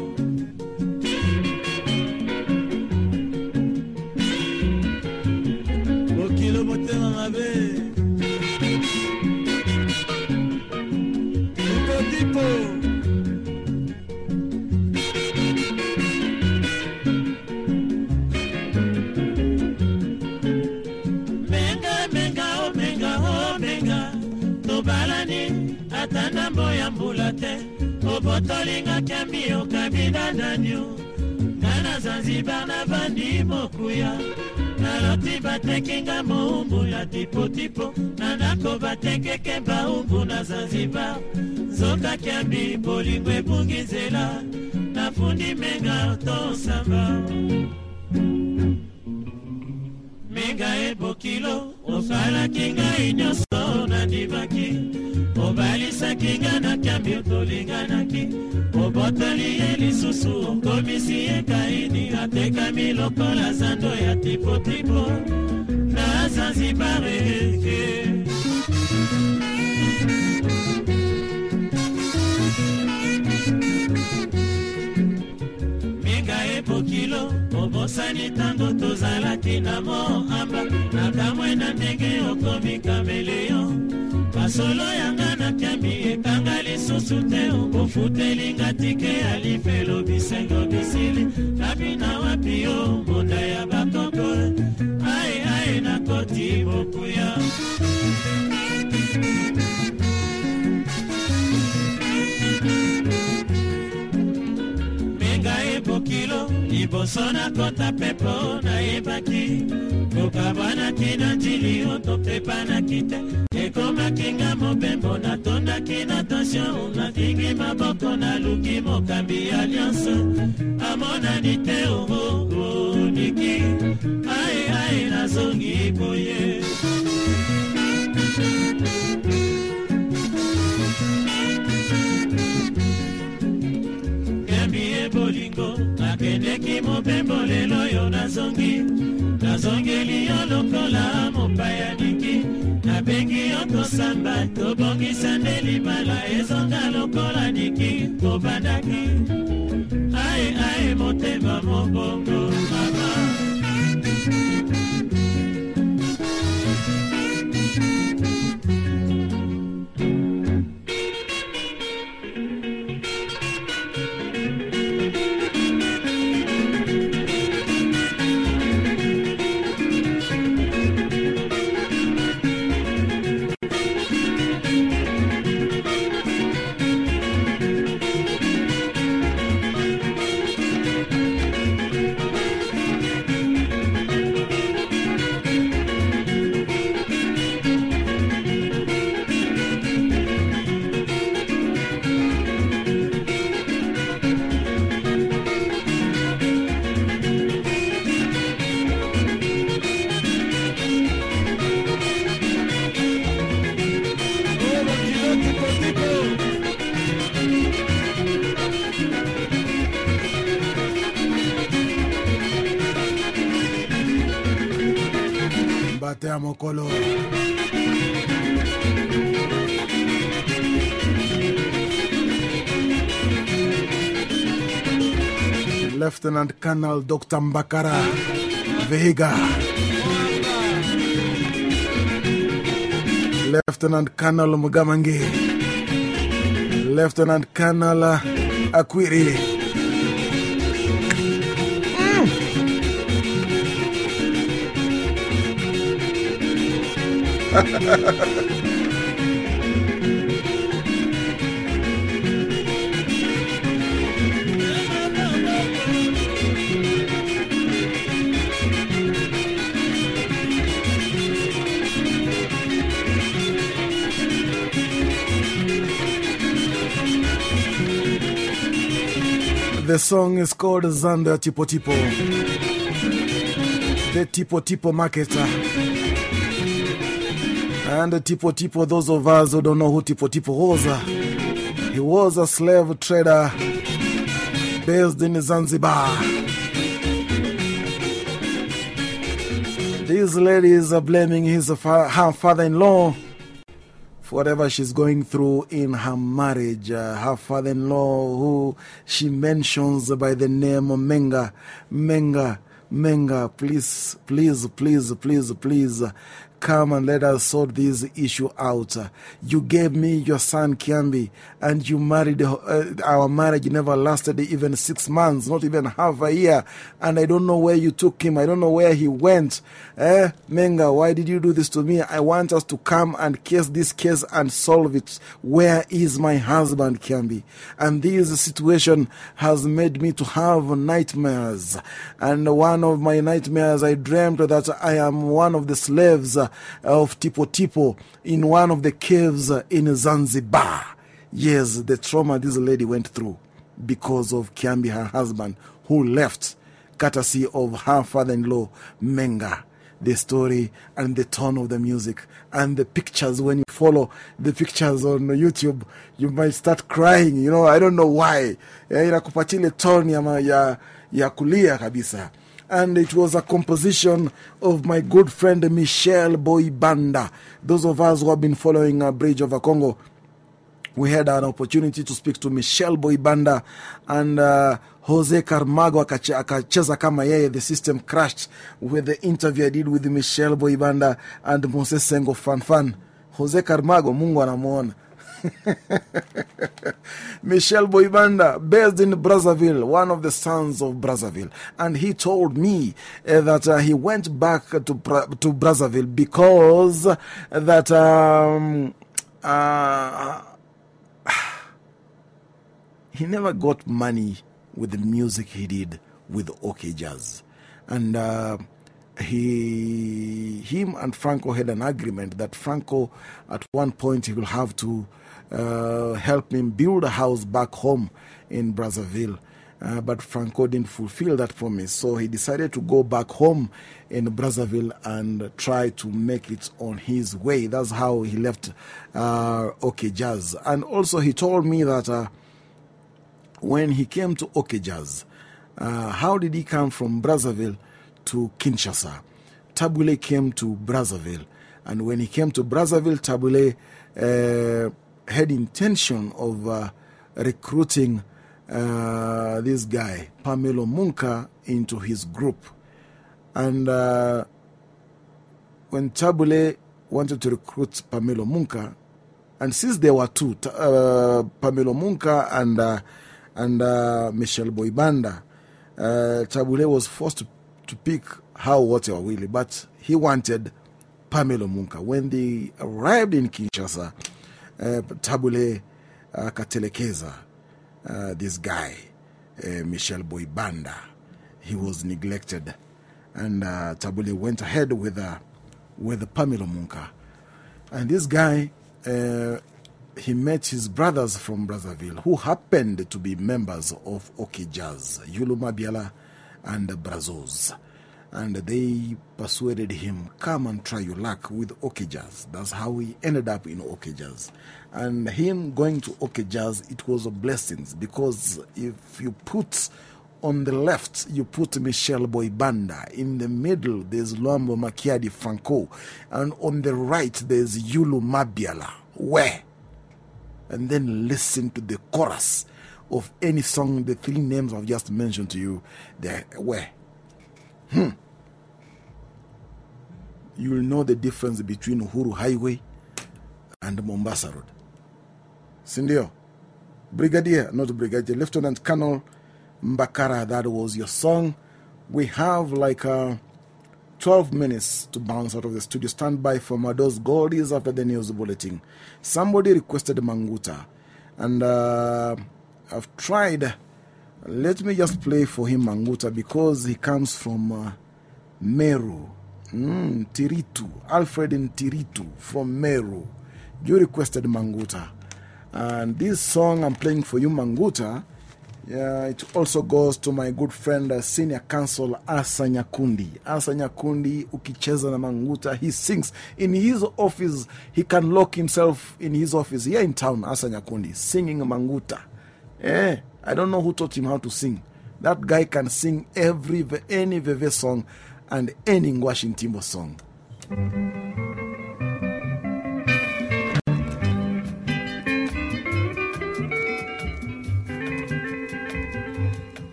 Speaker 11: mokilo motema mabe. Tipotipo mbula te obotolingaki ambi okabina nanio nga na zanzibar navandi mokuya naloti batekinga moumbu ya tipotipo na ndako batekeke baumbu na zanzibar. Nzoka kiambi bolingo ebungi nzela nafundi menga tosamba minga ebokilo osalaki ngai nyonso nandimaki. Obalisaki nga na kambi tolinganaki obotoli ye lisusu okomisi ye kaini atekami lokola zando ya tipotipo. Na zanzibar obosani ntango tozalaki na moamba na kamwe na ndenge okomi kameleyo. Basolo yanga na kiambi ekanga lisusu te okofutelinga tike ya lifelo bisengo bisili. Kabina wapi yo mbunda ya bakoko? Ai ai nakoti bokuya liboso nakota pepo nayebaki kokabwanaki na njili otopepanaki te ekomaki nga mobembo natondaki na tension natingi maboko naluki mokambi ya nyonso amonani te ooniki ai ai nazongi boye. Kembi nakendeki mobembo lelo yo nazongi. Nazongeli yo lokola mopayaniki nabengi yo tosamba tobongisa nde libala ezonga lokola niki tobandaki ae ae motema mobongo mama
Speaker 2: Te amo, Colo. Lieutenant Colonel Dr. Mbakara Vega. Lieutenant Colonel Mugamangi. Lieutenant Colonel Akwiri. The song is called Zanda Tipo Tipo. The Tipo Tipo marketer. And Tipo Tipo, those of us who don't know who Tipo Tipo was, uh, he was a slave trader based in Zanzibar. These ladies are blaming his her father in law for whatever she's going through in her marriage. Uh, her father in law, who she mentions by the name Menga, Menga, Menga, please, please, please, please, please. Come and let us sort this issue out. You gave me your son Kiambi, and you married. Uh, our marriage never lasted even six months, not even half a year. And I don't know where you took him. I don't know where he went. Eh, Menga, why did you do this to me? I want us to come and case this case and solve it. Where is my husband Kiambi? And this situation has made me to have nightmares. And one of my nightmares, I dreamt that I am one of the slaves of Tipo Tipo in one of the caves in Zanzibar. Yes, the trauma this lady went through because of Kiambi, her husband, who left, courtesy of her father in law, Menga. The story and the tone of the music and the pictures. When you follow the pictures on YouTube, you might start crying. You know, I don't know why. Inakupatia ile tone ya, ya, ya kulia kabisa and it was a composition of my good friend Michel Boibanda. Those of us who have been following a Bridge of a Congo, we had an opportunity to speak to Michel Boibanda and uh, Jose Carmago akacheza kama yeye. The system crashed with the interview I did with Michel Boybanda and Moses Sengo Fanfan. Jose Carmago, Mungu anamuona. *laughs* Michel Boibanda, based in Brazzaville, one of the sons of Brazzaville. And he told me uh, that uh, he went back to, to Brazzaville because that um, uh, *sighs* he never got money with the music he did with OK Jazz. And uh, he, him and Franco had an agreement that Franco, at one point, he will have to uh, help him build a house back home in Brazzaville. Uh, but Franco didn't fulfill that promise, so he decided to go back home in Brazzaville and try to make it on his way. That's how he left uh, OK Jazz. And also, he told me that when he came to OK Jazz, uh, how did he come from Brazzaville to Kinshasa? Tabu Ley came to Brazzaville, and when he came to Brazzaville, Tabu Ley uh, had intention of uh, recruiting this guy, Pamelo Mounka, into his group. And when Tabu Ley wanted to recruit Pamelo Mounka, and since there were two, Pamelo Mounka and, and uh, Michel Boibanda, uh, Tabu Ley was forced to, to pick how what were really, but he wanted Pamelo Mounka. When they arrived in Kinshasa, uh, Tabu Ley akatelekeza uh, this guy, uh, Michel Boibanda. He was neglected. And uh, Tabu Ley went ahead with, uh, with Pamelo Mounka. And this guy, uh, he met his brothers from Brazzaville who happened to be members of OK Jazz, Youlou Mabiala and Brazzos. And they persuaded him, come and try your luck with OK Jazz. That's how he ended up in OK Jazz. And him going to OK Jazz, it was a blessing because if you put On the left, you put Michel Boybanda. In the middle, there's Luambo Makiadi Franco. And on the right, there's Youlou Mabiala. Where? And then listen to the chorus of any song, the three names I've just mentioned to you. There, where? Hmm. You'll know the difference between Uhuru Highway and Mombasa Road. Sindio? Brigadier, not Brigadier, Lieutenant Colonel Mbakara, that was your song. We have like uh, 12 minutes to bounce out of the studio. Stand by for Mado's Goldies after the news bulletin. Somebody requested Manguta, and uh, I've tried. Let me just play for him Manguta because he comes from uh, Meru. Mm, Tiritu, Alfred in Tiritu from Meru. You requested Manguta. And this song I'm playing for you, Manguta, yeah, it also goes to my good friend, uh, senior counsel Asa Nyakundi. Asa Nyakundi, ukicheza na Manguta, he sings in his office. He can lock himself in his office here in town, Asa Nyakundi, singing Manguta. Eh, I don't know who taught him how to sing. That guy can sing every, any Veve song and any Nguashi Ntimbo song.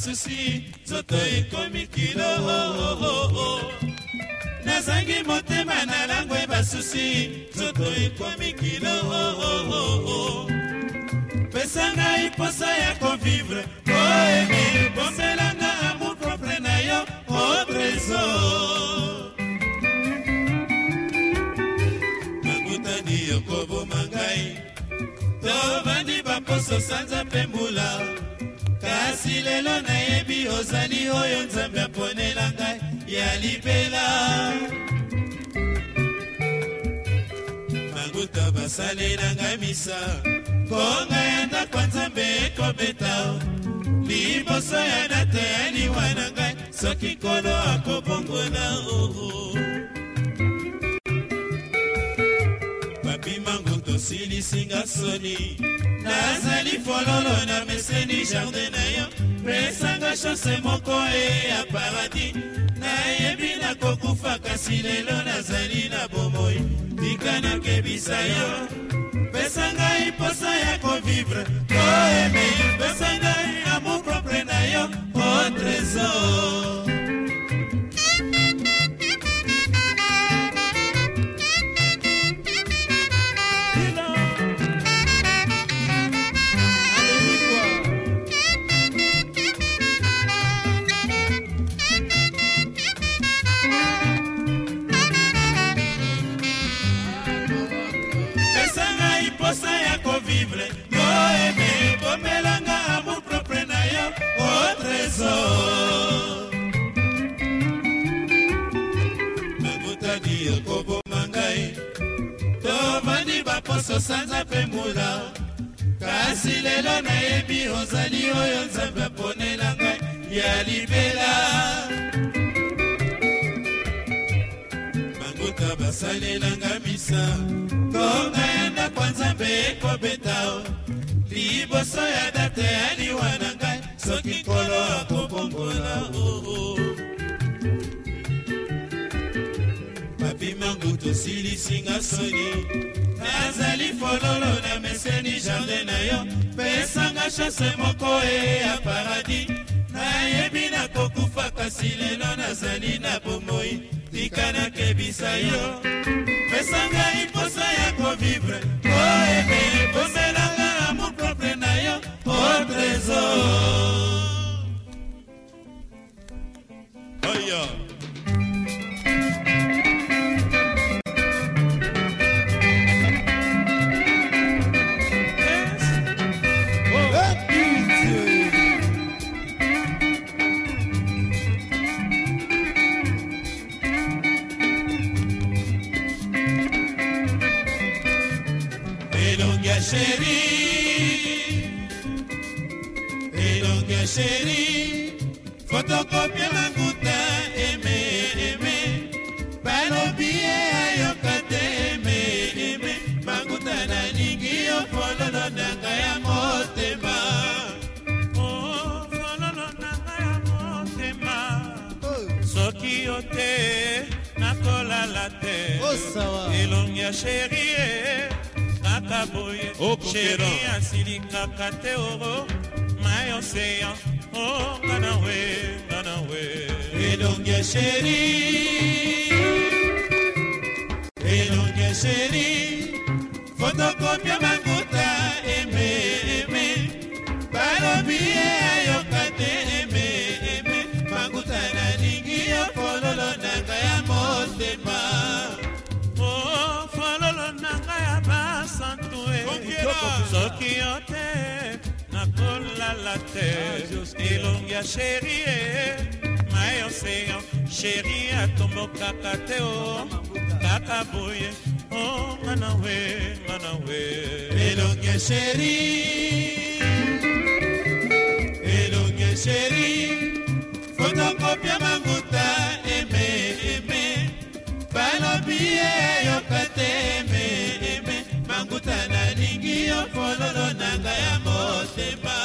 Speaker 1: Basusi nzoto ekomi kilo nazangi motema na langwe basusi nzoto ekomi kilo pesa ngai posa ya kovivre oyebi bombelanga amour propre na yo o trésor mabutani yokoboma ngai tovandi baposo sanza mpe mbula kasi lelo nayebi ozali oyo nzambe aponela ngai ya libela. Maguta basalela ngai misa mpo ngai ya ndako nzambe ekobeta. Liboso ya date ya liwa na ngai soki nkolo akobongona oo babimangu tosilisinga soni. Nazali fololo na meseni jardin na yo pesanga shose moko e ya paradis. Nayebi nakokufa kasi lelo nazali na bomoi. Tika nakebisa yo. Pesa ngai posa ya kovivre. Koeme pesa ngai amour propre na yo. O trésor baposo sanza mpe mbula kasi lelo nayebi ozali oyo nzambe aponela ngai ya libela. Banguta basalelanga misa. Konga ya ndako nzambe ekobeta. Liboso ya date ya liwa na ngai soki nkolo akobongola oo babimangu tosilisinga soni. Nazali fololo na meseni jardin na yo. Pesanga shase moko e ya paradis. Nayebi nakokufa kasi lelo nazali na bomoi. Tika nakebisa yo. Pesa ngai posa ya kovivre. Oyebi bomelanga amour propre na yo. O trésor. Oyo elongi chérie, et donc chérie, photocopie ma goûta, aimé, aimé, balobi et ayokate, aimé, aimé, ma goûta na lingi, au oh, fololo nanga ya motema. soki yo te nakolala te. Oh, Elongi ya sheri kaka boye. Sheri asilikaka te oro. Mai oseya o ngana we ngana we elongi ya sheri elongi ya sheri fotokopia manguta eme eme balobi ye soki yo te nakolala te elongi ya sheri e mai oseyo sheri atombokaka te o kaka boye o ngana we ngana we elongi ya sheri elongi ya sheri fotokopia manguta eme eme. Balobi ye yoka te eme yo fololo nanga ya motema.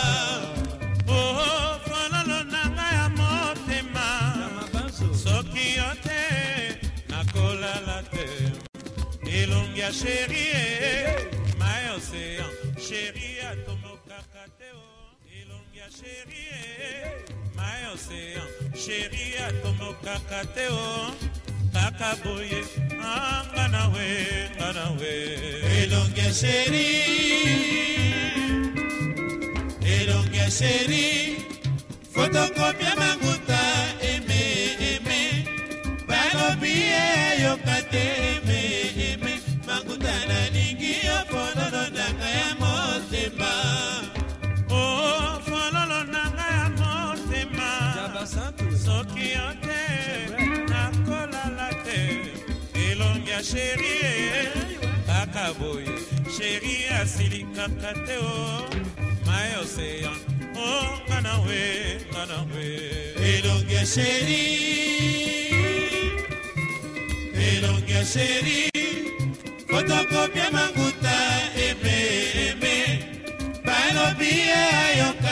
Speaker 1: Oh fololo nanga ya motema. Soki yo te nakolala te. Elongi ya sheri mai osean sheri atomokaka te o. Elongi ya sheri mai osean sheri atomokaka te o kaka boye anga nawe nga nawe. Elonge sheri elonge sheri fotokopia manguta eme eme. Balobi eyoka te eme eza boye. Sheri asili kaka te o. Mayoseyan o oh, nga na we nga na we. Elonge sheri elonge sheri fotokopia manguta eme eme. Balobi ye ayoka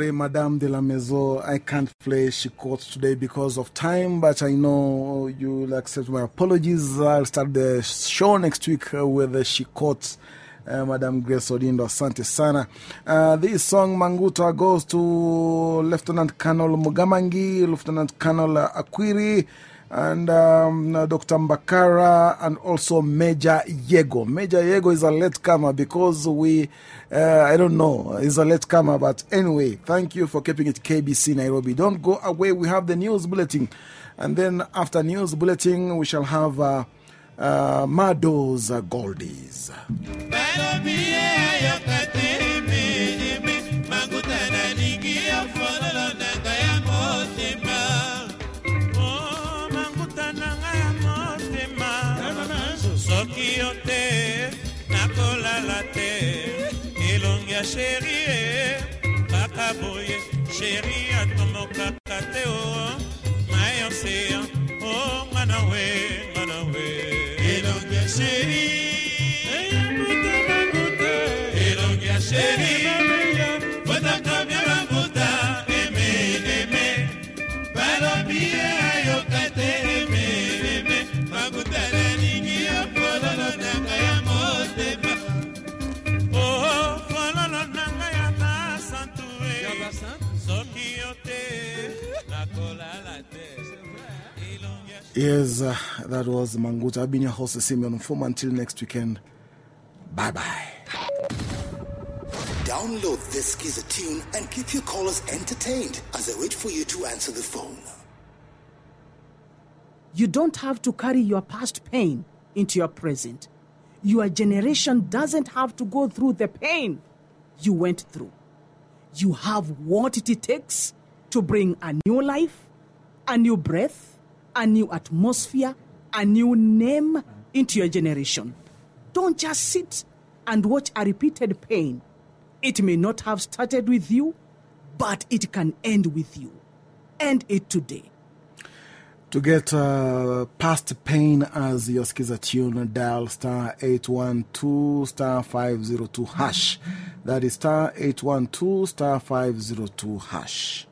Speaker 2: Sorry, Madame de la Maison, I can't play She Chicotte today because of time, but I know you'll accept my apologies. I'll start the show next week uh, with the Chicotte. Uh, Madam Grace Odindo, Asante Sana. Uh, this song, Manguta, goes to Lieutenant Colonel Mugamangi, Lieutenant Colonel Akwiri, and um, Dr. Mbakara, and also Major Yego. Major Yego is a latecomer because we, uh, I don't know, It's a latecomer, but anyway, thank you for keeping it KBC Nairobi. Don't go away, we have the news bulletin. And then after news bulletin, we shall have uh, uh, Mado's Goldies.
Speaker 1: Elongi ya sheri e kaka boye sheri atomokaka te o mayoseya o ngana we ngana we elongi ya sheri elongi
Speaker 2: Yes, uh, that was Manguta. I've been your host, Simeon Mfumu. Until next weekend, bye bye.
Speaker 9: Download this Skiza tune and keep your callers entertained as I wait for you to answer the phone.
Speaker 35: You don't have to carry your past pain into your present. Your generation doesn't have to go through the pain you went through. You have what it takes to bring a new life, a new breath, a new atmosphere, a new name into your generation. Don't just sit and watch a repeated pain. It may not have started with you, but it can end with you. End it today.
Speaker 2: To get uh, past pain as your skiza tune, dial star 812 star 502 hash. That is star 812 star 502 hash.